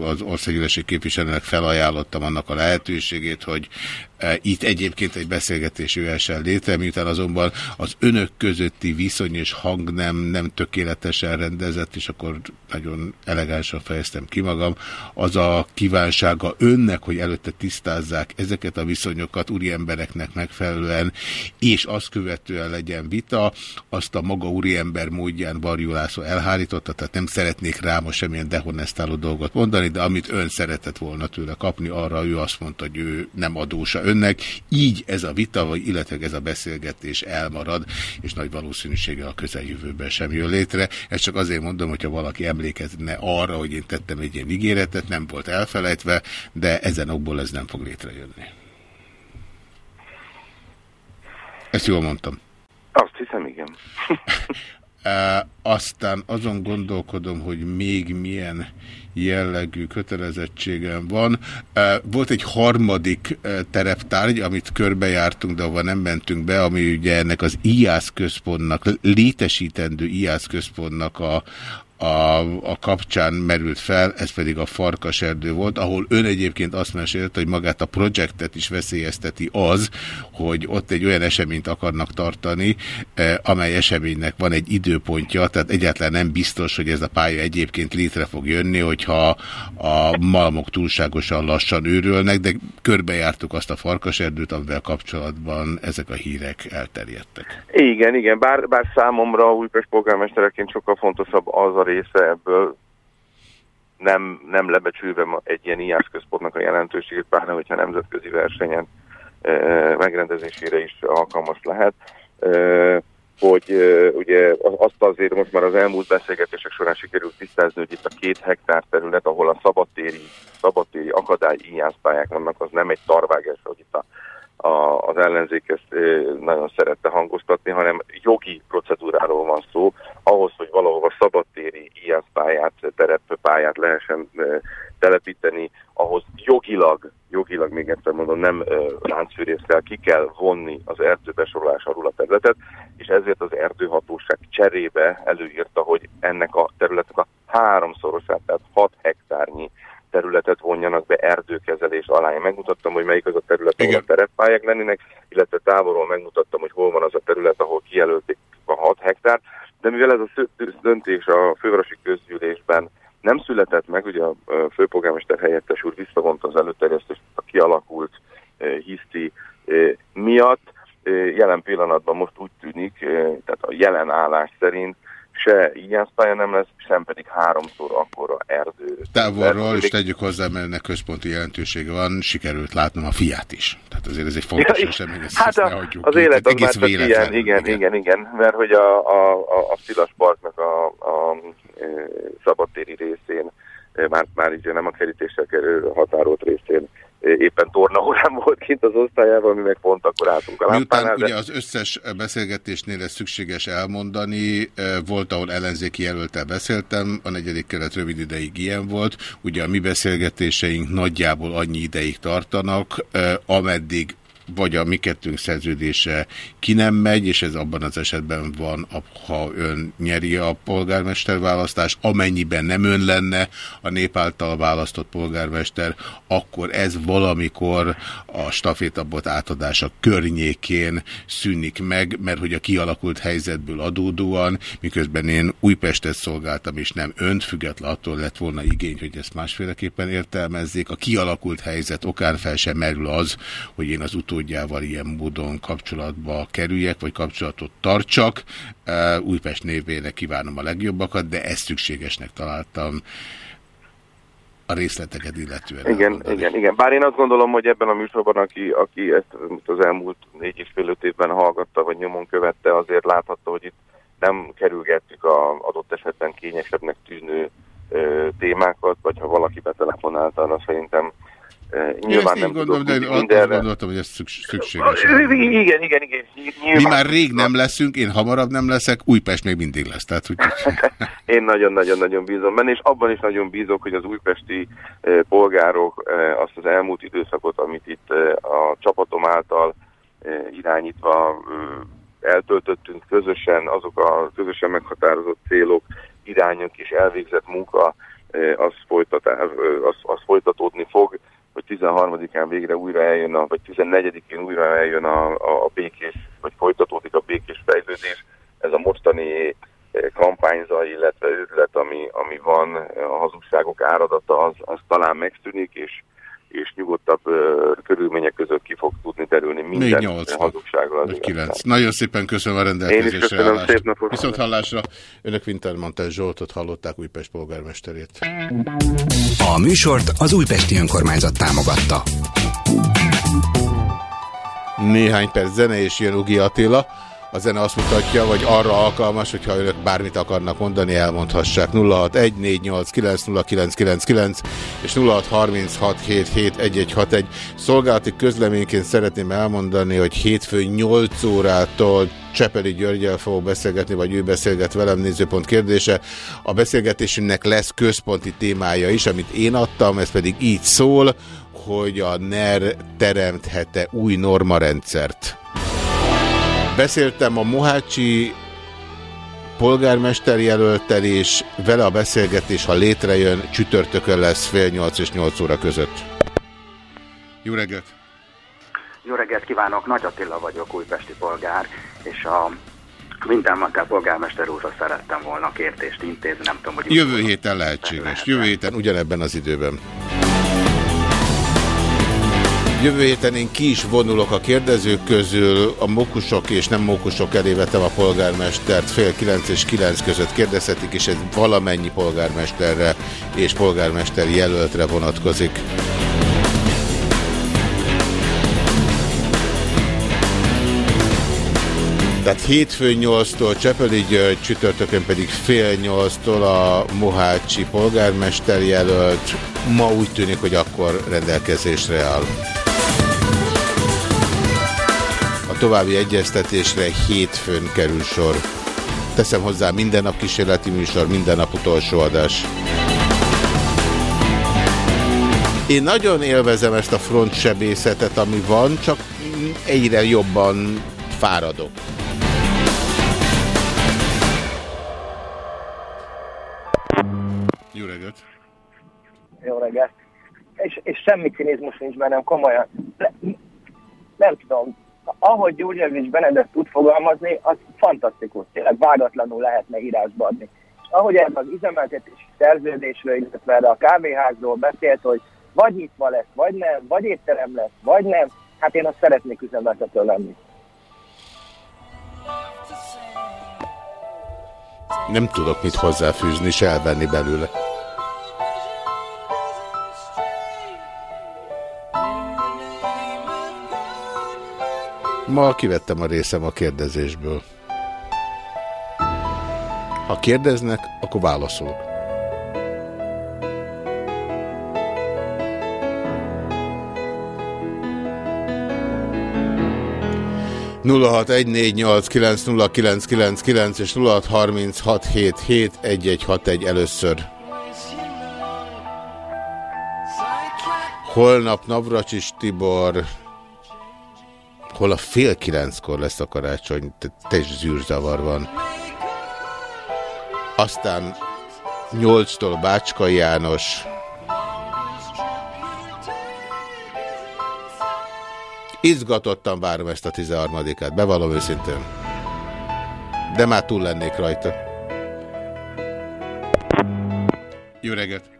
az országgyűlési képviselőnek felajánlottam annak a lehetőségét, hogy e, itt egyébként egy beszélgetés jöhessen létre, miután azonban az önök közötti viszony és hang nem, nem tökéletesen rendezett, és akkor nagyon elegánsan fejeztem ki magam, az a kívánsága önnek, hogy előtte tisztázzák ezeket a viszonyokat úri embereknek megfelelően, és azt követő illetően legyen vita, azt a maga úriember módján László elhárította, tehát nem szeretnék rá most semmilyen dehonestáló dolgot mondani, de amit ön szeretett volna tőle kapni, arra ő azt mondta, hogy ő nem adósa önnek. Így ez a vita, vagy illetve ez a beszélgetés elmarad, és nagy valószínűséggel a közeljövőben sem jön létre. Ezt csak azért mondom, hogyha valaki emlékezne arra, hogy én tettem egy ilyen ígéretet, nem volt elfelejtve, de ezen okból ez nem fog létrejönni. Ezt jól mondtam. Azt hiszem, igen. e, aztán azon gondolkodom, hogy még milyen jellegű kötelezettségem van. E, volt egy harmadik tereptárgy, amit körbejártunk, de ahova nem mentünk be, ami ugye ennek az IASZ központnak, létesítendő IASZ központnak a, a, a kapcsán merült fel, ez pedig a farkaserdő volt, ahol ön egyébként azt mesélte, hogy magát a projektet is veszélyezteti az, hogy ott egy olyan eseményt akarnak tartani, eh, amely eseménynek van egy időpontja, tehát egyáltalán nem biztos, hogy ez a pálya egyébként létre fog jönni, hogyha a malmok túlságosan lassan őrölnek, de körbejártuk azt a farkaserdőt, amivel kapcsolatban ezek a hírek elterjedtek. Igen, igen, bár, bár számomra Újpest polgármestereként sokkal fontosabb az a része ebből, nem, nem lebecsülve egy ilyen IAS központnak a jelentőségét, pláne hogyha nemzetközi versenyen e, megrendezésére is alkalmas lehet, e, hogy e, ugye azt azért most már az elmúlt beszélgetések során sikerült tisztázni, hogy itt a két hektár terület, ahol a szabadtéri, szabadtéri akadály pályák vannak, az nem egy tarvágás, hogy itt a a, az ellenzék ezt nagyon szerette hangoztatni, hanem jogi procedúráról van szó, ahhoz, hogy valahova szabadtéri ilyen pályát, tereppályát lehessen telepíteni, ahhoz jogilag, jogilag még egyszer mondom, nem láncfűrészkel ki kell vonni az erdőbesorolás alul a területet, és ezért az erdőhatóság cserébe előírta, hogy ennek a területnek a háromszorosát, tehát 6 hektárnyi területet vonjanak be erdőkezelés alá. Én megmutattam, hogy melyik az a terület, ahol a tereppályák lennének, illetve távolról megmutattam, hogy hol van az a terület, ahol kijelölték a 6 hektár. De mivel ez a döntés a fővárosi közgyűlésben nem született meg, ugye a főpolgármester helyettes úr visszavonta az előterjesztést a kialakult hiszti miatt, jelen pillanatban most úgy tűnik, tehát a jelen állás szerint se ilyen pálya nem lesz, sem pedig háromszor akkora erdő. Távolról, és tegyük hozzá, mert ennek központi jelentősége van, sikerült látnom a fiát is. Tehát azért ez egy fontos ja, esemény, ezt, hát ezt a, az élet az már csak ilyen, igen, igen, igen, igen, mert hogy a, a, a, a Szilas Parknak a, a, a szabadtéri részén, már, már így nem a kerítéssel határolt részén éppen tornaórán volt kint az osztályában, mi meg pont akkor álltunk a lámpánál. Miután de... ugye az összes beszélgetésnél ez szükséges elmondani, volt, ahol ellenzéki jelöltel beszéltem, a negyedik kelet rövid ideig ilyen volt, ugye a mi beszélgetéseink nagyjából annyi ideig tartanak, ameddig vagy a mi kettőnk szerződése ki nem megy, és ez abban az esetben van, ha ön nyeri a polgármester választás, amennyiben nem ön lenne a nép által választott polgármester, akkor ez valamikor a stafétabot átadása környékén szűnik meg, mert hogy a kialakult helyzetből adódóan, miközben én Újpestet szolgáltam, és nem önt, független attól lett volna igény, hogy ezt másféleképpen értelmezzék. A kialakult helyzet okán fel sem merül az, hogy én az utó utódjával ilyen módon kapcsolatba kerüljek, vagy kapcsolatot tartsak. Újpest névének kívánom a legjobbakat, de ezt szükségesnek találtam a részleteket illetően. Igen, elmondani. igen, igen. Bár én azt gondolom, hogy ebben a műsorban, aki, aki ezt az elmúlt négy és fél öt évben hallgatta, vagy nyomon követte, azért láthatta, hogy itt nem kerülgettük a adott esetben kényesebbnek tűnő ö, témákat, vagy ha valaki betelefonált, arra szerintem Nyilván nem gondolom, de mindenre. gondoltam, hogy ez szükséges. Igen, igen, igen. Nyilván. Mi már rég nem leszünk, én hamarabb nem leszek, Újpest még mindig lesz. Tehát, hogy... én nagyon-nagyon-nagyon bízom benne, és abban is nagyon bízok, hogy az újpesti polgárok azt az elmúlt időszakot, amit itt a csapatom által irányítva eltöltöttünk közösen, azok a közösen meghatározott célok, irányok és elvégzett munka, az, folytatá, az, az folytatódni fog hogy 13-án végre újra eljön, a, vagy 14-én újra eljön a, a, a békés, vagy folytatódik a békés fejlődés. Ez a mostani eh, kampányza, illetve üzlet, ami, ami van, a hazugságok áradata, az, az talán megszűnik, és, és nyugodtabb uh, körülmények között ki fog tudni terülni minden hazugsággal. Vagy 9. Nagyon szépen köszönöm a rendelkezésre Én is köszönöm, állást. szép napot. Viszont hallásra önök Wintermantel Zsoltot hallották Újpest polgármesterét. A műsort az Újpesti Önkormányzat támogatta. Néhány perc zene és jön Ugi Attila. A zene azt mutatja, vagy arra alkalmas, hogyha önök bármit akarnak mondani, elmondhassák. 0614890999 és 0636771161. Szolgálati közleményként szeretném elmondani, hogy hétfő 8 órától Csepeli Györgyel fogok beszélgetni, vagy ő beszélget velem, nézőpont kérdése. A beszélgetésünknek lesz központi témája is, amit én adtam, ez pedig így szól, hogy a NER teremthet-e új normarendszert. Beszéltem a Mohácsi polgármester jelöltel, és vele a beszélgetés, ha létrejön, csütörtökön lesz fél nyolc és nyolc óra között. Jó reggelt! Jó reggelt kívánok, Nagy Attila vagyok, újpesti polgár, és a Wintermantel polgármester úrra szerettem volna kértést intézni, nem tudom, hogy... Jövő héten lehetséges, jövő héten ugyanebben az időben. Jövő héten én ki is vonulok a kérdezők közül, a mokusok és nem mokusok elé vetem a polgármestert, fél kilenc és kilenc között kérdezhetik, és ez valamennyi polgármesterre és polgármester jelöltre vonatkozik. Tehát hétfőn 8-tól Csepeli György, csütörtökön pedig fél 8-tól a Mohácsi polgármester jelölt. Ma úgy tűnik, hogy akkor rendelkezésre áll. A további egyeztetésre hétfőn kerül sor. Teszem hozzá minden nap kísérleti műsor, minden nap utolsó adás. Én nagyon élvezem ezt a frontsebészetet, ami van, csak egyre jobban fáradok. Jó reggelt! Jó reggelt. És, és semmi cinizmus nincs bennem, komolyan. Le, nem tudom, ahogy Gyurgyevics Benedek tud fogalmazni, az fantasztikus. Tényleg vágatlanul lehetne írásba adni. És ahogy ebben az üzemeltetési szerződésről, illetve erre a kávéházról beszélt, hogy vagy nyitva lesz, vagy nem, vagy étterem lesz, vagy nem, hát én azt szeretnék üzemeltető lenni. Nem tudok mit hozzáfűzni, se elvenni belőle. Ma kivettem a részem a kérdezésből. Ha kérdeznek, akkor válaszolok. nulla és nulla először. Holnap Navracsis Tibor hol a fél kilenckor lesz a karácsony, teljes zűrzavar van. Aztán nyolctól Bácska János. Izgatottan várom ezt a 13-át, bevallom őszintén. De már túl lennék rajta. Jó reggelt!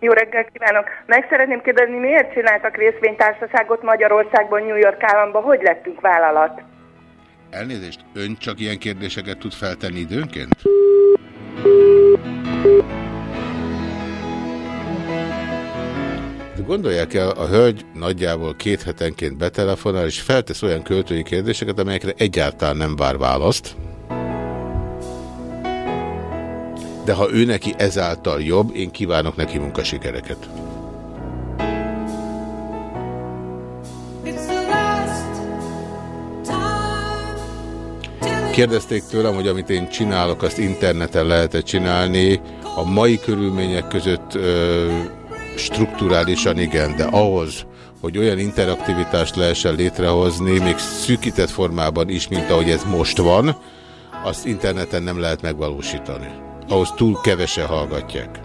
Jó reggelt kívánok! Meg szeretném kérdezni, miért csináltak részvénytársaságot Magyarországban, New York államban? Hogy lettünk vállalat? Elnézést, ön csak ilyen kérdéseket tud feltenni időnként? Gondolják el, a hölgy nagyjából két hetenként betelefonál, és feltesz olyan költői kérdéseket, amelyekre egyáltalán nem vár választ. De ha ő neki ezáltal jobb, én kívánok neki munkasikereket. Kérdezték tőlem, hogy amit én csinálok, azt interneten lehet csinálni. A mai körülmények között ö, strukturálisan igen, de ahhoz, hogy olyan interaktivitást lehessen létrehozni, még szűkített formában is, mint ahogy ez most van, azt interneten nem lehet megvalósítani ahhoz túl kevesen hallgatják.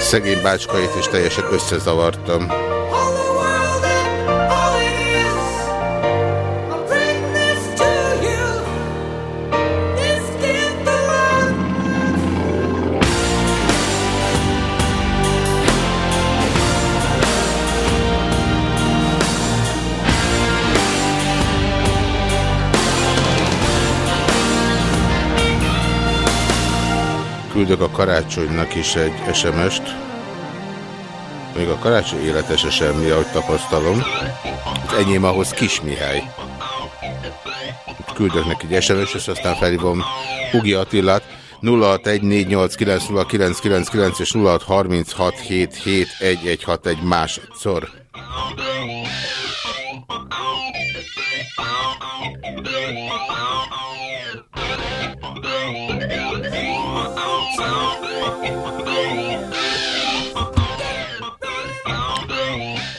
Szegény bácskait is teljesen összezavartam. Küldök a karácsonynak is egy SMS-t. Még a karácsony életese semmi, ahogy tapasztalom. Az enyém ahhoz Kis Mihály. Küldök neki egy SMS-t, aztán felhívom Hugi Attilát. 0614890999 és 0636771161 másodszor.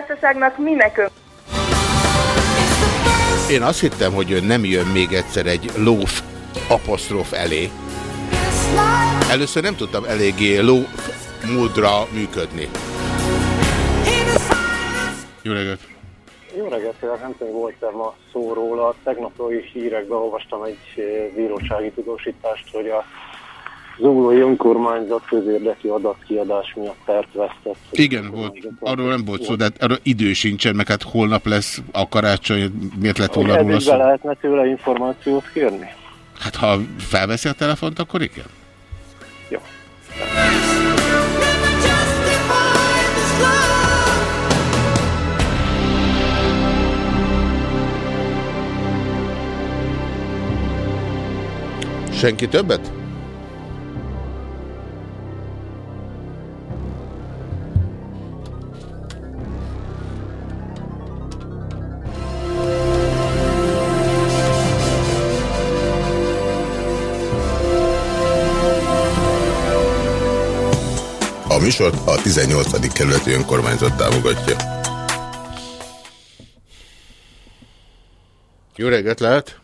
A részvénytársaságnak, mi nekünk? Én azt hittem, hogy ön nem jön még egyszer egy lóf apostrof elé. Először nem tudtam eléggé ló módra működni. Jó reggelt! Jó reggelt, nem tudom, volt-e ma szó róla. Tegnapról is hírekben olvastam egy eh, bírósági tudósítást, hogy a Zuglói önkormányzat közérdekű adatkiadás miatt pert vesztett. Igen, volt. Arról nem volt szó, de hát arról idő sincsen, meg hát holnap lesz a karácsony, miért lett volna róla szó? lehetne tőle információt kérni? Hát ha felveszi a telefont, akkor igen. Jó. Senki többet? Műsort a 18. kerületi önkormányzat támogatja. Jó reggelt lehet!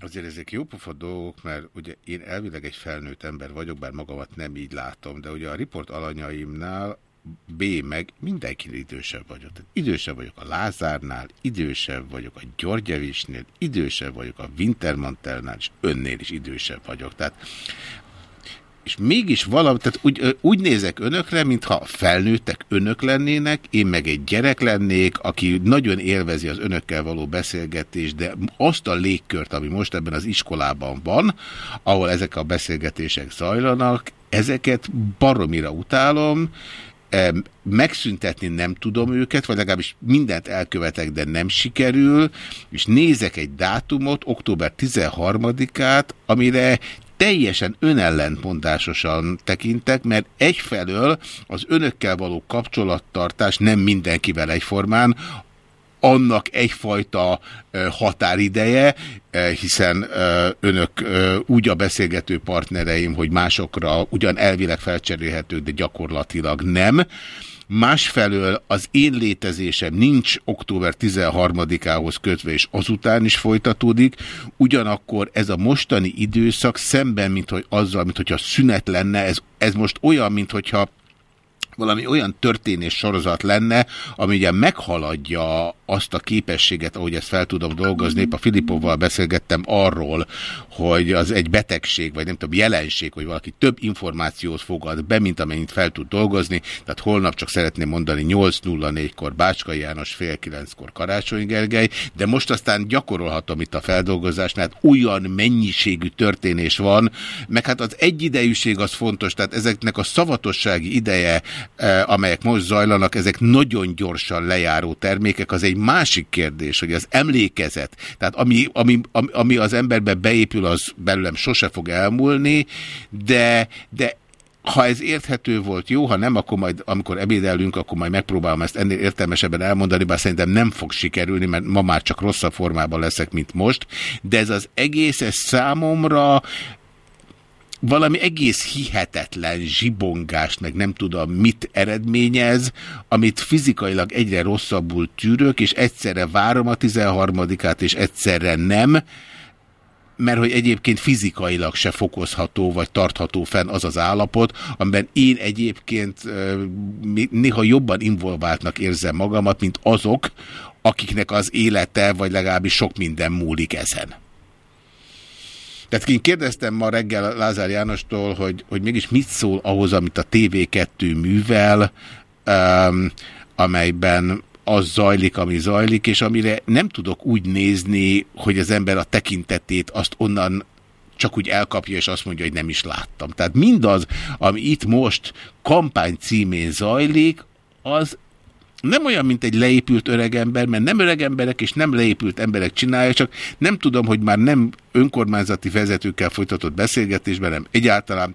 Azért ezek jó pofa dolgok, mert ugye én elvileg egy felnőtt ember vagyok, bár magamat nem így látom, de ugye a riport alanyaimnál B meg mindenkinél idősebb vagyok. Tehát idősebb vagyok a Lázárnál, idősebb vagyok a Györgyevisnél, idősebb vagyok a Wintermanternál, és önnél is idősebb vagyok. Tehát és mégis valami, tehát úgy, úgy nézek önökre, mintha felnőttek önök lennének, én meg egy gyerek lennék, aki nagyon élvezi az önökkel való beszélgetést, de azt a légkört, ami most ebben az iskolában van, ahol ezek a beszélgetések zajlanak, ezeket baromira utálom, megszüntetni nem tudom őket, vagy legalábbis mindent elkövetek, de nem sikerül, és nézek egy dátumot, október 13-át, amire teljesen önellentmondásosan tekintek, mert egyfelől az önökkel való kapcsolattartás nem mindenkivel egyformán, annak egyfajta határideje, hiszen önök úgy a beszélgető partnereim, hogy másokra ugyan elvileg felcserélhetők, de gyakorlatilag nem. Másfelől az én létezésem nincs október 13-ához kötve, és azután is folytatódik, ugyanakkor ez a mostani időszak szemben, mint hogy azzal, mint hogyha szünet lenne, ez, ez most olyan, mint hogyha valami olyan történés sorozat lenne, ami ugye meghaladja azt a képességet, ahogy ezt fel tudom dolgozni. Épp a Filipovval beszélgettem arról, hogy az egy betegség, vagy nem tudom, jelenség, hogy valaki több információt fogad be, mint amennyit fel tud dolgozni. Tehát holnap csak szeretném mondani 8.04-kor Bácskai János, fél 9-kor Karácsony Gergely, de most aztán gyakorolhatom itt a feldolgozásnál, hát olyan mennyiségű történés van, meg hát az egyidejűség az fontos, tehát ezeknek a szavatossági ideje, amelyek most zajlanak, ezek nagyon gyorsan lejáró termékek, az egy másik kérdés, hogy az emlékezet, tehát ami, ami, ami az emberbe beépül, az belőlem sose fog elmúlni, de, de ha ez érthető volt, jó, ha nem, akkor majd, amikor ebédelünk, akkor majd megpróbálom ezt ennél értelmesebben elmondani, bár szerintem nem fog sikerülni, mert ma már csak rosszabb formában leszek, mint most, de ez az egész, ez számomra valami egész hihetetlen zsibongást, meg nem tudom mit eredményez, amit fizikailag egyre rosszabbul tűrök, és egyszerre várom a 13-át, és egyszerre nem. mert hogy egyébként fizikailag se fokozható vagy tartható fenn az az állapot, amiben én egyébként néha jobban involváltnak érzem magamat, mint azok, akiknek az élete, vagy legalábbis sok minden múlik ezen. Tehát én kérdeztem ma reggel Lázár Jánostól, hogy, hogy mégis mit szól ahhoz, amit a TV2 művel, um, amelyben az zajlik, ami zajlik, és amire nem tudok úgy nézni, hogy az ember a tekintetét azt onnan csak úgy elkapja, és azt mondja, hogy nem is láttam. Tehát mindaz, ami itt most kampány címén zajlik, az nem olyan, mint egy leépült öregember, mert nem öregemberek és nem leépült emberek csinálja, csak nem tudom, hogy már nem önkormányzati vezetőkkel folytatott beszélgetésben, nem egyáltalán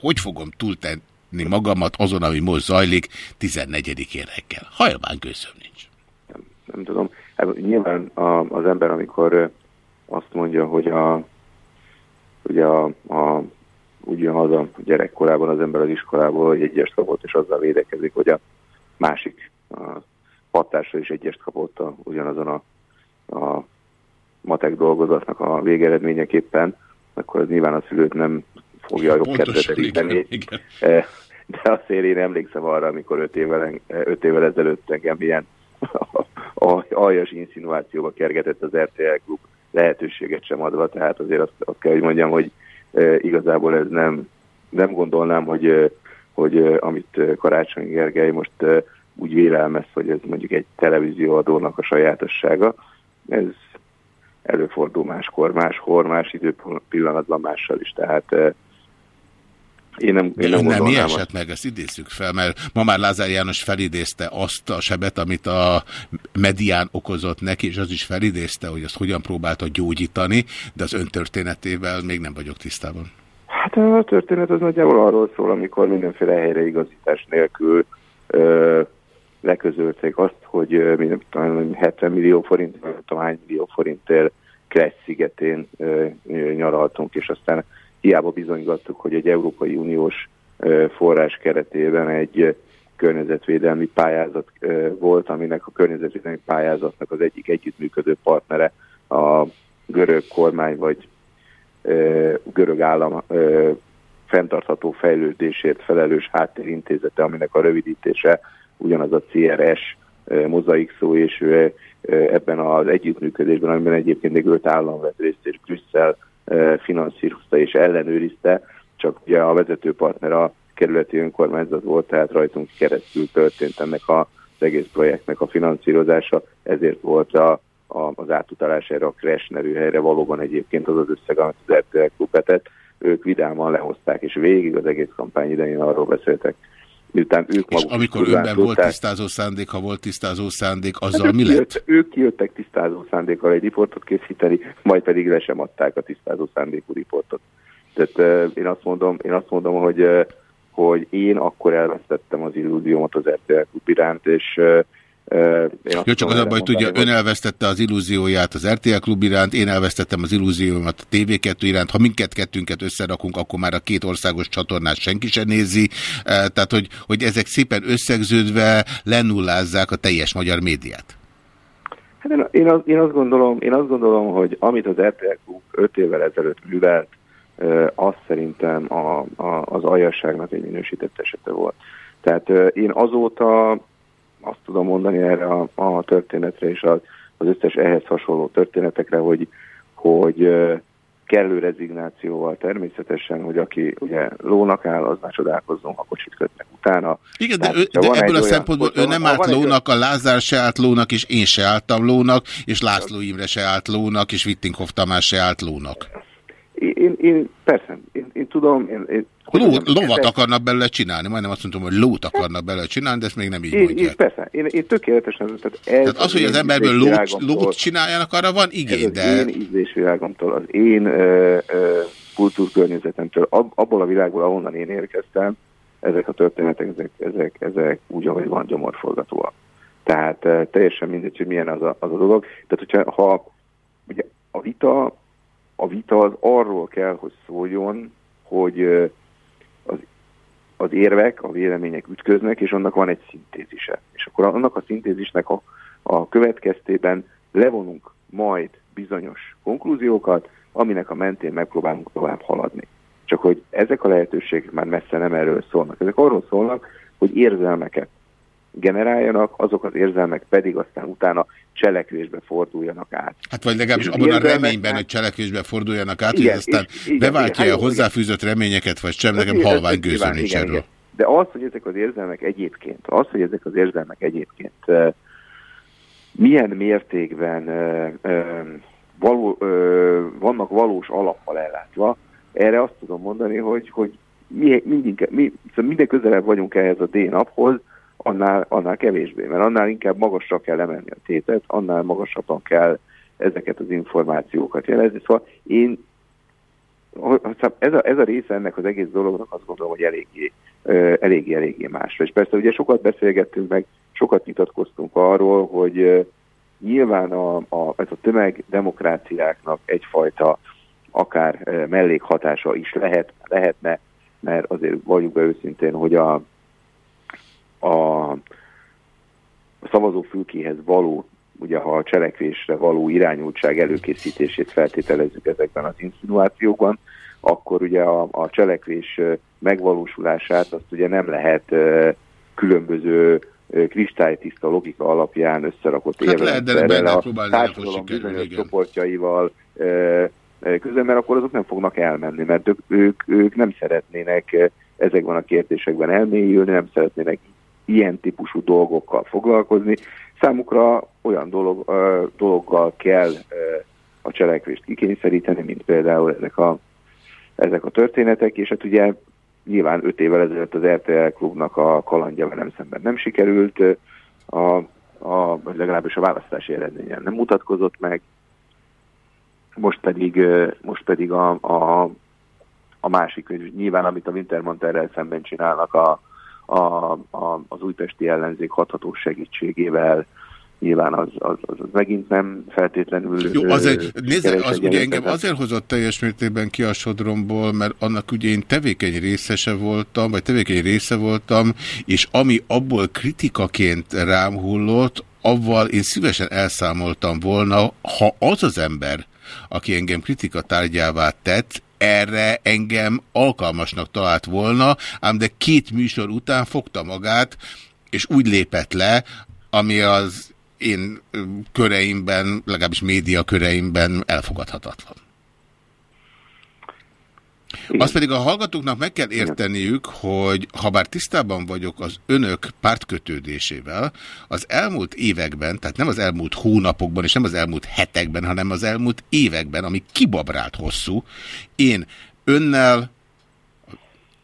hogy fogom túltenni magamat azon, ami most zajlik 14-én reggel. Hajlván gőzöm nincs. Nem, nem tudom. Hát, nyilván a, az ember, amikor azt mondja, hogy a, ugye a, a ugyanaz a gyerekkorában az ember az iskolából hogy egyes kapott, és azzal védekezik, hogy a másik a hatásra is egyest kapott a, ugyanazon a, a matek dolgozatnak a végeredményeképpen, akkor az nyilván a szülőt nem fogja jobb kedvetelíteni. De azért én emlékszem arra, amikor öt évvel, öt évvel ezelőtt engem ilyen aljas insinuációba kergetett az RTL klub lehetőséget sem adva, tehát azért azt, azt kell, hogy mondjam, hogy e, igazából ez nem, nem gondolnám, hogy, e, hogy e, amit Karácsony Gergely most e, úgy vélelmez, hogy ez mondjuk egy televízióadónak a sajátossága. Ez előfordul máskor, máskor, más időpillanatban mással is, tehát eh, én nem, én nem, nem mi esett meg, ezt idézzük fel, mert ma már Lázár János felidézte azt a sebet, amit a medián okozott neki, és az is felidézte, hogy azt hogyan próbálta gyógyítani, de az ön történetével még nem vagyok tisztában. Hát a történet az nagyjából arról szól, amikor mindenféle helyreigazítás nélkül ö, leközölték azt, hogy talán 70 millió forint, vagy tudom hány millió forintért Kressz szigetén nyaraltunk, és aztán hiába bizonygattuk, hogy egy Európai Uniós forrás keretében egy környezetvédelmi pályázat volt, aminek a környezetvédelmi pályázatnak az egyik együttműködő partnere a görög kormány vagy görög állam fenntartható fejlődésért felelős háttérintézete, aminek a rövidítése ugyanaz a CRS mozaik szó, és ebben az együttműködésben, amiben egyébként még öt állam vett részt, és Brüsszel finanszírozta és ellenőrizte, csak ugye a vezetőpartner a kerületi önkormányzat volt, tehát rajtunk keresztül történt ennek a, az egész projektnek a finanszírozása, ezért volt a, a, az átutalás erre a Crash nevű helyre valóban egyébként az az összeg, amit az RTL klub ők vidáman lehozták, és végig az egész kampány idején arról beszéltek, miután ők maguk... És amikor önben volt tisztázó szándék, ha volt tisztázó szándék, hát azzal hát mi lett? Ők kijöttek tisztázó szándékkal egy riportot készíteni, majd pedig le sem adták a tisztázó szándékú riportot. Tehát uh, én azt mondom, én azt mondom hogy, uh, hogy én akkor elvesztettem az illúziómat az RTL klub iránt, és uh, jó, csak az a baj, tudja, ön elvesztette az illúzióját az RTL klub iránt, én elvesztettem az illúziómat a TV2 iránt. Ha minket kettőnket összerakunk, akkor már a két országos csatornát senki sem nézi. Tehát, hogy, hogy ezek szépen összegződve lenullázzák a teljes magyar médiát. Hát én, én, az, én, azt gondolom, én azt gondolom, hogy amit az RTL klub öt évvel ezelőtt művelt, az szerintem a, a, az aljasságnak egy minősített esete volt. Tehát én azóta azt tudom mondani erre a, a történetre és az, az összes ehhez hasonló történetekre, hogy, hogy kellő rezignációval természetesen, hogy aki ugye lónak áll, az már csodálkozzon, ha kocsit kötnek utána. Igen, de, ő, de ebből a szempontból ő nem állt lónak, a Lázár se állt lónak, és én se álltam lónak, és László Imre se állt lónak, és Wittinghoff Tamás se állt lónak. Én, én persze, én, én tudom, én, én Ló, lovat akarnak belőle csinálni, majdnem azt mondtam, hogy lót akarnak belőle csinálni, de ezt még nem így én, mondják. Én, persze, én, én tökéletesen... Tehát, ez tehát az, hogy az emberből lót, lót csináljanak, arra van igény, de... az én ízlésvilágomtól, az én ö, ö, kultúrkörnyezetemtől, ab, abból a világból, ahonnan én érkeztem, ezek a történetek, ezek, ezek, ezek úgy, ahogy van gyomorforgatóak. Tehát ö, teljesen mindegy, hogy milyen az a, az a dolog. Tehát, hogyha ha ugye a vita, a vita az arról kell, hogy szóljon, hogy az érvek, a vélemények ütköznek, és annak van egy szintézise. És akkor annak a szintézisnek a, a következtében levonunk majd bizonyos konklúziókat, aminek a mentén megpróbálunk tovább haladni. Csak hogy ezek a lehetőségek már messze nem erről szólnak. Ezek arról szólnak, hogy érzelmeket generáljanak, azok az érzelmek pedig aztán utána cselekvésbe forduljanak át. Hát vagy legalábbis És abban a reményben, hogy cselekvésbe forduljanak át, Igen, hogy aztán igen, beváltja igen, a hát, hozzáfűzött reményeket, vagy sem, nekem Ez- ez- halvány gőzöm nincs igen, erről. igen. De az, hogy ezek az érzelmek egyébként, az, hogy ezek az érzelmek egyébként milyen mértékben való, vannak valós alappal ellátva, erre azt tudom mondani, hogy, hogy mi, mindig, mi, szóval minden közelebb vagyunk ehhez a D-naphoz, annál, annál kevésbé, mert annál inkább magasra kell emelni a tétet, annál magasabban kell ezeket az információkat jelezni. Szóval én Szóval ez a, ez a része ennek az egész dolognak azt gondolom, hogy eléggé, eléggé, eléggé másra. És persze ugye sokat beszélgettünk meg, sokat nyitatkoztunk arról, hogy nyilván a, a, ez a tömegdemokráciáknak egyfajta akár mellékhatása is lehet, lehetne, mert azért valljuk be őszintén, hogy a, a, a szavazófülkéhez való, ugye ha a cselekvésre való irányultság előkészítését feltételezzük ezekben az insinuációkban, akkor ugye a, a cselekvés megvalósulását azt ugye nem lehet különböző kristálytiszta logika alapján összerakott Hát lehet, de benne a társadalom bizonyos csoportjaival közben, mert akkor azok nem fognak elmenni, mert ők, ők, ők nem szeretnének ezekben a kérdésekben elmélyülni, nem szeretnének ilyen típusú dolgokkal foglalkozni. Számukra olyan dolog, dologgal kell a cselekvést kikényszeríteni, mint például ezek a, ezek a történetek, és hát ugye nyilván öt évvel ezelőtt az RTL klubnak a kalandja velem szemben nem sikerült, a, a, legalábbis a választási eredményen nem mutatkozott meg, most pedig, most pedig a, a, a másik könyv, nyilván amit a Wintermanterrel szemben csinálnak a, a, a, az újpesti ellenzék hathatós segítségével, nyilván az, az, az, az megint nem feltétlenül... Jó, ö, az egy, nézze, az ugye engem azért hozott teljes mértékben ki a sodromból, mert annak ugye én tevékeny részese voltam, vagy tevékeny része voltam, és ami abból kritikaként rám hullott, avval én szívesen elszámoltam volna, ha az az ember, aki engem kritika tárgyává tett, erre engem alkalmasnak talált volna, ám de két műsor után fogta magát, és úgy lépett le, ami az én köreimben, legalábbis média köreimben elfogadhatatlan. Azt pedig a hallgatóknak meg kell érteniük, hogy ha bár tisztában vagyok az önök pártkötődésével, az elmúlt években, tehát nem az elmúlt hónapokban, és nem az elmúlt hetekben, hanem az elmúlt években, ami kibabrált hosszú, én önnel,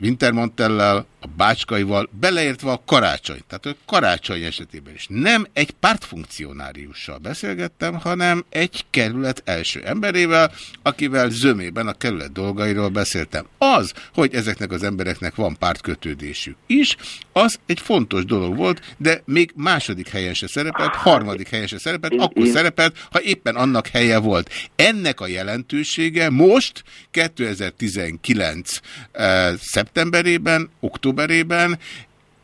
Wintermantellel, a Bácskaival, beleértve a karácsony. Tehát a karácsony esetében is. Nem egy pártfunkcionáriussal beszélgettem, hanem egy kerület első emberével, akivel zömében a kerület dolgairól beszéltem. Az, hogy ezeknek az embereknek van pártkötődésük is, az egy fontos dolog volt, de még második helyen se szerepelt, harmadik helyen se szerepelt, akkor szerepelt, ha éppen annak helye volt. Ennek a jelentősége most, 2019 eh, szeptemberében, októberében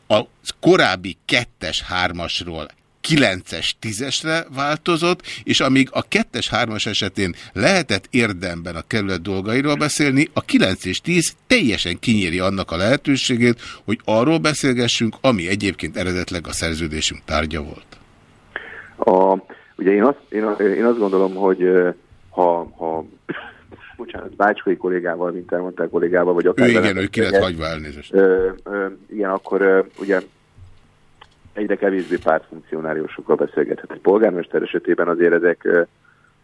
a korábbi kettes hármasról 9-es, 10-esre változott, és amíg a 2-es, 3-as esetén lehetett érdemben a kerület dolgairól beszélni, a 9 és 10 teljesen kinyíri annak a lehetőségét, hogy arról beszélgessünk, ami egyébként eredetleg a szerződésünk tárgya volt. A, ugye én azt, én, én azt gondolom, hogy ha, ha bocsánat, Bácskai kollégával, mint elmondták kollégával, vagy akár Ő igen, ő ki lett hagyva elnézést. Ö, ö, igen, akkor ö, ugye egyre kevésbé pártfunkcionáriusokkal beszélgethet. Egy polgármester esetében azért ezek ö,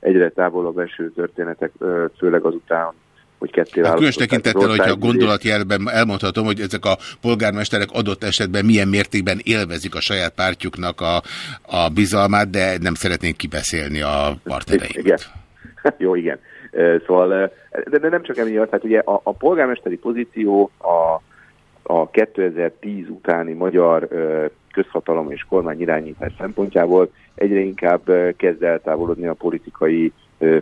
egyre távolabb eső történetek, ö, főleg azután, hogy ketté Hát különös tekintettel, hogyha a gondolatjelben elmondhatom, hogy ezek a polgármesterek adott esetben milyen mértékben élvezik a saját pártjuknak a, a bizalmát, de nem szeretnénk kibeszélni a partnereiket. Igen. Jó, igen. Szóval, de, nem csak emiatt, hát ugye a, a polgármesteri pozíció a, a 2010 utáni magyar közhatalom és kormány irányítás szempontjából egyre inkább kezd eltávolodni a politikai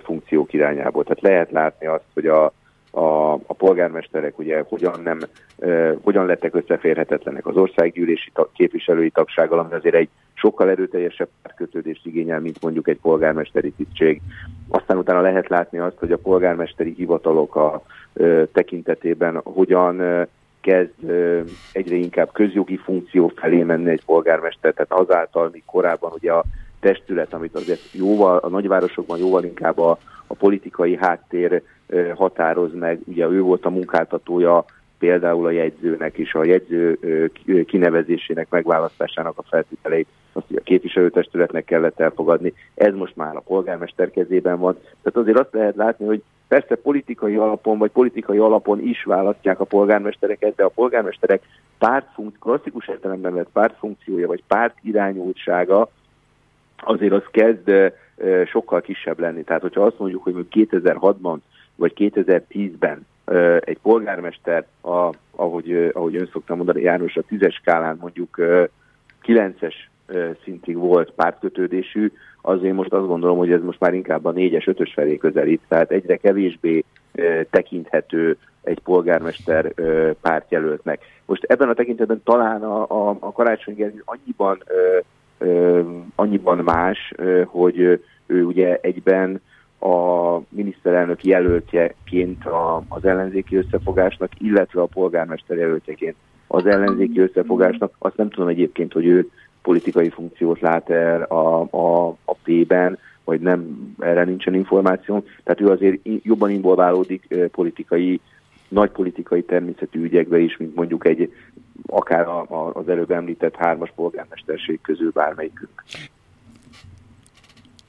funkciók irányából. Tehát lehet látni azt, hogy a, a, a polgármesterek ugye hogyan nem, e, hogyan lettek összeférhetetlenek az országgyűlési ta, képviselői tagsággal, ami azért egy sokkal erőteljesebb pártkötődést igényel, mint mondjuk egy polgármesteri tisztség. Aztán utána lehet látni azt, hogy a polgármesteri hivatalok a e, tekintetében hogyan e, kezd egyre inkább közjogi funkció felé menni egy polgármester, tehát azáltal, míg korábban ugye a testület, amit azért jóval, a nagyvárosokban jóval inkább a, a politikai háttér határoz meg. Ugye ő volt a munkáltatója például a jegyzőnek is, a jegyző kinevezésének, megválasztásának a feltételeit azt a képviselőtestületnek kellett elfogadni. Ez most már a polgármester kezében van. Tehát azért azt lehet látni, hogy persze politikai alapon, vagy politikai alapon is választják a polgármestereket, de a polgármesterek pártfunkt, klasszikus értelemben vett pártfunkciója, vagy pártirányultsága azért az kezd sokkal kisebb lenni. Tehát, hogyha azt mondjuk, hogy 2006-ban vagy 2010-ben egy polgármester, a, ahogy, ahogy ön szoktam mondani, János, a tízes skálán mondjuk 9-es szintig volt pártkötődésű, azért most azt gondolom, hogy ez most már inkább a 4-es, 5-ös felé közelít, tehát egyre kevésbé tekinthető egy polgármester pártjelöltnek. Most ebben a tekintetben talán a, a, a Karácsony Gergely annyiban, annyiban más, hogy ő ugye egyben a miniszterelnök jelöltjeként a, az ellenzéki összefogásnak, illetve a polgármester jelöltjeként az ellenzéki összefogásnak. Azt nem tudom egyébként, hogy ő politikai funkciót lát el a, a, a P-ben, vagy nem, erre nincsen információ. Tehát ő azért jobban involválódik politikai, nagy politikai természetű ügyekbe is, mint mondjuk egy akár a, az előbb említett hármas polgármesterség közül bármelyikünk.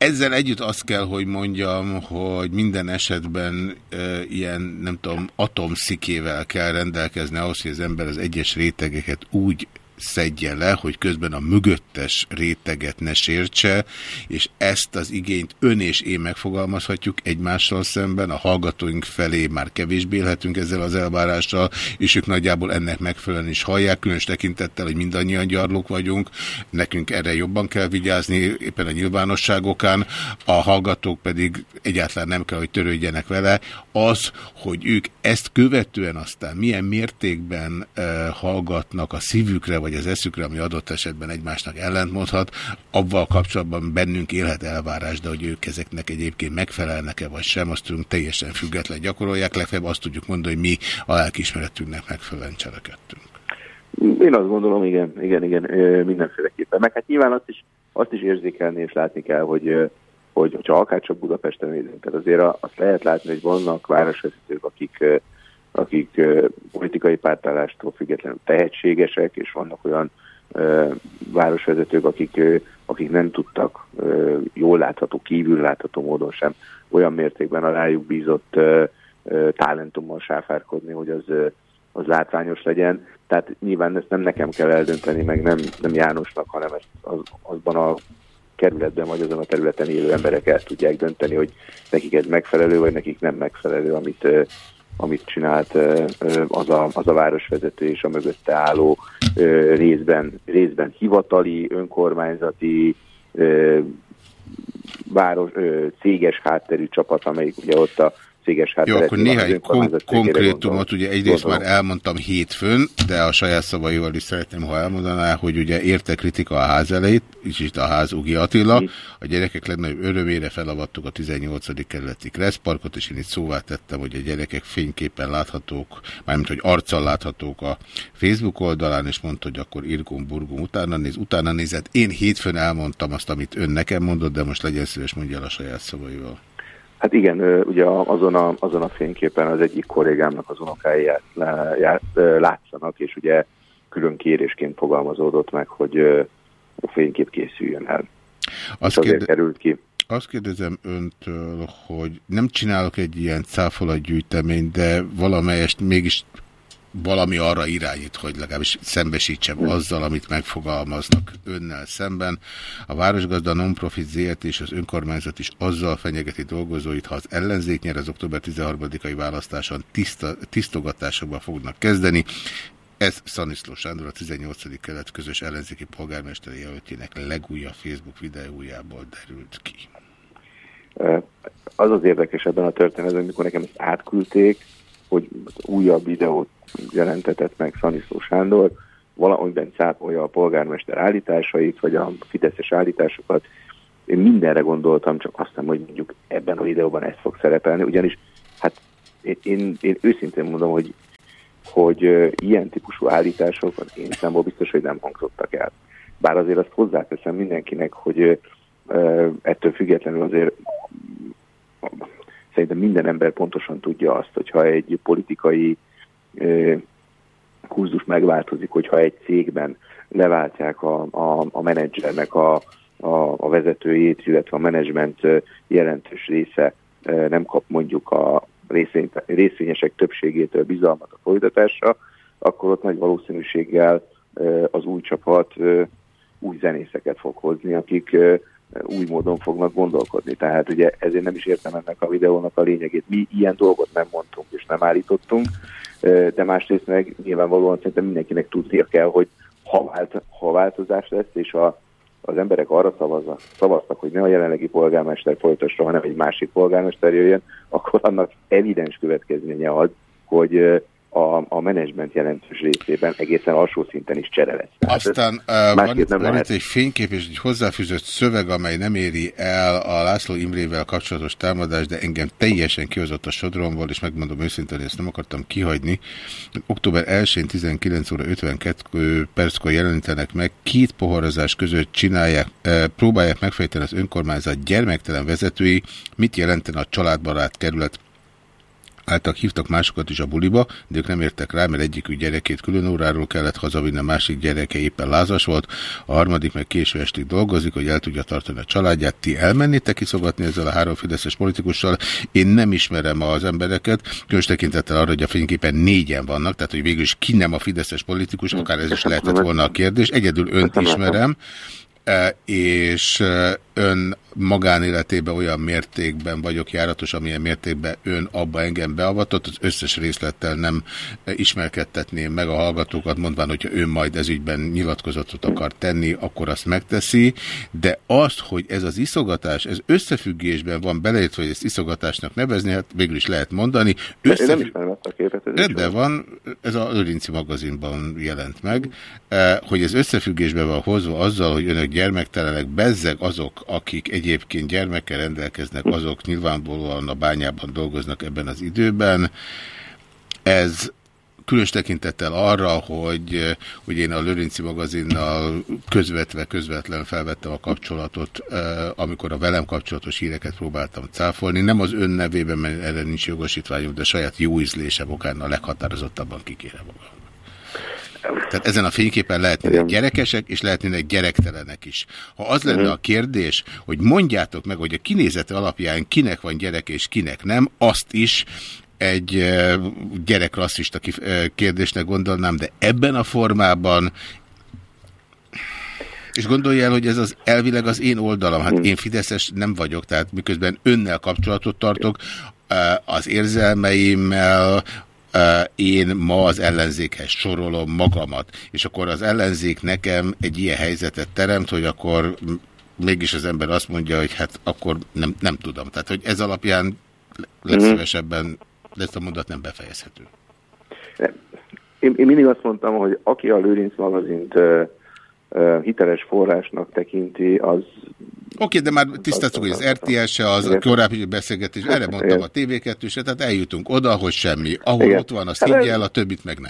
Ezzel együtt azt kell, hogy mondjam, hogy minden esetben e, ilyen, nem tudom, atomszikével kell rendelkezni ahhoz, hogy az ember az egyes rétegeket úgy szedje le, hogy közben a mögöttes réteget ne sértse, és ezt az igényt ön és én megfogalmazhatjuk egymással szemben, a hallgatóink felé már kevésbé élhetünk ezzel az elvárással, és ők nagyjából ennek megfelelően is hallják, különös tekintettel, hogy mindannyian gyarlók vagyunk, nekünk erre jobban kell vigyázni, éppen a nyilvánosságokán, a hallgatók pedig egyáltalán nem kell, hogy törődjenek vele. Az, hogy ők ezt követően aztán milyen mértékben e, hallgatnak a szívükre, vagy az eszükre, ami adott esetben egymásnak ellentmondhat, abban kapcsolatban bennünk élhet elvárás, de hogy ők ezeknek egyébként megfelelnek-e vagy sem, azt tudunk teljesen független gyakorolják, legfeljebb azt tudjuk mondani, hogy mi a lelkismeretünknek megfelelően cselekedtünk. Én azt gondolom, igen, igen, igen, mindenféleképpen. Meg hát nyilván azt is, azt is érzékelni és látni kell, hogy hogy ha akár csak Budapesten nézünk, tehát azért azt lehet látni, hogy vannak városvezetők, akik akik politikai pártállástól függetlenül tehetségesek, és vannak olyan városvezetők, akik, akik nem tudtak jól látható, kívül látható módon sem olyan mértékben a rájuk bízott talentummal sáfárkodni, hogy az, az látványos legyen. Tehát nyilván ezt nem nekem kell eldönteni, meg nem, nem Jánosnak, hanem ezt az, azban a kerületben vagy azon a területen élő emberek el tudják dönteni, hogy nekik ez megfelelő, vagy nekik nem megfelelő, amit, amit csinált az a, az a városvezető és a mögötte álló részben, részben hivatali, önkormányzati, város, céges hátterű csapat, amelyik ugye ott a céges Jó, akkor néhány kon konkrétumot, ugye egyrészt gondolom. már elmondtam hétfőn, de a saját szavaival is szeretném, ha elmondaná, hogy ugye érte kritika a ház elejét, és itt a ház Ugi Attila, a gyerekek legnagyobb örömére felavattuk a 18. kerületi Kresszparkot, és én itt szóvá tettem, hogy a gyerekek fényképpen láthatók, mármint, hogy arccal láthatók a Facebook oldalán, és mondta, hogy akkor Irgum Burgum utána néz, utána nézett. Én hétfőn elmondtam azt, amit ön nekem mondott, de most legyen szíves, mondja el a saját szavaival. Hát igen, ugye azon a, azon a fényképen az egyik kollégámnak az unokái látszanak, és ugye külön kérésként fogalmazódott meg, hogy a fénykép készüljön el. Azt, kérde... került ki. Azt kérdezem öntől, hogy nem csinálok egy ilyen cáfolatgyűjteményt, de valamelyest mégis valami arra irányít, hogy legalábbis szembesítsem azzal, amit megfogalmaznak önnel szemben. A Városgazda Nonprofit ZRT és az önkormányzat is azzal fenyegeti dolgozóit, ha az ellenzék nyer az október 13-ai választáson tiszta, tisztogatásokba fognak kezdeni. Ez Szaniszló Sándor, a 18. kelet közös ellenzéki polgármesteri jelöltjének legújabb Facebook videójából derült ki. Az az érdekes ebben a történetben, amikor nekem ezt átküldték, hogy újabb videót jelentetett meg Szaniszló Sándor, valamiben cápolja a polgármester állításait, vagy a fideszes állításokat. Én mindenre gondoltam, csak azt nem, hogy mondjuk ebben a videóban ez fog szerepelni, ugyanis hát én, én, én őszintén mondom, hogy, hogy ilyen típusú állítások az én számból biztos, hogy nem hangzottak el. Bár azért azt hozzáteszem mindenkinek, hogy ettől függetlenül azért szerintem minden ember pontosan tudja azt, hogyha egy politikai kurzus megváltozik, hogyha egy cégben leváltják a, a, a menedzsernek a, a, a vezetőjét, illetve a menedzsment jelentős része nem kap mondjuk a részvény, részvényesek többségétől bizalmat a folytatásra, akkor ott nagy valószínűséggel az új csapat új zenészeket fog hozni, akik új módon fognak gondolkodni. Tehát ugye ezért nem is értem ennek a videónak a lényegét. Mi ilyen dolgot nem mondtunk és nem állítottunk, de másrészt meg nyilvánvalóan szerintem mindenkinek tudnia kell, hogy ha, vált, ha változás lesz, és a, az emberek arra szavazza, szavaztak, hogy ne a jelenlegi polgármester folytassa, hanem egy másik polgármester jöjjön, akkor annak evidens következménye az, hogy a, a menedzsment jelentős részében egészen alsó szinten is csere lesz. Aztán uh, van, nem van itt egy fénykép és egy hozzáfűzött szöveg, amely nem éri el a László Imrével kapcsolatos támadást, de engem teljesen kihozott a sodromból, és megmondom őszintén, hogy ezt nem akartam kihagyni. Október 1-én 19 óra 52 perckor jelenítenek meg, két poharazás között csinálják, próbálják megfejteni az önkormányzat gyermektelen vezetői, mit jelenten a családbarát kerület Által hívtak másokat is a buliba, de ők nem értek rá, mert egyikük gyerekét külön óráról kellett hazavinni, a másik gyereke éppen lázas volt, a harmadik meg késő estig dolgozik, hogy el tudja tartani a családját. Ti elmennétek kiszogatni ezzel a három fideszes politikussal? Én nem ismerem az embereket, különös tekintettel arra, hogy a fényképen négyen vannak, tehát hogy végül is ki nem a fideszes politikus, akár ez is lehetett volna a kérdés. Egyedül önt ismerem, e, és e, ön magánéletében olyan mértékben vagyok járatos, amilyen mértékben ön abba engem beavatott, az összes részlettel nem ismerkedtetném meg a hallgatókat, mondván, hogyha ön majd ezügyben nyilatkozatot akar tenni, akkor azt megteszi, de azt, hogy ez az iszogatás, ez összefüggésben van beleértve, hogy ezt iszogatásnak nevezni, hát végül is lehet mondani. Összefügg... Én nem ismerem a képet. de van, ez a Örinci magazinban jelent meg, eh, hogy ez összefüggésben van hozva azzal, hogy önök gyermektelenek, bezzeg azok, akik egyébként gyermekkel rendelkeznek, azok nyilvánvalóan a bányában dolgoznak ebben az időben. Ez különös tekintettel arra, hogy, hogy én a Lörinci magazinnal közvetve, közvetlen felvettem a kapcsolatot, amikor a velem kapcsolatos híreket próbáltam cáfolni. Nem az ön nevében, mert erre nincs jogosítványom, de saját jó ízlése okán a leghatározottabban kikérem magam. Tehát ezen a fényképen lehetnének gyerekesek, és lehetnének gyerektelenek is. Ha az lenne a kérdés, hogy mondjátok meg, hogy a kinézete alapján kinek van gyerek és kinek nem, azt is egy gyerekrasszista kérdésnek gondolnám, de ebben a formában és gondolja el, hogy ez az elvileg az én oldalam. Hát én Fideszes nem vagyok, tehát miközben önnel kapcsolatot tartok, az érzelmeimmel, én ma az ellenzékhez sorolom magamat, és akkor az ellenzék nekem egy ilyen helyzetet teremt, hogy akkor mégis az ember azt mondja, hogy hát akkor nem, nem tudom. Tehát, hogy ez alapján legszívesebben ezt a mondat nem befejezhető. Én, én mindig azt mondtam, hogy aki a Lőrinc magazint hiteles forrásnak tekinti, az Oké, de már tisztáztuk, hogy az RTS-se, az a korábbi beszélgetés, erre mondtam a tv 2 tehát eljutunk oda, hogy semmi. Ahol igen. ott van, azt hát, higgyel, a többit meg ne.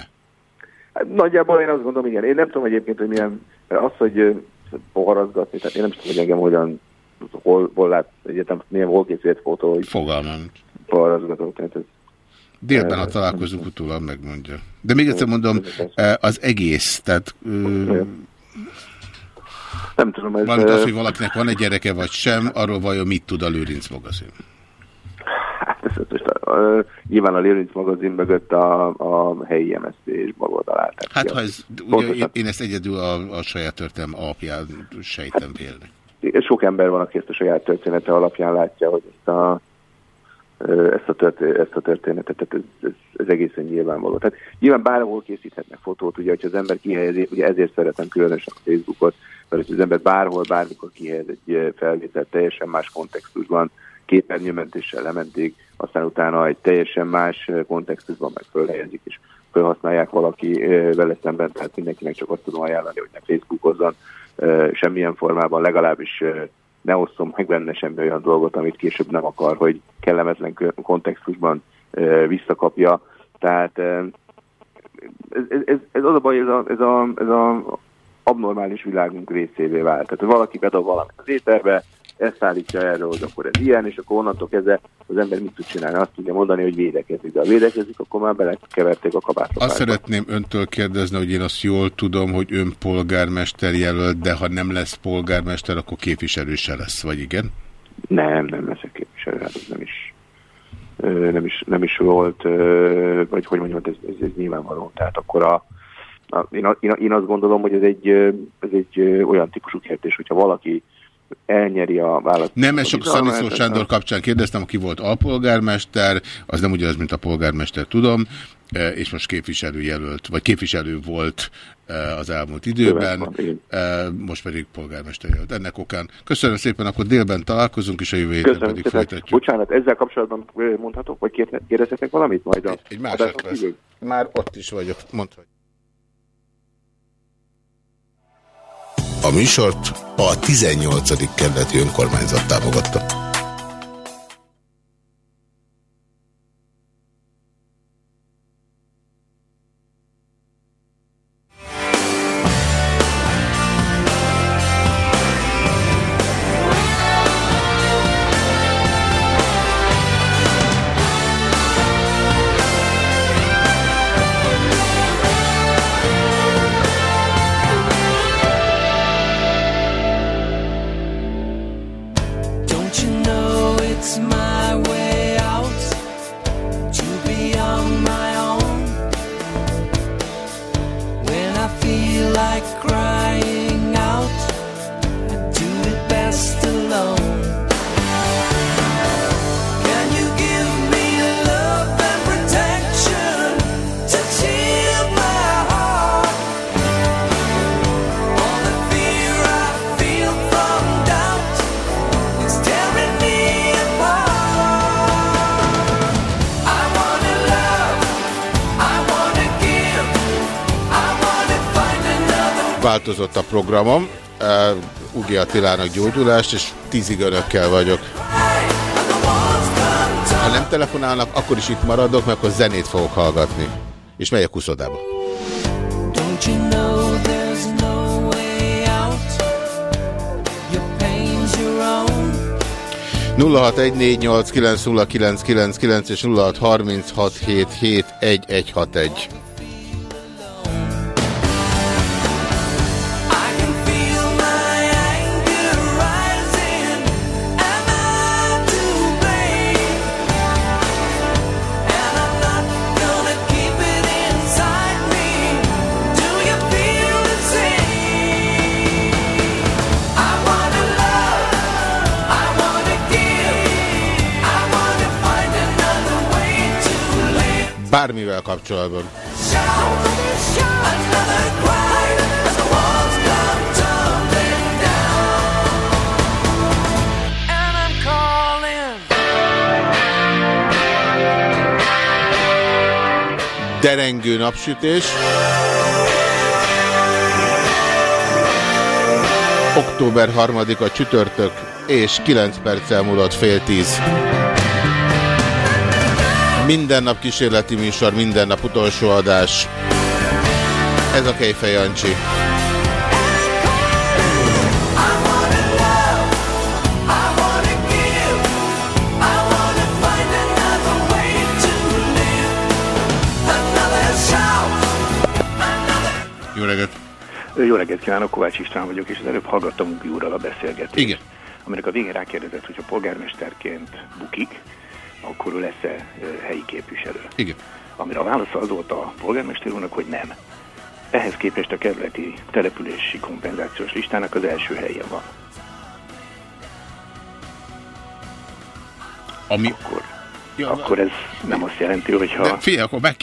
Hát nagyjából én azt gondolom, igen. Én nem tudom egyébként, hogy milyen, az, hogy poharazgatni, tehát én nem tudom, hogy engem hogyan, hol, hol lát, egyetem, milyen hol készült fotó, hogy Fogalmam. Poharazgatok, tehát ez Délben, ha találkozunk, utólag megmondja. De még egyszer mondom, az egész, tehát... Nem tudom. Ez, Valamint az, hogy valakinek van egy gyereke vagy sem, arról vajon mit tud a Lőrinc magazin? Hát ez most uh, nyilván a Lőrinc magazin mögött a, a helyi MSZP és baloldal álltak. Hát ha ez, ugye, én, én ezt egyedül a, a saját történelem alapján sejtem hát, vélni. Sok ember van, aki ezt a saját története alapján látja, hogy ezt a ezt a, tört, ezt a történetet, tehát ez, ez, ez egészen nyilvánvaló. Tehát nyilván bárhol készíthetnek fotót, ugye, hogyha az ember kihelyezi, ugye ezért szeretem különösen a Facebookot, mert az ember bárhol, bármikor kihelyez egy felvételt teljesen más kontextusban, képernyőmentéssel lementék, aztán utána egy teljesen más kontextusban meg fölhelyezik, és felhasználják valaki vele szemben, tehát mindenkinek csak azt tudom ajánlani, hogy ne Facebookozzon semmilyen formában, legalábbis ne osszom meg benne semmi olyan dolgot, amit később nem akar, hogy kellemetlen kontextusban visszakapja. Tehát ez, ez, ez az a baj, ez a, ez a, ez a abnormális világunk részévé vált. Tehát valaki bedob valamit az éterbe, ezt állítja erről, hogy akkor ez ilyen, és akkor onnantól kezdve az ember mit tud csinálni? Azt tudja mondani, hogy védekezik, de ha védekezik, akkor már belekeverték a kabátba. Azt szeretném öntől kérdezni, hogy én azt jól tudom, hogy ön polgármester jelölt, de ha nem lesz polgármester, akkor képviselő se lesz, vagy igen? Nem, nem leszek képviselő, hát ez nem is, nem is, nem is volt, vagy hogy mondjam, ez, ez, ez nyilvánvaló. Tehát akkor a én, én, én azt gondolom, hogy ez egy, ez egy olyan típusú kérdés, hogyha valaki elnyeri a választást. Nem, ez csak Szaniszó Sándor kapcsán kérdeztem, aki volt alpolgármester, az nem ugyanaz, mint a polgármester, tudom, e, és most képviselőjelölt, vagy képviselő volt e, az elmúlt időben, e, most pedig polgármester jelölt. Ennek okán. Köszönöm szépen, akkor délben találkozunk, és a jövő héten pedig szépen. folytatjuk. Bocsánat, ezzel kapcsolatban mondhatok, vagy kérdezhetek valamit majd? A egy, egy másodperc. Már ott is vagyok, mondhatjuk. A műsort a 18. kerületi önkormányzat támogatta. Programom, Ugi Attilának gyógyulást, és tízig önökkel vagyok. Ha nem telefonálnak, akkor is itt maradok, mert akkor zenét fogok hallgatni. És megyek uszodába. Don't you know no? Your your own. 0614890999 és 0636771161. calling. Derengő napsütés. Október 3-a csütörtök, és 9 perccel múlott fél tíz. Minden nap kísérleti műsor, minden nap utolsó adás. Ez a Kejfej Jancsi. Jó reggelt! Jó reggelt kívánok, Kovács István vagyok, és az előbb hallgattam Ugi úrral a beszélgetést. Igen. Aminek a végén rákérdezett, hogy ha polgármesterként bukik, akkor ő lesz-e helyi képviselő. Igen. Amire a válasz az volt a polgármester úrnak, hogy nem. Ehhez képest a kerületi települési kompenzációs listának az első helye van. Ami... Akkor, ja, akkor ez nem azt jelenti, hogy ha... De figyelj, akkor meg...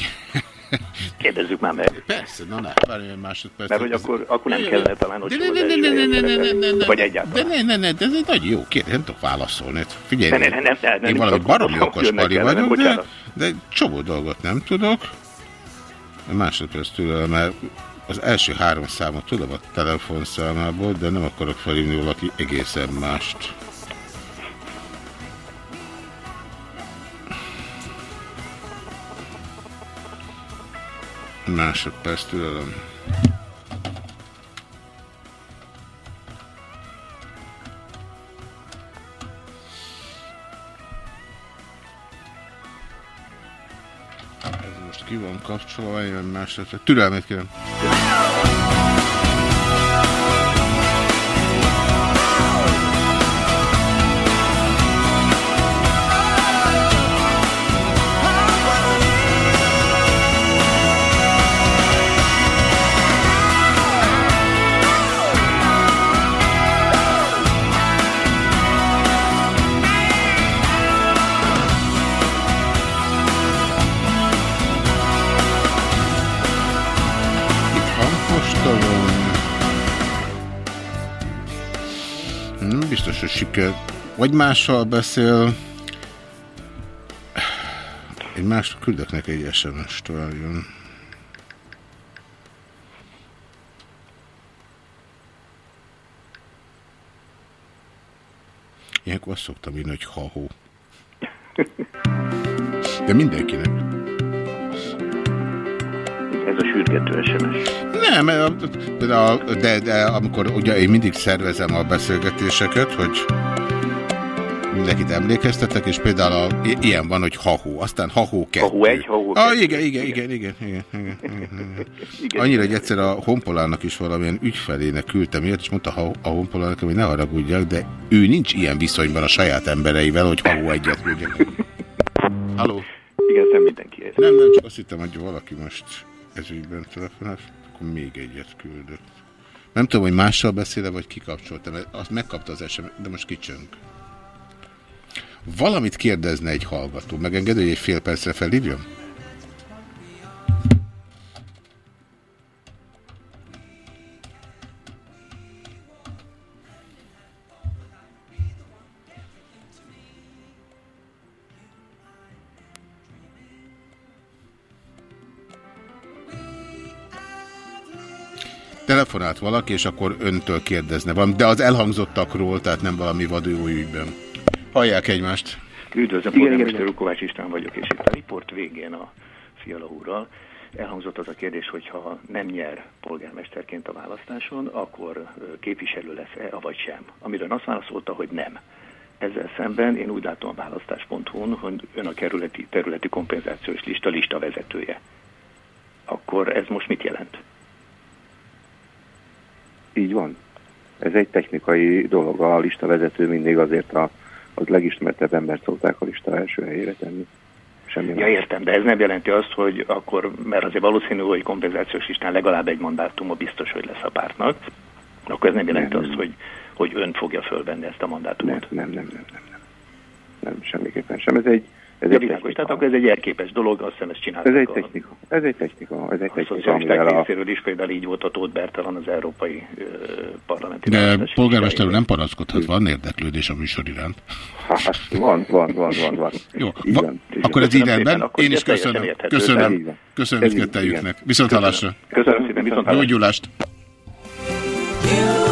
Kérdezzük már meg. Persze, na ne, egy másodperc. Mert hogy akkor, akkor nem Ne, kellene talán, hogy de ne, ne, ne, ne, ne, ne, ne, ne, Vagy De egyáltalán. ne, ne, ne, de ez egy nagy jó kérdés, nem tudok válaszolni. Figyelj, Ne, ne, ne, ne, ne, én valami baromi okos pali vagyok, de, de csomó dolgot nem tudok. Másodperc tőle, mert az első három számot tudom a telefonszámából, de nem akarok felhívni valaki egészen mást. Másodperc türelem. Ez most ki van kapcsolva, jön másodperc. Türelmet kérem. Biztos, hogy siker. Vagy mással beszél. Egy más küldök neki egy SMS-t, várjon. Ilyenkor azt szoktam írni, hogy ha-hó. De mindenkinek. Ez a sürgető SMS. Nem, például, de, de amikor ugye én mindig szervezem a beszélgetéseket, hogy mindenkit emlékeztetek, és például a, ilyen van, hogy hahó, aztán hahó kettő. Hahó egy, hahó ah, kettő. igen, igen, igen, igen, igen, igen, igen, igen. Igen, Annyira, hogy egyszer a honpolának is valamilyen ügyfelének küldtem ilyet, és mondta a, honpolának, hogy ne haragudjak, de ő nincs ilyen viszonyban a saját embereivel, hogy hahó egyet küldjek. Halló? Igen, nem mindenki ez. Nem, nem, csak azt hittem, hogy valaki most ezügyben telefonál, akkor még egyet küldött. Nem tudom, hogy mással beszéle, vagy kikapcsoltam, azt megkapta az SMS, de most kicsönk. Valamit kérdezne egy hallgató. Megengedő, hogy egy fél percre felhívjam? Telefonált valaki, és akkor öntől kérdezne valami, de az elhangzottakról, tehát nem valami vadó ügyben. Hallják egymást. Üdvözlöm, Igen, polgármester igen, úr, Kovács István vagyok, és itt a riport végén a Fiala úrral elhangzott az a kérdés, hogy ha nem nyer polgármesterként a választáson, akkor képviselő lesz-e, avagy sem. Amiről ön azt válaszolta, hogy nem. Ezzel szemben én úgy látom a választás.hu-n, hogy ön a kerületi, területi kompenzációs lista lista vezetője. Akkor ez most mit jelent? Így van. Ez egy technikai dolog. A lista vezető mindig azért a, az legismertebb embert szokták a lista első helyére tenni. Semmi Ja, értem, de ez nem jelenti azt, hogy akkor, mert azért valószínű, hogy kompenzációs listán legalább egy mandátuma biztos, hogy lesz a pártnak, akkor ez nem jelenti azt, hogy, hogy ön fogja fölvenni ezt a mandátumot. Nem, nem, nem, nem, nem. Nem, semmiképpen sem. Ez egy, ez egy világos, tehát akkor ez egy erképes dolog, azt hiszem ezt csinálták Ez egy a, technika. Ez egy technika. Ez egy a technika, szocialisták a, részéről is például így volt a Tóth Bertalan az európai ö, parlamenti De polgármester nem panaszkodhat, van érdeklődés a műsor iránt. Hát, van, van, van, van, van. Jó, Így va- van. akkor ez így rendben. Én is köszönöm. érthető, Köszönöm. van. Köszönöm igen. Viszont Köszönöm. hallásra. Köszönöm szépen, viszont hallásra. Gyógyulást. No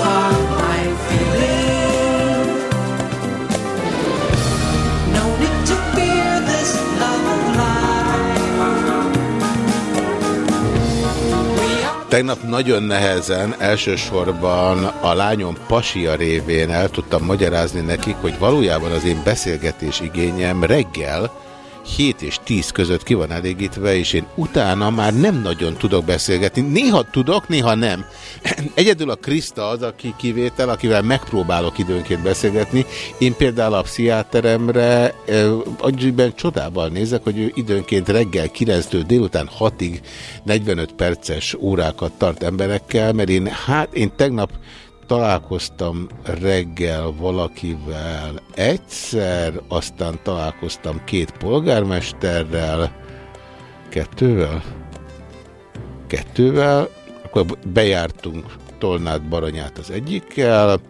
Tegnap nagyon nehezen, elsősorban a lányom pasia révén el tudtam magyarázni nekik, hogy valójában az én beszélgetés igényem reggel 7 és 10 között ki van elégítve, és én utána már nem nagyon tudok beszélgetni. Néha tudok, néha nem. Egyedül a Kriszta az, aki kivétel, akivel megpróbálok időnként beszélgetni. Én például a pszichiáteremre annyiben csodával nézek, hogy ő időnként reggel 9-től délután 6-ig 45 perces órákat tart emberekkel, mert én, hát én tegnap találkoztam reggel valakivel egyszer, aztán találkoztam két polgármesterrel, kettővel, kettővel, akkor bejártunk Tolnát Baranyát az egyikkel,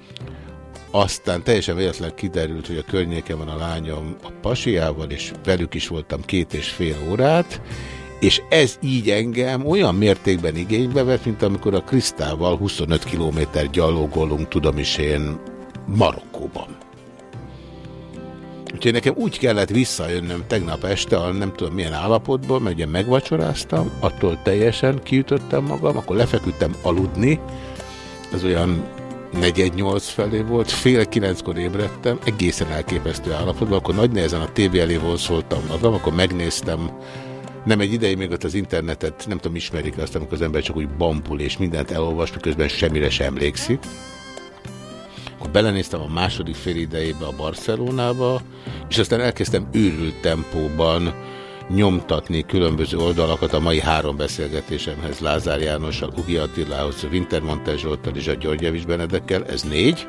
aztán teljesen véletlen kiderült, hogy a környéken van a lányom a pasiával, és velük is voltam két és fél órát, és ez így engem olyan mértékben igénybe vett, mint amikor a Krisztával 25 kilométer gyalogolunk, tudom is én, Marokkóban. Úgyhogy nekem úgy kellett visszajönnöm tegnap este, a nem tudom milyen állapotból, mert ugye megvacsoráztam, attól teljesen kiütöttem magam, akkor lefeküdtem aludni, ez olyan negyed nyolc felé volt, fél kilenckor ébredtem, egészen elképesztő állapotban, akkor nagy nehezen a tévé elé szóltam magam, akkor megnéztem, nem egy ideig még ott az internetet, nem tudom, ismerik azt, amikor az ember csak úgy bambul és mindent elolvas, miközben semmire sem emlékszik. Akkor belenéztem a második fél idejébe a Barcelonába, és aztán elkezdtem őrült tempóban nyomtatni különböző oldalakat a mai három beszélgetésemhez Lázár Jánossal, Ugi Attilához, Wintermantel Zsoltal és a Györgyevics Benedekkel, ez négy,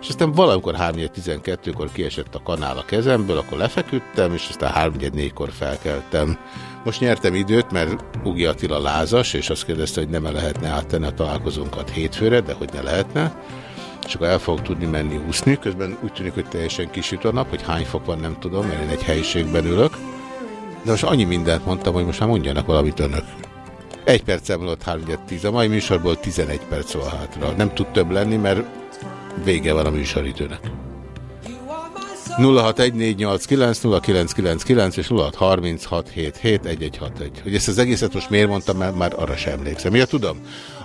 és aztán valamikor 3.12-kor kiesett a kanál a kezemből, akkor lefeküdtem, és aztán 3.4-kor felkeltem. Most nyertem időt, mert Ugi Attila lázas, és azt kérdezte, hogy nem -e lehetne áttenni a találkozónkat hétfőre, de hogy ne lehetne. És akkor el fogok tudni menni úszni, közben úgy tűnik, hogy teljesen kisüt a nap, hogy hány fok van, nem tudom, mert én egy helyiségben ülök. De most annyi mindent mondtam, hogy most már mondjanak valamit önök. Egy perc múlott 3 10. A mai műsorból 11 perc van hátra. Nem tud több lenni, mert vége van a műsoridőnek. 0614890999 és 0636771161. Hogy ezt az egészet most miért mondtam, mert már arra sem emlékszem. Ja, tudom,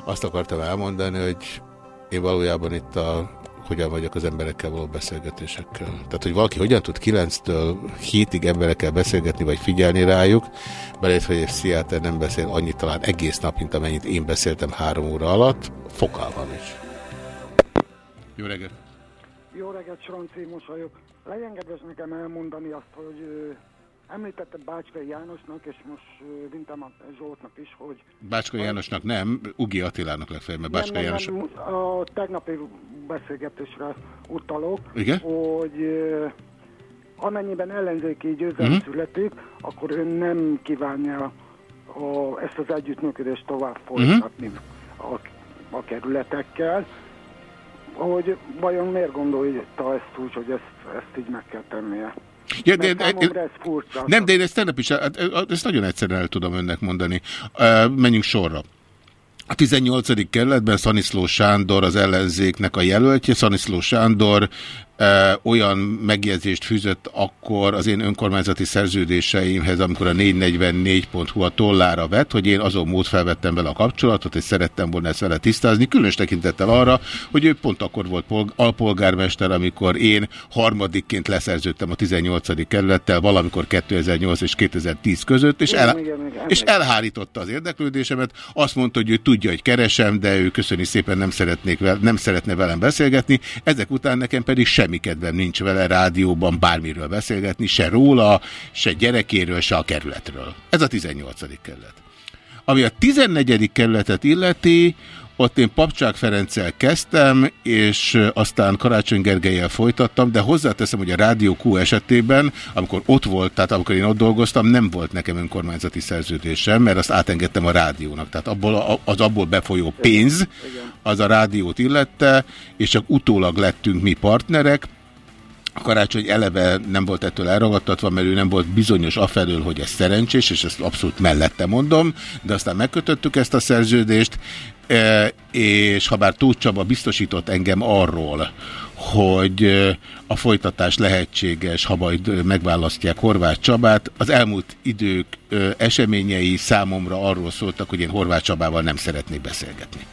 azt akartam elmondani, hogy én valójában itt a hogyan vagyok az emberekkel való beszélgetésekkel. Tehát, hogy valaki hogyan tud 9-től 7-ig emberekkel beszélgetni, vagy figyelni rájuk, belét, hogy egy pszichiáter nem beszél annyit talán egész nap, mint amennyit én beszéltem három óra alatt, fokalmam is. Jó reggelt! Jó reggelt, Sronci, mosolyog. Legyen kedves nekem elmondani azt, hogy Említette Bácskai Jánosnak, és most Vintam Zsoltnak is, hogy... Bácskai Jánosnak nem, Ugi Attilának legfeljebb, mert Bácskai János... Nem, a tegnapi beszélgetésre utalok, Igen? hogy amennyiben ellenzéki győzelem uh -huh. születik, akkor ön nem kívánja a, ezt az együttműködést tovább folytatni uh -huh. a, a kerületekkel, hogy vajon miért gondolta ezt úgy, hogy ezt, ezt így meg kell tennie? Ja, de, de, de, nem, de én ezt tegnap is, hát, ezt nagyon egyszerűen el tudom önnek mondani. Menjünk sorra. A 18. kerületben Szaniszló Sándor az ellenzéknek a jelöltje. Szaniszló Sándor olyan megjegyzést fűzött akkor az én önkormányzati szerződéseimhez, amikor a 444.hu a tollára vett, hogy én azon mód felvettem vele a kapcsolatot, és szerettem volna ezt vele tisztázni, különös tekintettel arra, hogy ő pont akkor volt alpolgármester, amikor én harmadikként leszerződtem a 18. kerülettel valamikor 2008 és 2010 között, és, el, és elhárította az érdeklődésemet, azt mondta, hogy ő tudja, hogy keresem, de ő köszöni szépen nem, szeretnék, nem szeretne velem beszélgetni, ezek után nekem pedig semmi semmi kedvem nincs vele rádióban bármiről beszélgetni, se róla, se gyerekéről, se a kerületről. Ez a 18. kerület. Ami a 14. kerületet illeti, ott én Papcsák Ferenccel kezdtem, és aztán Karácsony Gergelyel folytattam, de hozzáteszem, hogy a Rádió Q esetében, amikor ott volt, tehát amikor én ott dolgoztam, nem volt nekem önkormányzati szerződésem, mert azt átengedtem a rádiónak. Tehát abból, az abból befolyó pénz, az a rádiót illette, és csak utólag lettünk mi partnerek, a karácsony eleve nem volt ettől elragadtatva, mert ő nem volt bizonyos afelől, hogy ez szerencsés, és ezt abszolút mellette mondom, de aztán megkötöttük ezt a szerződést, és ha bár Tóth Csaba biztosított engem arról, hogy e, a folytatás lehetséges, ha majd megválasztják Horváth Csabát. Az elmúlt idők e, eseményei számomra arról szóltak, hogy én Horváth Csabával nem szeretnék beszélgetni.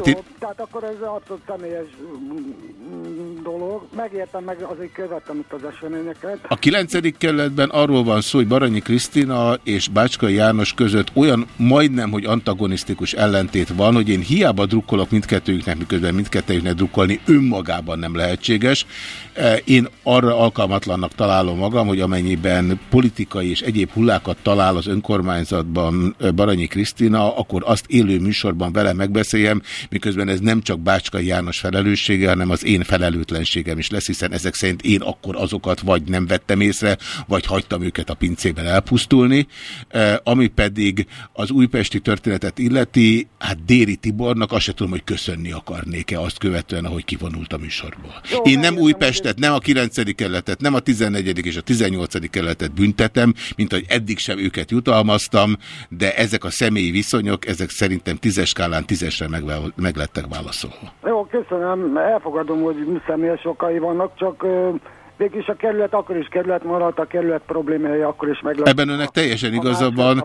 Tehát, Jó, tehát akkor ez abszolút személyes mm, dolog. Megértem, meg azért követtem itt az eseményeket. A 9. kerületben arról van szó, hogy Baranyi Krisztina és Bácskai János között olyan majdnem, hogy antagonisztikus ellentét van, hogy én hiába drukkolok mindkettőjüknek, miközben mindkettőjüknek drukkolni önmagában nem lehetséges. E, én arra alkalmatlannak találom magam, hogy amennyiben politikai és egyéb hullákat talál az önkormányzatban e, Baranyi Krisztina, akkor azt élő műsorban vele megbeszéljem, miközben ez nem csak Bácskai János felelőssége, hanem az én felelőtlenségem is lesz, hiszen ezek szerint én akkor azokat vagy nem vettem észre, vagy hagytam őket a pincében elpusztulni. Ami pedig az újpesti történetet illeti, hát Déri Tibornak azt se tudom, hogy köszönni akarnék-e azt követően, ahogy kivonult a műsorból. Jó, én nem Újpestet, nem a 9. kerületet, nem a 14. és a 18. kerületet büntetem, mint hogy eddig sem őket jutalmaztam, de ezek a személyi viszonyok, ezek szerintem tízes skálán tízesre meg, lettek válaszolva. Jó, köszönöm. Elfogadom, hogy személyes okai vannak, csak Végülis a kerület akkor is kerület maradt, a kerület problémája akkor is meg Ebben önnek teljesen igaza van.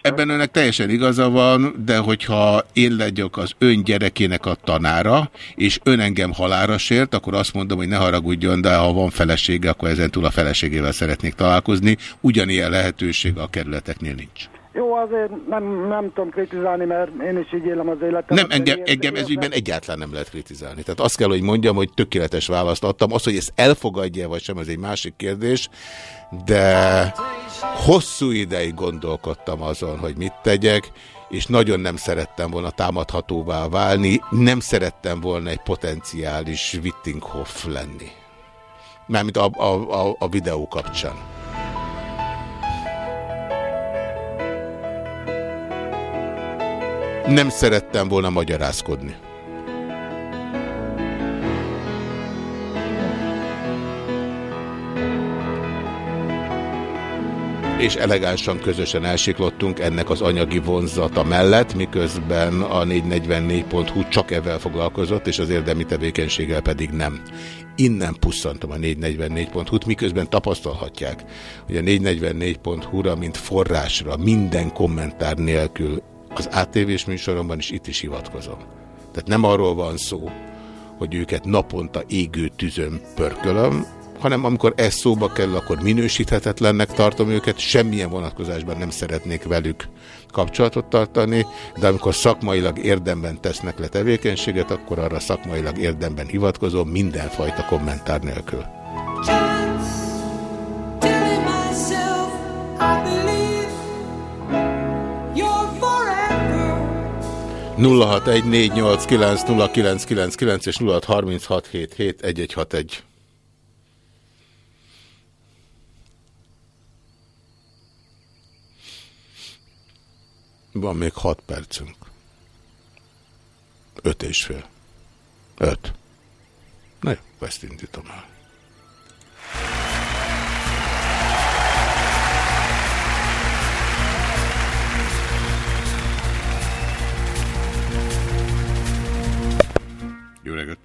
Ebben önnek teljesen igaza van, de hogyha én legyek az ön gyerekének a tanára, és ön engem halára sért, akkor azt mondom, hogy ne haragudjon, de ha van felesége, akkor ezentúl a feleségével szeretnék találkozni. Ugyanilyen lehetőség a kerületeknél nincs. Jó, azért nem, nem tudom kritizálni, mert én is így élem az életet. Nem, engem, engem ez ügyben egyáltalán nem lehet kritizálni. Tehát azt kell, hogy mondjam, hogy tökéletes választ adtam. Az, hogy ezt elfogadja vagy sem, ez egy másik kérdés, de hosszú ideig gondolkodtam azon, hogy mit tegyek, és nagyon nem szerettem volna támadhatóvá válni, nem szerettem volna egy potenciális Wittinghoff lenni. Mármint a, a, a, a videó kapcsán. Nem szerettem volna magyarázkodni. és elegánsan közösen elsiklottunk ennek az anyagi vonzata mellett, miközben a 444.hu csak ezzel foglalkozott, és az érdemi tevékenységgel pedig nem. Innen pusszantom a 444.hu-t, miközben tapasztalhatják, hogy a 444.hu-ra, mint forrásra, minden kommentár nélkül az ATV-s műsoromban is itt is hivatkozom. Tehát nem arról van szó, hogy őket naponta égő tüzön pörkölöm, hanem amikor ez szóba kell, akkor minősíthetetlennek tartom őket, semmilyen vonatkozásban nem szeretnék velük kapcsolatot tartani, de amikor szakmailag érdemben tesznek le tevékenységet, akkor arra szakmailag érdemben hivatkozom mindenfajta kommentár nélkül. 0614890999 és 0636771161. Van még 6 percünk. 5 és fél. 5. Na jó, ezt indítom el. Jó reggelt!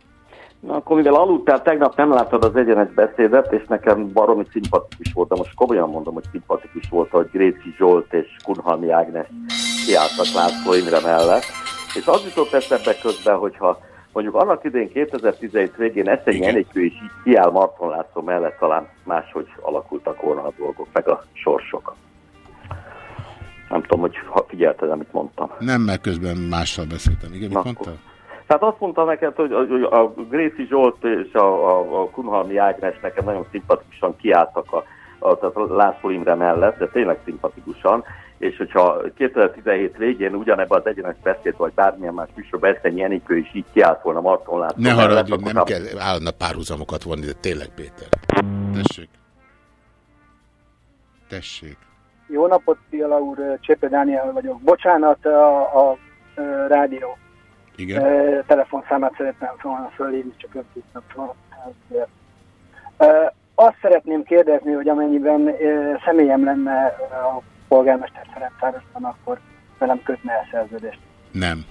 Na akkor mivel aludtál, tegnap nem láttad az egyenes beszédet, és nekem baromi szimpatikus volt, de most komolyan mondom, hogy szimpatikus volt, hogy Gréci Zsolt és Kunhalmi Ágnes kiálltak László Imre mellett. És az jutott eszembe közben, hogyha mondjuk annak idén 2017 végén Eszennyi Enikő is így kiáll Marton László mellett, talán máshogy alakultak volna a dolgok, meg a sorsok. Nem tudom, hogy figyelted, amit mondtam. Nem, mert közben mással beszéltem. Igen, mit mondtál? Tehát azt mondta neked, hogy a, a Gréci Zsolt és a, a, a Kunhalmi Ágnes nekem nagyon szimpatikusan kiálltak a, a, a László Imre mellett, de tényleg szimpatikusan, és hogyha 2017 végén ugyanebben az egyenes beszéd, vagy bármilyen más műsorban Eszennyi Enikő is így kiállt volna Marton László Ne haragudj, nem nem kell állandó párhuzamokat vonni, de tényleg Péter. Tessék. Tessék. Jó napot, Fiala úr, Csépe Dániel vagyok. Bocsánat, a, a, a rádió igen. telefonszámát szeretném volna fölhívni, csak önt tudtam fel. Azt szeretném kérdezni, hogy amennyiben személyem lenne a polgármester Ferencvárosban, akkor velem kötne el szerződést. Nem.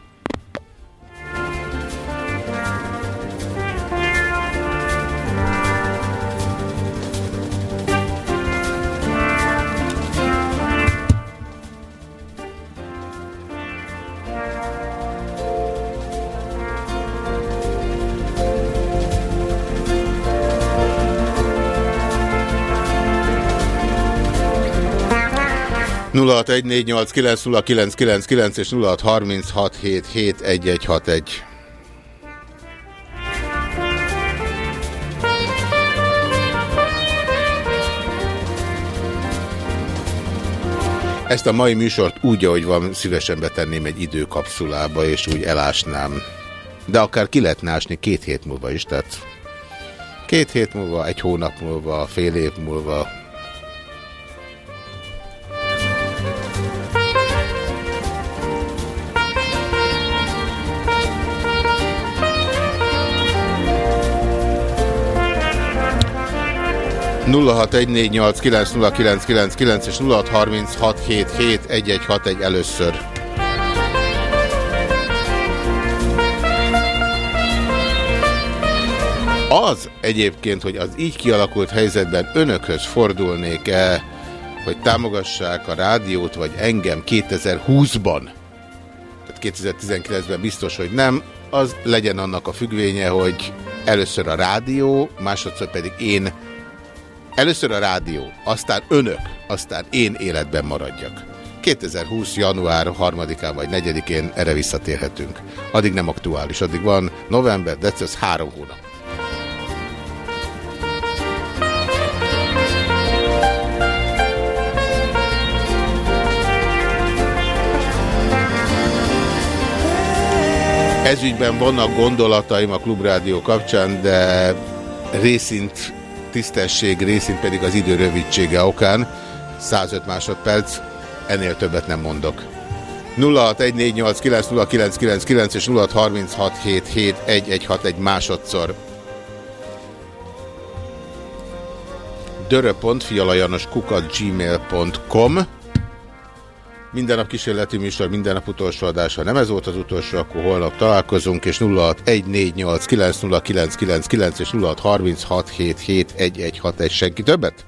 0614890999 és 0636771161. Ezt a mai műsort úgy, ahogy van, szívesen betenném egy időkapszulába, és úgy elásnám. De akár ki lehetne ásni két hét múlva is, tehát két hét múlva, egy hónap múlva, fél év múlva, 0614890999 és 0636771161 először. Az egyébként, hogy az így kialakult helyzetben önökhöz fordulnék-e, hogy támogassák a rádiót, vagy engem 2020-ban, tehát 2019-ben biztos, hogy nem, az legyen annak a függvénye, hogy először a rádió, másodszor pedig én Először a rádió, aztán önök, aztán én életben maradjak. 2020. január 3-án vagy 4-én erre visszatérhetünk. Addig nem aktuális, addig van november, december, három hónap. Ezügyben vannak gondolataim a Klubrádió kapcsán, de részint tisztesség részint pedig az idő rövidsége okán 105 másodperc, ennél többet nem mondok. 0614890999 és 0636771161 másodszor. dörö.fialajanoskukat gmail.com minden nap kísérleti műsor, minden nap utolsó adása. Nem ez volt az utolsó, akkor holnap találkozunk, és 0614890999 és 0636771161. Senki többet?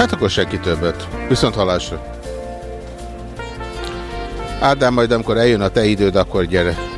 Hát akkor senki többet. Viszont halásra. Ádám, majd amikor eljön a te időd, akkor gyere.